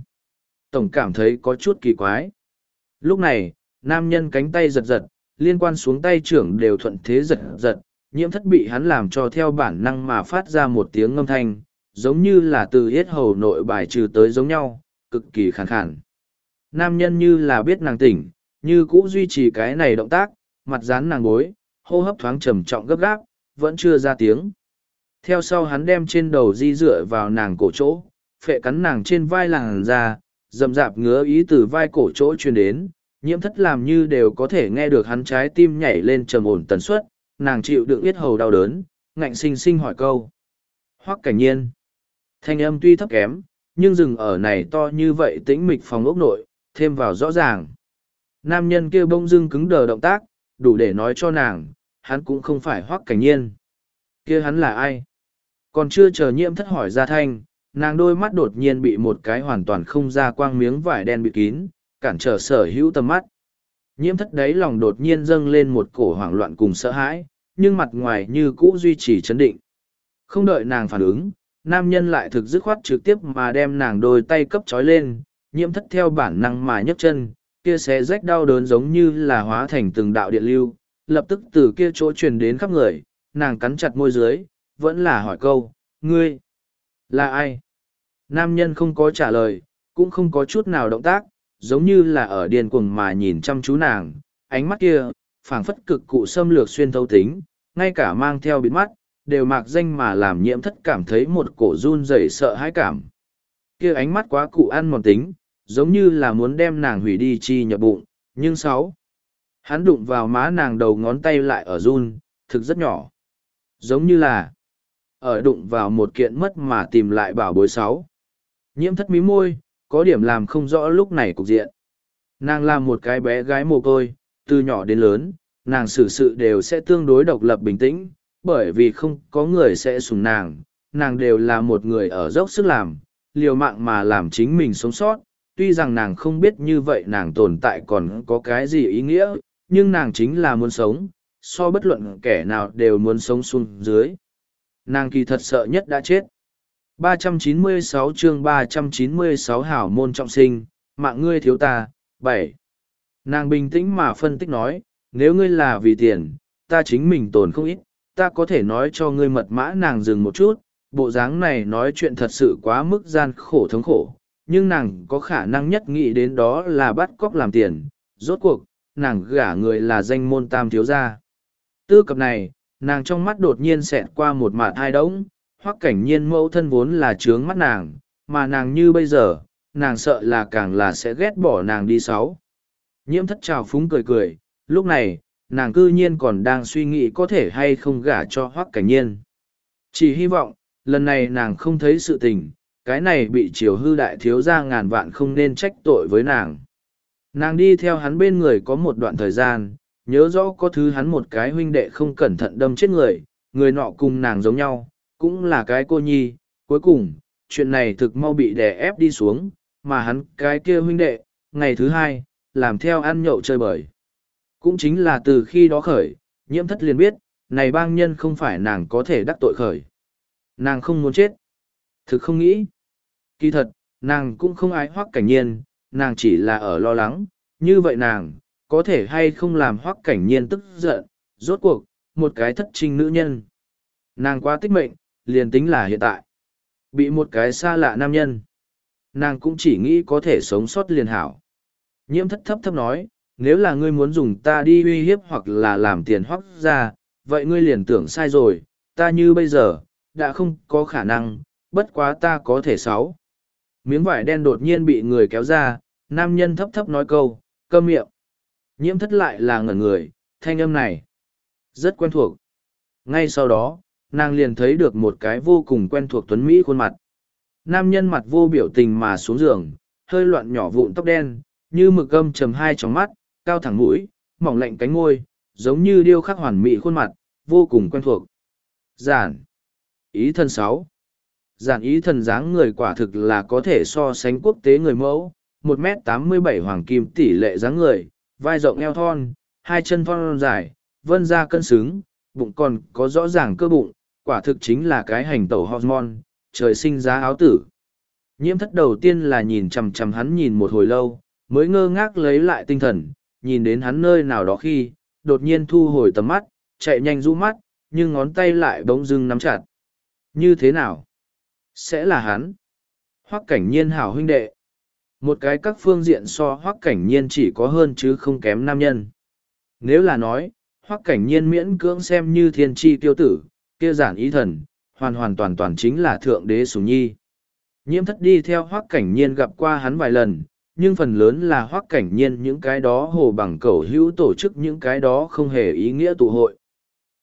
tổng cảm thấy có chút kỳ quái. Lúc này, nam nhân cánh tay giật giật, liên quan xuống tay trưởng đều thuận thế giật giật, nhiễm thất bị hắn làm cho theo bản năng mà phát ra một tiếng ngâm thanh, giống như là từ yết hầu nội bài trừ tới giống nhau, cực kỳ khàn khàn. Nam nhân như là biết nàng tỉnh, như cũ duy trì cái này động tác, mặt dán nàng gối hô hấp thoáng trầm trọng gấp gáp, vẫn chưa ra tiếng. Theo sau hắn đem trên đầu di dựa vào nàng cổ chỗ, phệ cắn nàng trên vai làng ra, dầm rạp ngứa ý từ vai cổ chỗ truyền đến, nhiễm thất làm như đều có thể nghe được hắn trái tim nhảy lên trầm ổn tần suất, nàng chịu đựng yết hầu đau đớn, ngạnh sinh sinh hỏi câu. Hoắc cảnh nhiên. Thanh âm tuy thấp kém, nhưng rừng ở này to như vậy tĩnh mịch phòng ốc nội, thêm vào rõ ràng. Nam nhân kia bông dưng cứng đờ động tác, đủ để nói cho nàng, hắn cũng không phải hoắc cảnh nhiên. kia hắn là ai? Còn chưa chờ nhiễm thất hỏi ra thanh, nàng đôi mắt đột nhiên bị một cái hoàn toàn không ra quang miếng vải đen bị kín, cản trở sở hữu tầm mắt. Nhiễm thất đấy lòng đột nhiên dâng lên một cổ hoảng loạn cùng sợ hãi, nhưng mặt ngoài như cũ duy trì chấn định. Không đợi nàng phản ứng, nam nhân lại thực dứt khoát trực tiếp mà đem nàng đôi tay cấp trói lên, nhiễm thất theo bản năng mà nhấc chân, kia xé rách đau đớn giống như là hóa thành từng đạo điện lưu, lập tức từ kia chỗ truyền đến khắp người, nàng cắn chặt môi dưới, vẫn là hỏi câu, ngươi, là ai? Nam nhân không có trả lời, cũng không có chút nào động tác, giống như là ở điền cuồng mà nhìn chăm chú nàng, ánh mắt kia, phảng phất cực cụ xâm lược xuyên thấu tính, ngay cả mang theo bịt mắt, đều mạc danh mà làm nhiễm thất cảm thấy một cổ run rẩy sợ hãi cảm. Kia ánh mắt quá cụ ăn mòn tính, giống như là muốn đem nàng hủy đi chi nhập bụng, nhưng sáu. Hắn đụng vào má nàng đầu ngón tay lại ở run, thực rất nhỏ. Giống như là ở đụng vào một kiện mất mà tìm lại bảo bối sáu. Nhiễm thất mí môi, có điểm làm không rõ lúc này cục diện. Nàng là một cái bé gái mồ côi, từ nhỏ đến lớn, nàng xử sự đều sẽ tương đối độc lập bình tĩnh, bởi vì không có người sẽ sùng nàng, nàng đều là một người ở dốc sức làm, liều mạng mà làm chính mình sống sót. Tuy rằng nàng không biết như vậy nàng tồn tại còn có cái gì ý nghĩa, nhưng nàng chính là muốn sống, so bất luận kẻ nào đều muốn sống xuống dưới. Nàng kỳ thật sợ nhất đã chết. 396 chương 396 hảo môn trọng sinh, mạng ngươi thiếu ta, 7. Nàng bình tĩnh mà phân tích nói, nếu ngươi là vì tiền, ta chính mình tồn không ít, ta có thể nói cho ngươi mật mã nàng dừng một chút, bộ dáng này nói chuyện thật sự quá mức gian khổ thống khổ, nhưng nàng có khả năng nhất nghĩ đến đó là bắt cóc làm tiền, rốt cuộc, nàng gả người là danh môn tam thiếu gia. Tư cập này, nàng trong mắt đột nhiên xẹt qua một mạt hai đống, hoặc cảnh nhiên mẫu thân vốn là trướng mắt nàng, mà nàng như bây giờ, nàng sợ là càng là sẽ ghét bỏ nàng đi sáu. Nhiễm thất trào phúng cười cười, lúc này, nàng cư nhiên còn đang suy nghĩ có thể hay không gả cho hoắc cảnh nhiên. Chỉ hy vọng, lần này nàng không thấy sự tình, cái này bị triều hư đại thiếu ra ngàn vạn không nên trách tội với nàng. Nàng đi theo hắn bên người có một đoạn thời gian, nhớ rõ có thứ hắn một cái huynh đệ không cẩn thận đâm chết người, người nọ cùng nàng giống nhau, cũng là cái cô nhi, cuối cùng, chuyện này thực mau bị đè ép đi xuống, mà hắn cái kia huynh đệ, ngày thứ hai, làm theo ăn nhậu chơi bời. Cũng chính là từ khi đó khởi, nhiễm thất liền biết, này bang nhân không phải nàng có thể đắc tội khởi. Nàng không muốn chết. Thực không nghĩ. Kỳ thật, nàng cũng không ái hoắc cảnh nhiên, nàng chỉ là ở lo lắng, như vậy nàng, có thể hay không làm hoắc cảnh nhiên tức giận, rốt cuộc, một cái thất trinh nữ nhân. Nàng quá tích mệnh, liền tính là hiện tại. Bị một cái xa lạ nam nhân. Nàng cũng chỉ nghĩ có thể sống sót liền hảo. Nhiễm thất thấp thấp nói, nếu là ngươi muốn dùng ta đi uy hiếp hoặc là làm tiền hoắc ra, vậy ngươi liền tưởng sai rồi, ta như bây giờ, đã không có khả năng, bất quá ta có thể sáu. Miếng vải đen đột nhiên bị người kéo ra, nam nhân thấp thấp nói câu, cơm miệng. Nhiễm thất lại là ngẩn người, thanh âm này. Rất quen thuộc. Ngay sau đó, nàng liền thấy được một cái vô cùng quen thuộc tuấn Mỹ khuôn mặt. Nam nhân mặt vô biểu tình mà xuống giường, hơi loạn nhỏ vụn tóc đen, như mực gâm trầm hai tròng mắt, cao thẳng mũi, mỏng lạnh cánh ngôi, giống như điêu khắc hoàn mỹ khuôn mặt, vô cùng quen thuộc. Giản. Ý thân sáu. Giản ý thần dáng người quả thực là có thể so sánh quốc tế người mẫu, một m tám mươi bảy hoàng kim tỷ lệ dáng người, vai rộng eo thon, hai chân thon dài, vân da cân xứng, bụng còn có rõ ràng cơ bụng, quả thực chính là cái hành tẩu hormone, trời sinh giá áo tử. Nhiễm thất đầu tiên là nhìn chằm chằm hắn nhìn một hồi lâu, mới ngơ ngác lấy lại tinh thần, nhìn đến hắn nơi nào đó khi, đột nhiên thu hồi tầm mắt, chạy nhanh rũ mắt, nhưng ngón tay lại bỗng dưng nắm chặt. Như thế nào? Sẽ là hắn. Hoắc cảnh nhiên hảo huynh đệ. Một cái các phương diện so hoắc cảnh nhiên chỉ có hơn chứ không kém nam nhân. Nếu là nói, hoắc cảnh nhiên miễn cưỡng xem như thiên tri tiêu tử, kia giản ý thần, hoàn hoàn toàn toàn chính là thượng đế sủng nhi. Nhiễm thất đi theo hoắc cảnh nhiên gặp qua hắn vài lần, nhưng phần lớn là hoắc cảnh nhiên những cái đó hồ bằng cầu hữu tổ chức những cái đó không hề ý nghĩa tụ hội.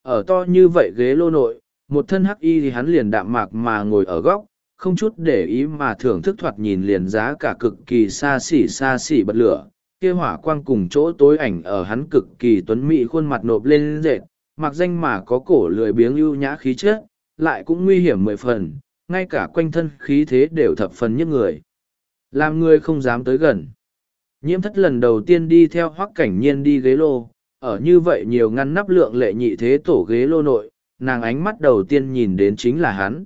Ở to như vậy ghế lô nội, một thân hắc y thì hắn liền đạm mạc mà ngồi ở góc, không chút để ý mà thưởng thức thoạt nhìn liền giá cả cực kỳ xa xỉ xa xỉ bật lửa. kia hỏa quang cùng chỗ tối ảnh ở hắn cực kỳ tuấn mỹ khuôn mặt nộp lên rệt, mặc danh mà có cổ lười biếng ưu nhã khí chất, lại cũng nguy hiểm mười phần, ngay cả quanh thân khí thế đều thập phần nhất người. Làm người không dám tới gần. Nhiễm thất lần đầu tiên đi theo hoắc cảnh nhiên đi ghế lô, ở như vậy nhiều ngăn nắp lượng lệ nhị thế tổ ghế lô nội, nàng ánh mắt đầu tiên nhìn đến chính là hắn.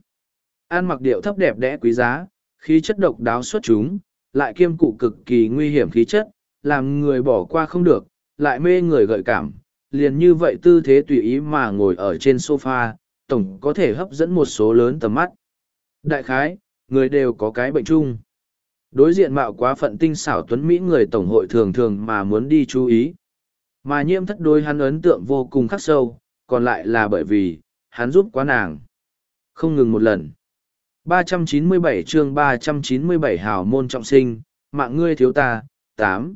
An mặc điệu thấp đẹp đẽ quý giá, khí chất độc đáo xuất chúng, lại kiêm cụ cực kỳ nguy hiểm khí chất, làm người bỏ qua không được, lại mê người gợi cảm, liền như vậy tư thế tùy ý mà ngồi ở trên sofa, tổng có thể hấp dẫn một số lớn tầm mắt. Đại khái, người đều có cái bệnh chung. Đối diện mạo quá phận tinh xảo tuấn Mỹ người tổng hội thường thường mà muốn đi chú ý. Mà nhiễm thất đôi hắn ấn tượng vô cùng khắc sâu, còn lại là bởi vì, hắn giúp quá nàng. Không ngừng một lần. 397 chương 397 hào môn trọng sinh, mạng ngươi thiếu ta, 8.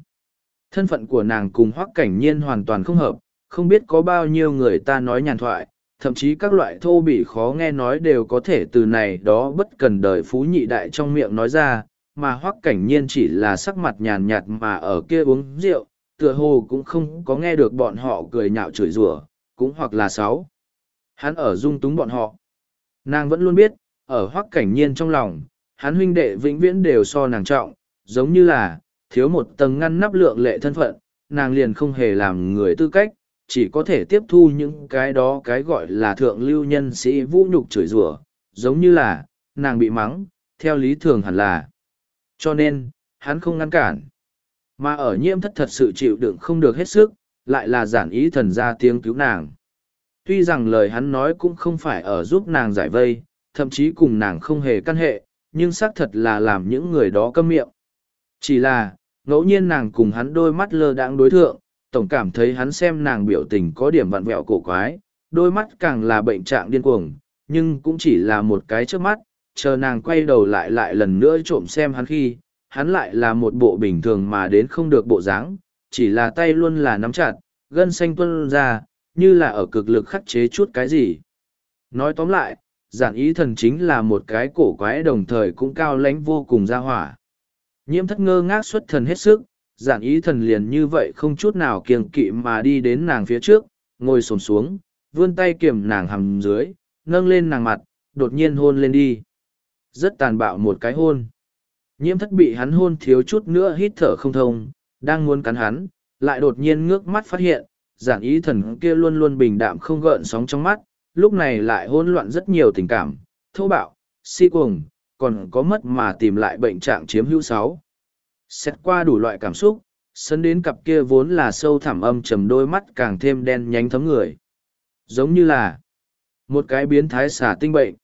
Thân phận của nàng cùng hoắc cảnh nhiên hoàn toàn không hợp, không biết có bao nhiêu người ta nói nhàn thoại, thậm chí các loại thô bỉ khó nghe nói đều có thể từ này đó bất cần đời phú nhị đại trong miệng nói ra, mà hoắc cảnh nhiên chỉ là sắc mặt nhàn nhạt mà ở kia uống rượu, tựa hồ cũng không có nghe được bọn họ cười nhạo chửi rủa cũng hoặc là sáu hắn ở dung túng bọn họ. Nàng vẫn luôn biết, ở hoắc cảnh nhiên trong lòng, hắn huynh đệ vĩnh viễn đều so nàng trọng, giống như là, thiếu một tầng ngăn nắp lượng lệ thân phận, nàng liền không hề làm người tư cách, chỉ có thể tiếp thu những cái đó cái gọi là thượng lưu nhân sĩ vũ nhục chửi rủa, giống như là, nàng bị mắng, theo lý thường hẳn là. Cho nên, hắn không ngăn cản. Mà ở nhiễm thất thật sự chịu đựng không được hết sức, lại là giản ý thần ra tiếng cứu nàng tuy rằng lời hắn nói cũng không phải ở giúp nàng giải vây, thậm chí cùng nàng không hề căn hệ, nhưng xác thật là làm những người đó câm miệng. Chỉ là, ngẫu nhiên nàng cùng hắn đôi mắt lơ đãng đối thượng, tổng cảm thấy hắn xem nàng biểu tình có điểm vặn vẹo cổ quái, đôi mắt càng là bệnh trạng điên cuồng, nhưng cũng chỉ là một cái trước mắt, chờ nàng quay đầu lại lại lần nữa trộm xem hắn khi, hắn lại là một bộ bình thường mà đến không được bộ dáng, chỉ là tay luôn là nắm chặt, gân xanh tuân ra như là ở cực lực khắc chế chút cái gì. Nói tóm lại, giản ý thần chính là một cái cổ quái đồng thời cũng cao lãnh vô cùng ra hỏa. Nhiễm thất ngơ ngác xuất thần hết sức, giản ý thần liền như vậy không chút nào kiêng kỵ mà đi đến nàng phía trước, ngồi sồn xuống, vươn tay kiềm nàng hầm dưới, nâng lên nàng mặt, đột nhiên hôn lên đi. Rất tàn bạo một cái hôn. Nhiễm thất bị hắn hôn thiếu chút nữa hít thở không thông, đang muốn cắn hắn, lại đột nhiên ngước mắt phát hiện giản ý thần kia luôn luôn bình đạm không gợn sóng trong mắt, lúc này lại hỗn loạn rất nhiều tình cảm. Thô bạo, si cuồng, còn có mất mà tìm lại bệnh trạng chiếm hữu sáu. Xét qua đủ loại cảm xúc sân đến cặp kia vốn là sâu thẳm âm trầm đôi mắt càng thêm đen nhánh thấm người. Giống như là một cái biến thái xả tinh bệnh.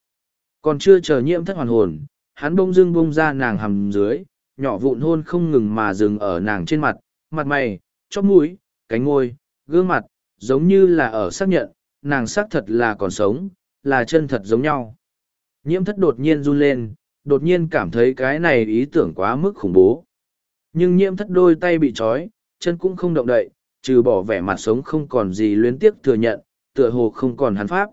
Còn chưa chờ nhiễm thất hoàn hồn, hắn bông dưng bông ra nàng hầm dưới, nhỏ vụn hôn không ngừng mà dừng ở nàng trên mặt. Mặt mày, chóp mũi, cánh ngôi gương mặt, giống như là ở xác nhận, nàng xác thật là còn sống, là chân thật giống nhau. Nhiễm thất đột nhiên run lên, đột nhiên cảm thấy cái này ý tưởng quá mức khủng bố. Nhưng nhiễm thất đôi tay bị trói, chân cũng không động đậy, trừ bỏ vẻ mặt sống không còn gì luyến tiếc thừa nhận, tựa hồ không còn hắn pháp.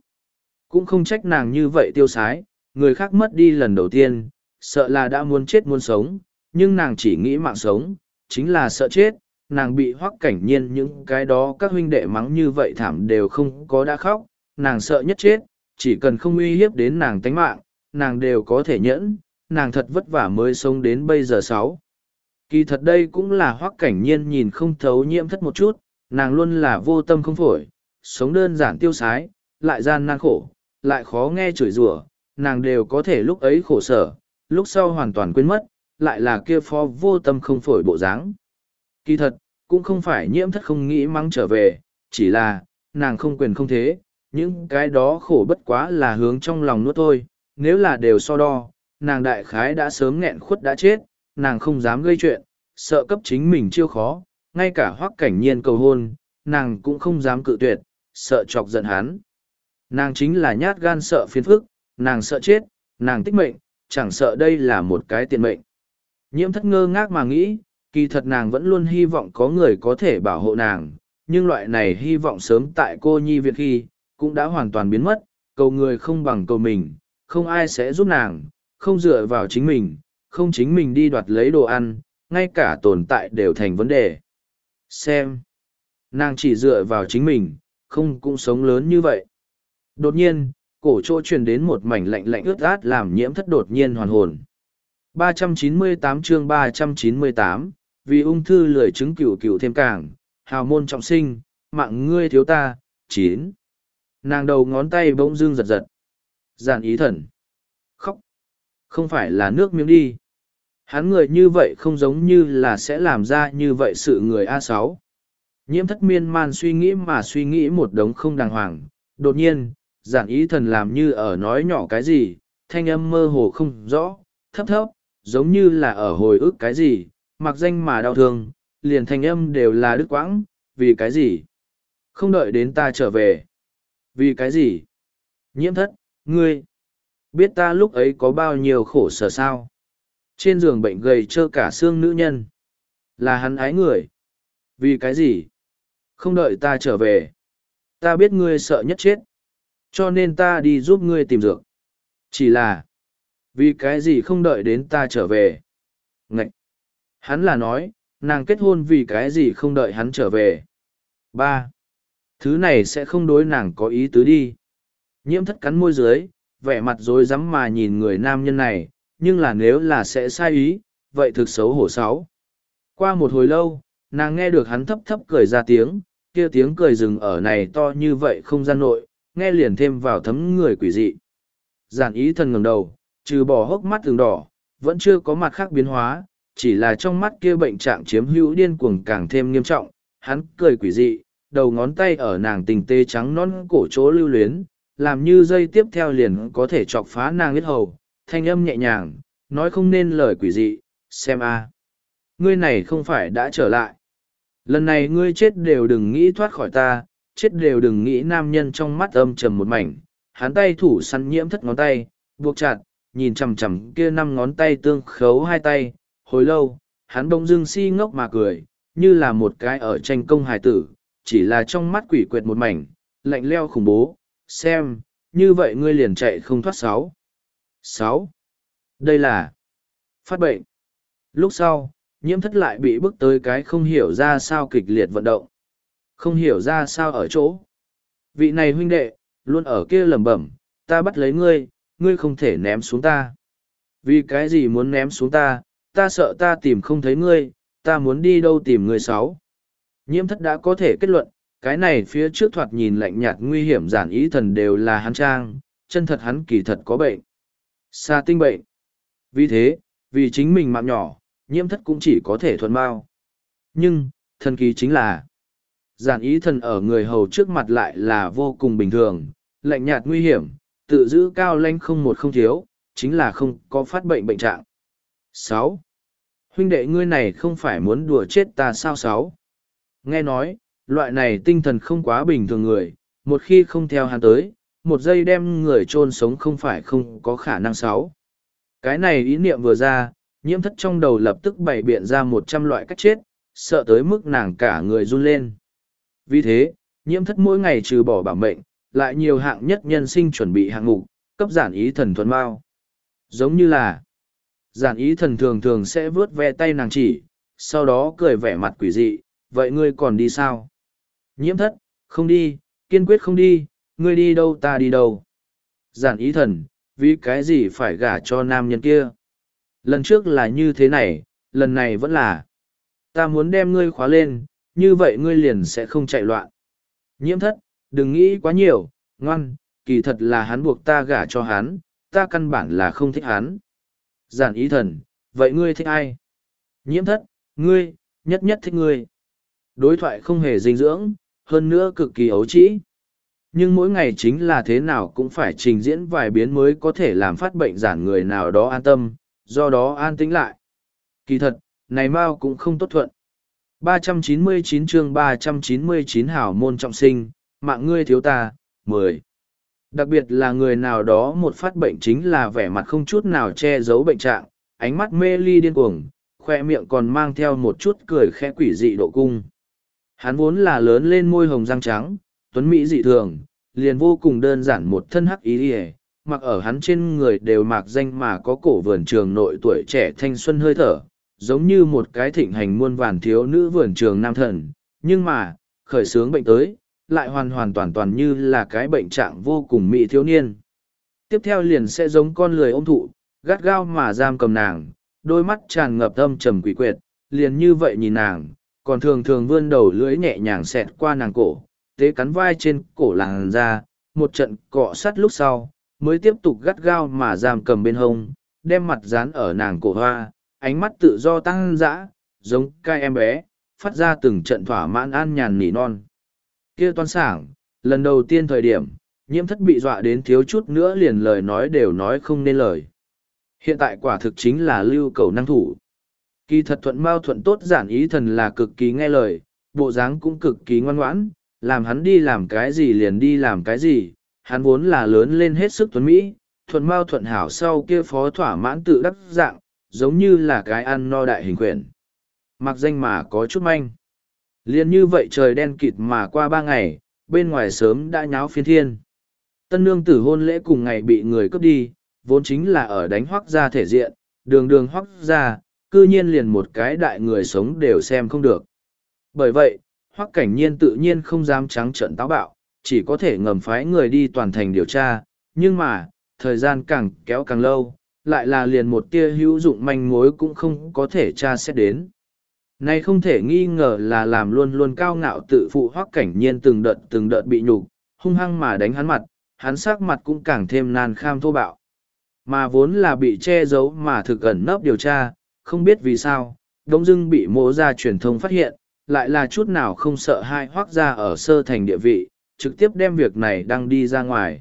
Cũng không trách nàng như vậy tiêu sái, người khác mất đi lần đầu tiên, sợ là đã muốn chết muốn sống, nhưng nàng chỉ nghĩ mạng sống, chính là sợ chết nàng bị hoắc cảnh nhiên những cái đó các huynh đệ mắng như vậy thảm đều không có đã khóc, nàng sợ nhất chết, chỉ cần không uy hiếp đến nàng tánh mạng, nàng đều có thể nhẫn, nàng thật vất vả mới sống đến bây giờ sáu. Kỳ thật đây cũng là hoắc cảnh nhiên nhìn không thấu nhiễm thất một chút, nàng luôn là vô tâm không phổi, sống đơn giản tiêu sái, lại gian nan khổ, lại khó nghe chửi rủa, nàng đều có thể lúc ấy khổ sở, lúc sau hoàn toàn quên mất, lại là kia phó vô tâm không phổi bộ dáng kỳ thật, cũng không phải nhiễm thất không nghĩ mắng trở về, chỉ là, nàng không quyền không thế, những cái đó khổ bất quá là hướng trong lòng nuốt thôi, nếu là đều so đo, nàng đại khái đã sớm nghẹn khuất đã chết, nàng không dám gây chuyện, sợ cấp chính mình chiêu khó, ngay cả hoắc cảnh nhiên cầu hôn, nàng cũng không dám cự tuyệt, sợ chọc giận hắn. Nàng chính là nhát gan sợ phiền phức, nàng sợ chết, nàng tích mệnh, chẳng sợ đây là một cái tiền mệnh. Nhiễm thất ngơ ngác mà nghĩ kỳ thật nàng vẫn luôn hy vọng có người có thể bảo hộ nàng nhưng loại này hy vọng sớm tại cô nhi viện khi cũng đã hoàn toàn biến mất cầu người không bằng cầu mình không ai sẽ giúp nàng không dựa vào chính mình không chính mình đi đoạt lấy đồ ăn ngay cả tồn tại đều thành vấn đề. Xem nàng chỉ dựa vào chính mình không cũng sống lớn như vậy. Đột nhiên cổ chỗ truyền đến một mảnh lạnh lạnh ướt át làm nhiễm thất đột nhiên hoàn hồn. 398 chương 398, vì ung thư lười chứng cửu cửu thêm càng, hào môn trọng sinh, mạng ngươi thiếu ta, chín. Nàng đầu ngón tay bỗng dưng giật giật. Giản ý thần. Khóc. Không phải là nước miếng đi. Hắn người như vậy không giống như là sẽ làm ra như vậy sự người a sáu. Nhiễm thất miên man suy nghĩ mà suy nghĩ một đống không đàng hoàng. Đột nhiên, giản ý thần làm như ở nói nhỏ cái gì, thanh âm mơ hồ không rõ, thấp thấp, giống như là ở hồi ức cái gì, mặc danh mà đau thương, liền thanh âm đều là đứt quãng, vì cái gì? Không đợi đến ta trở về. Vì cái gì? Nhiễm thất, ngươi, biết ta lúc ấy có bao nhiêu khổ sở sao? Trên giường bệnh gầy trơ cả xương nữ nhân. Là hắn ái người. Vì cái gì? Không đợi ta trở về. Ta biết ngươi sợ nhất chết. Cho nên ta đi giúp ngươi tìm dược. Chỉ là, vì cái gì không đợi đến ta trở về? Ngậy! Hắn là nói, nàng kết hôn vì cái gì không đợi hắn trở về. ba Thứ này sẽ không đối nàng có ý tứ đi. Nhiễm thất cắn môi dưới, vẻ mặt rối rắm mà nhìn người nam nhân này, nhưng là nếu là sẽ sai ý, vậy thực xấu hổ sáu. Qua một hồi lâu, nàng nghe được hắn thấp thấp cười ra tiếng, kia tiếng cười rừng ở này to như vậy không gian nội, nghe liền thêm vào thấm người quỷ dị. Giản ý thần ngẩng đầu, trừ bỏ hốc mắt từng đỏ, vẫn chưa có mặt khác biến hóa, chỉ là trong mắt kia bệnh trạng chiếm hữu điên cuồng càng thêm nghiêm trọng, hắn cười quỷ dị, đầu ngón tay ở nàng tình tê trắng non cổ chỗ lưu luyến, làm như dây tiếp theo liền có thể chọc phá nàng huyết hầu, thanh âm nhẹ nhàng, nói không nên lời quỷ dị, xem a, Ngươi này không phải đã trở lại. Lần này ngươi chết đều đừng nghĩ thoát khỏi ta, chết đều đừng nghĩ nam nhân trong mắt âm trầm một mảnh, hắn tay thủ săn nhiễm thất ngón tay, buộc chặt, nhìn chằm chằm kia năm ngón tay tương khấu hai tay, hồi lâu, hắn bỗng dưng si ngốc mà cười, như là một cái ở tranh công hài tử, chỉ là trong mắt quỷ quyệt một mảnh, lạnh leo khủng bố, xem, như vậy ngươi liền chạy không thoát sáu. Sáu. Đây là phát bệnh. Lúc sau, nhiễm thất lại bị bước tới cái không hiểu ra sao kịch liệt vận động. Không hiểu ra sao ở chỗ. Vị này huynh đệ, luôn ở kia lẩm bẩm, ta bắt lấy ngươi, ngươi không thể ném xuống ta. Vì cái gì muốn ném xuống ta, ta sợ ta tìm không thấy ngươi, ta muốn đi đâu tìm ngươi sáu. Nhiễm thất đã có thể kết luận, cái này phía trước thoạt nhìn lạnh nhạt nguy hiểm giản ý thần đều là hắn trang, chân thật hắn kỳ thật có bệnh. Xa tinh bệnh. Vì thế, vì chính mình mạng nhỏ, nhiễm thất cũng chỉ có thể thuận bao. Nhưng, thần kỳ chính là, giản ý thần ở người hầu trước mặt lại là vô cùng bình thường, lạnh nhạt nguy hiểm, tự giữ cao lanh không một không thiếu, chính là không có phát bệnh bệnh trạng sáu Huynh đệ ngươi này không phải muốn đùa chết ta sao sáu? Nghe nói, loại này tinh thần không quá bình thường người, một khi không theo hắn tới, một giây đem người chôn sống không phải không có khả năng sáu. Cái này ý niệm vừa ra, nhiễm thất trong đầu lập tức bày biện ra một trăm loại cách chết, sợ tới mức nàng cả người run lên. Vì thế, nhiễm thất mỗi ngày trừ bỏ bảo mệnh, lại nhiều hạng nhất nhân sinh chuẩn bị hạng mục, cấp giản ý thần thuần bao. Giống như là, giản ý thần thường thường sẽ vớt ve tay nàng chỉ, sau đó cười vẻ mặt quỷ dị, vậy ngươi còn đi sao? Nhiễm thất, không đi, kiên quyết không đi, ngươi đi đâu ta đi đâu. Giản ý thần, vì cái gì phải gả cho nam nhân kia? Lần trước là như thế này, lần này vẫn là. Ta muốn đem ngươi khóa lên, như vậy ngươi liền sẽ không chạy loạn. Nhiễm thất, đừng nghĩ quá nhiều, ngoan, kỳ thật là hắn buộc ta gả cho hắn, ta căn bản là không thích hắn. Giản ý thần, vậy ngươi thích ai? Nhiễm thất, ngươi, nhất nhất thích ngươi. Đối thoại không hề dinh dưỡng, hơn nữa cực kỳ ấu trĩ. Nhưng mỗi ngày chính là thế nào cũng phải trình diễn vài biến mới có thể làm phát bệnh giản người nào đó an tâm, do đó an tĩnh lại. Kỳ thật, này mau cũng không tốt thuận. 399 chương 399 hảo môn trọng sinh, mạng ngươi thiếu ta, 10. Đặc biệt là người nào đó một phát bệnh chính là vẻ mặt không chút nào che giấu bệnh trạng, ánh mắt mê ly điên cuồng, khoe miệng còn mang theo một chút cười khẽ quỷ dị độ cung. Hắn vốn là lớn lên môi hồng răng trắng, tuấn mỹ dị thường, liền vô cùng đơn giản một thân hắc ý ỉa mặc ở hắn trên người đều mạc danh mà có cổ vườn trường nội tuổi trẻ thanh xuân hơi thở giống như một cái thịnh hành muôn vàn thiếu nữ vườn trường nam thần nhưng mà khởi sướng bệnh tới lại hoàn hoàn toàn toàn như là cái bệnh trạng vô cùng mỹ thiếu niên tiếp theo liền sẽ giống con lười ôm thụ gắt gao mà giam cầm nàng đôi mắt tràn ngập âm trầm quỷ quyệt liền như vậy nhìn nàng còn thường thường vươn đầu lưỡi nhẹ nhàng xẹt qua nàng cổ tế cắn vai trên cổ làng ra một trận cọ sắt lúc sau mới tiếp tục gắt gao mà giam cầm bên hông, đem mặt dán ở nàng cổ hoa, ánh mắt tự do tăng dã, giống cai em bé, phát ra từng trận thỏa mãn an nhàn nỉ non kia toan sảng, lần đầu tiên thời điểm, nhiễm thất bị dọa đến thiếu chút nữa liền lời nói đều nói không nên lời. Hiện tại quả thực chính là lưu cầu năng thủ. Kỳ thật thuận mao thuận tốt giản ý thần là cực kỳ nghe lời, bộ dáng cũng cực kỳ ngoan ngoãn, làm hắn đi làm cái gì liền đi làm cái gì, hắn vốn là lớn lên hết sức tuấn Mỹ, thuận mao thuận hảo sau kia phó thỏa mãn tự đắc dạng, giống như là cái ăn no đại hình quyển. Mặc danh mà có chút manh. Liên như vậy trời đen kịt mà qua ba ngày, bên ngoài sớm đã nháo phiên thiên. Tân nương tử hôn lễ cùng ngày bị người cướp đi, vốn chính là ở đánh hoác ra thể diện, đường đường hoác ra, cư nhiên liền một cái đại người sống đều xem không được. Bởi vậy, hoắc cảnh nhiên tự nhiên không dám trắng trợn táo bạo, chỉ có thể ngầm phái người đi toàn thành điều tra, nhưng mà, thời gian càng kéo càng lâu, lại là liền một tia hữu dụng manh mối cũng không có thể tra xét đến. Này không thể nghi ngờ là làm luôn luôn cao ngạo tự phụ hoắc cảnh nhiên từng đợt từng đợt bị nhục, hung hăng mà đánh hắn mặt, hắn sắc mặt cũng càng thêm nan kham thô bạo. Mà vốn là bị che giấu mà thực ẩn nấp điều tra, không biết vì sao, đông dưng bị mô ra truyền thông phát hiện, lại là chút nào không sợ hai hoắc ra ở sơ thành địa vị, trực tiếp đem việc này đăng đi ra ngoài.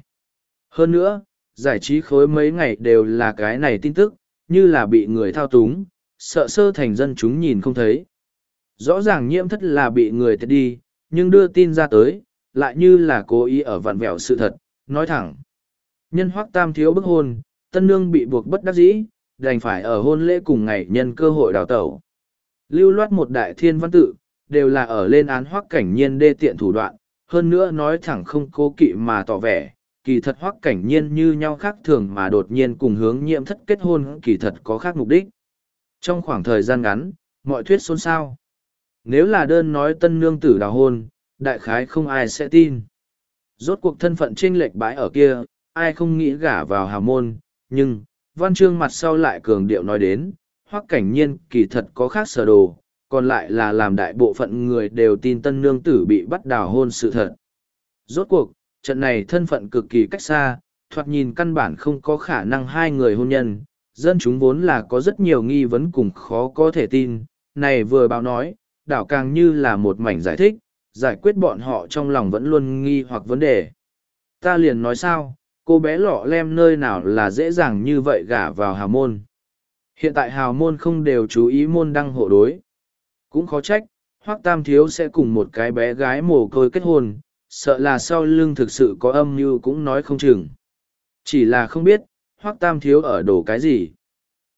Hơn nữa, giải trí khối mấy ngày đều là cái này tin tức, như là bị người thao túng, sợ sơ thành dân chúng nhìn không thấy. Rõ ràng nhiễm thất là bị người thiệt đi, nhưng đưa tin ra tới, lại như là cố ý ở vặn vẹo sự thật, nói thẳng. Nhân hoác tam thiếu bức hôn, tân nương bị buộc bất đắc dĩ, đành phải ở hôn lễ cùng ngày nhân cơ hội đào tẩu. Lưu loát một đại thiên văn tự, đều là ở lên án hoác cảnh nhiên đê tiện thủ đoạn, hơn nữa nói thẳng không cố kỵ mà tỏ vẻ, kỳ thật hoác cảnh nhiên như nhau khác thường mà đột nhiên cùng hướng nhiễm thất kết hôn kỳ thật có khác mục đích. Trong khoảng thời gian ngắn, mọi thuyết xôn xao. Nếu là đơn nói tân nương tử đào hôn, đại khái không ai sẽ tin. Rốt cuộc thân phận trinh lệch bãi ở kia, ai không nghĩ gả vào hào môn, nhưng, văn chương mặt sau lại cường điệu nói đến, hoắc cảnh nhiên kỳ thật có khác sở đồ, còn lại là làm đại bộ phận người đều tin tân nương tử bị bắt đào hôn sự thật. Rốt cuộc, trận này thân phận cực kỳ cách xa, thoạt nhìn căn bản không có khả năng hai người hôn nhân, dân chúng vốn là có rất nhiều nghi vấn cùng khó có thể tin, này vừa báo nói, đảo càng như là một mảnh giải thích, giải quyết bọn họ trong lòng vẫn luôn nghi hoặc vấn đề. Ta liền nói sao, cô bé lọ lem nơi nào là dễ dàng như vậy gả vào hào môn. Hiện tại hào môn không đều chú ý môn đăng hộ đối. Cũng khó trách, Hoắc Tam Thiếu sẽ cùng một cái bé gái mồ côi kết hôn, sợ là sau lưng thực sự có âm mưu cũng nói không chừng. Chỉ là không biết, Hoắc Tam Thiếu ở đổ cái gì.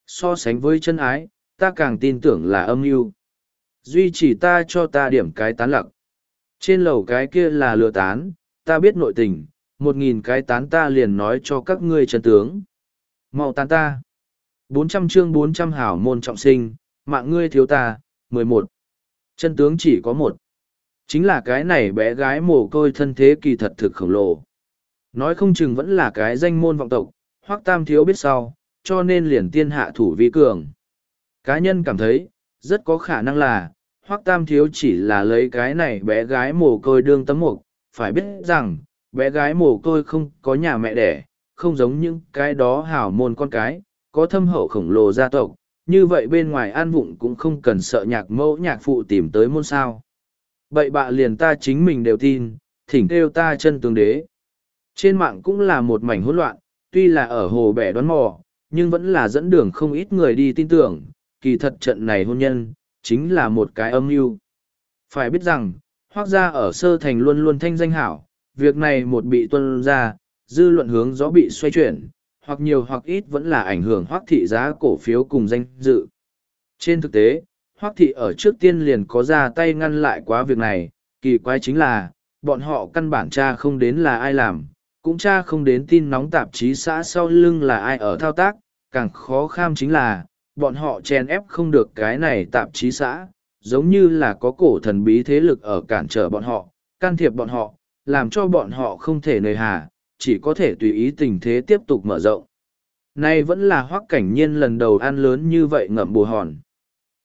So sánh với chân ái, ta càng tin tưởng là âm mưu. Duy chỉ ta cho ta điểm cái tán lặc. Trên lầu cái kia là lừa tán, ta biết nội tình, một nghìn cái tán ta liền nói cho các ngươi chân tướng. mau tán ta. bốn trăm chương bốn trăm hảo môn trọng sinh, mạng ngươi thiếu ta, mười một Chân tướng chỉ có một. Chính là cái này bé gái mồ côi thân thế kỳ thật thực khổng lồ. Nói không chừng vẫn là cái danh môn vọng tộc, hoặc tam thiếu biết sau, cho nên liền tiên hạ thủ vi cường. Cá nhân cảm thấy, rất có khả năng là, Hoắc Tam Thiếu chỉ là lấy cái này bé gái mồ côi đương tấm mục, phải biết rằng, bé gái mồ côi không có nhà mẹ đẻ, không giống những cái đó hảo môn con cái, có thâm hậu khổng lồ gia tộc, như vậy bên ngoài an vụng cũng không cần sợ nhạc mẫu nhạc phụ tìm tới môn sao. Bậy bạ liền ta chính mình đều tin, thỉnh kêu ta chân tướng đế. Trên mạng cũng là một mảnh hỗn loạn, tuy là ở hồ bẻ đoán mò, nhưng vẫn là dẫn đường không ít người đi tin tưởng, kỳ thật trận này hôn nhân, chính là một cái âm mưu. Phải biết rằng, hoác gia ở sơ thành luôn luôn thanh danh hảo, việc này một bị tuân ra, dư luận hướng gió bị xoay chuyển, hoặc nhiều hoặc ít vẫn là ảnh hưởng hoác thị giá cổ phiếu cùng danh dự. Trên thực tế, hoác thị ở trước tiên liền có ra tay ngăn lại quá việc này, kỳ quái chính là, bọn họ căn bản tra không đến là ai làm, cũng tra không đến tin nóng tạp chí xã sau lưng là ai ở thao tác, càng khó kham chính là, bọn họ chen ép không được cái này tạp chí xã, giống như là có cổ thần bí thế lực ở cản trở bọn họ, can thiệp bọn họ, làm cho bọn họ không thể nơi hà, chỉ có thể tùy ý tình thế tiếp tục mở rộng. Nay vẫn là hoác cảnh nhiên lần đầu ăn lớn như vậy ngậm bù hòn.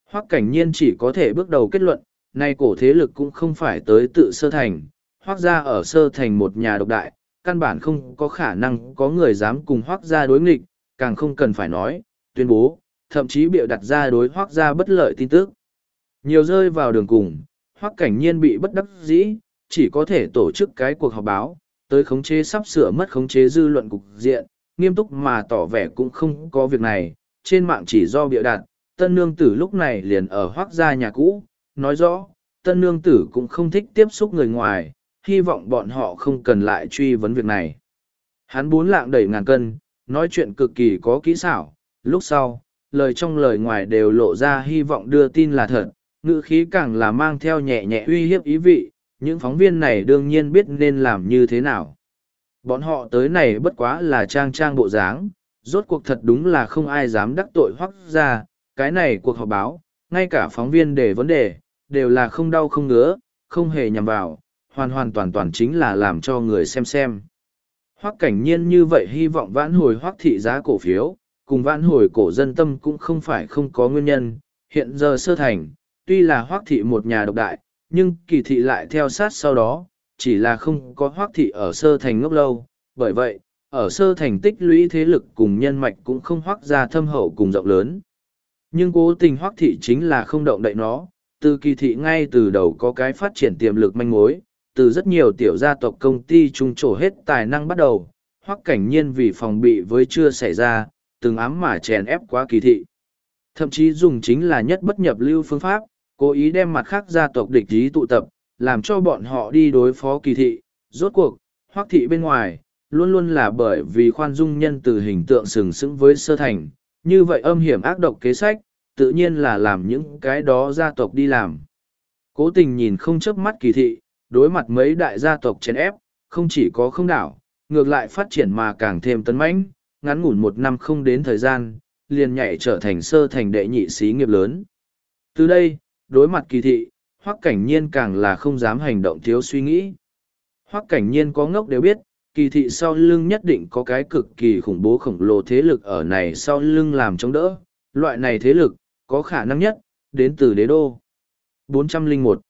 Hoác cảnh nhiên chỉ có thể bước đầu kết luận, nay cổ thế lực cũng không phải tới tự sơ thành, hoác ra ở sơ thành một nhà độc đại, căn bản không có khả năng có người dám cùng hoác ra đối nghịch, càng không cần phải nói, tuyên bố, thậm chí bịa đặt ra đối hoác ra bất lợi tin tức. Nhiều rơi vào đường cùng, hoác cảnh nhiên bị bất đắc dĩ, chỉ có thể tổ chức cái cuộc họp báo, tới khống chế sắp sửa mất khống chế dư luận cục diện, nghiêm túc mà tỏ vẻ cũng không có việc này, trên mạng chỉ do bịa đặt, tân nương tử lúc này liền ở hoác gia nhà cũ, nói rõ, tân nương tử cũng không thích tiếp xúc người ngoài, hy vọng bọn họ không cần lại truy vấn việc này. Hắn bốn lạng đẩy ngàn cân, nói chuyện cực kỳ có kỹ xảo, lúc sau, lời trong lời ngoài đều lộ ra hy vọng đưa tin là thật, ngữ khí càng là mang theo nhẹ nhẹ uy hiếp ý vị, những phóng viên này đương nhiên biết nên làm như thế nào. Bọn họ tới này bất quá là trang trang bộ dáng, rốt cuộc thật đúng là không ai dám đắc tội hoắc ra, cái này cuộc họp báo, ngay cả phóng viên đề vấn đề, đều là không đau không ngứa, không hề nhằm vào, hoàn hoàn toàn toàn chính là làm cho người xem xem. Hoắc cảnh nhiên như vậy hy vọng vãn hồi hoắc thị giá cổ phiếu, cùng vãn hồi cổ dân tâm cũng không phải không có nguyên nhân. Hiện giờ sơ thành, tuy là hoắc thị một nhà độc đại, nhưng kỳ thị lại theo sát sau đó, chỉ là không có hoắc thị ở sơ thành ngốc lâu. Bởi vậy, ở sơ thành tích lũy thế lực cùng nhân mạch cũng không hoác ra thâm hậu cùng rộng lớn. Nhưng cố tình hoắc thị chính là không động đậy nó, từ kỳ thị ngay từ đầu có cái phát triển tiềm lực manh mối, từ rất nhiều tiểu gia tộc công ty trung trổ hết tài năng bắt đầu, hoắc cảnh nhiên vì phòng bị với chưa xảy ra, từng ám mà chèn ép quá kỳ thị. Thậm chí dùng chính là nhất bất nhập lưu phương pháp, cố ý đem mặt khác gia tộc địch ý tụ tập, làm cho bọn họ đi đối phó kỳ thị. Rốt cuộc, hoắc thị bên ngoài, luôn luôn là bởi vì khoan dung nhân từ hình tượng sừng sững với sơ thành, như vậy âm hiểm ác độc kế sách, tự nhiên là làm những cái đó gia tộc đi làm. Cố tình nhìn không chớp mắt kỳ thị, đối mặt mấy đại gia tộc chèn ép, không chỉ có không đảo, ngược lại phát triển mà càng thêm tấn mãnh, ngắn ngủn một năm không đến thời gian, liền nhảy trở thành sơ thành đệ nhị sĩ nghiệp lớn. Từ đây, đối mặt kỳ thị, hoắc cảnh nhiên càng là không dám hành động thiếu suy nghĩ. Hoắc cảnh nhiên có ngốc đều biết, kỳ thị sau lưng nhất định có cái cực kỳ khủng bố khổng lồ thế lực ở này sau lưng làm chống đỡ. Loại này thế lực, có khả năng nhất, đến từ đế đô. 401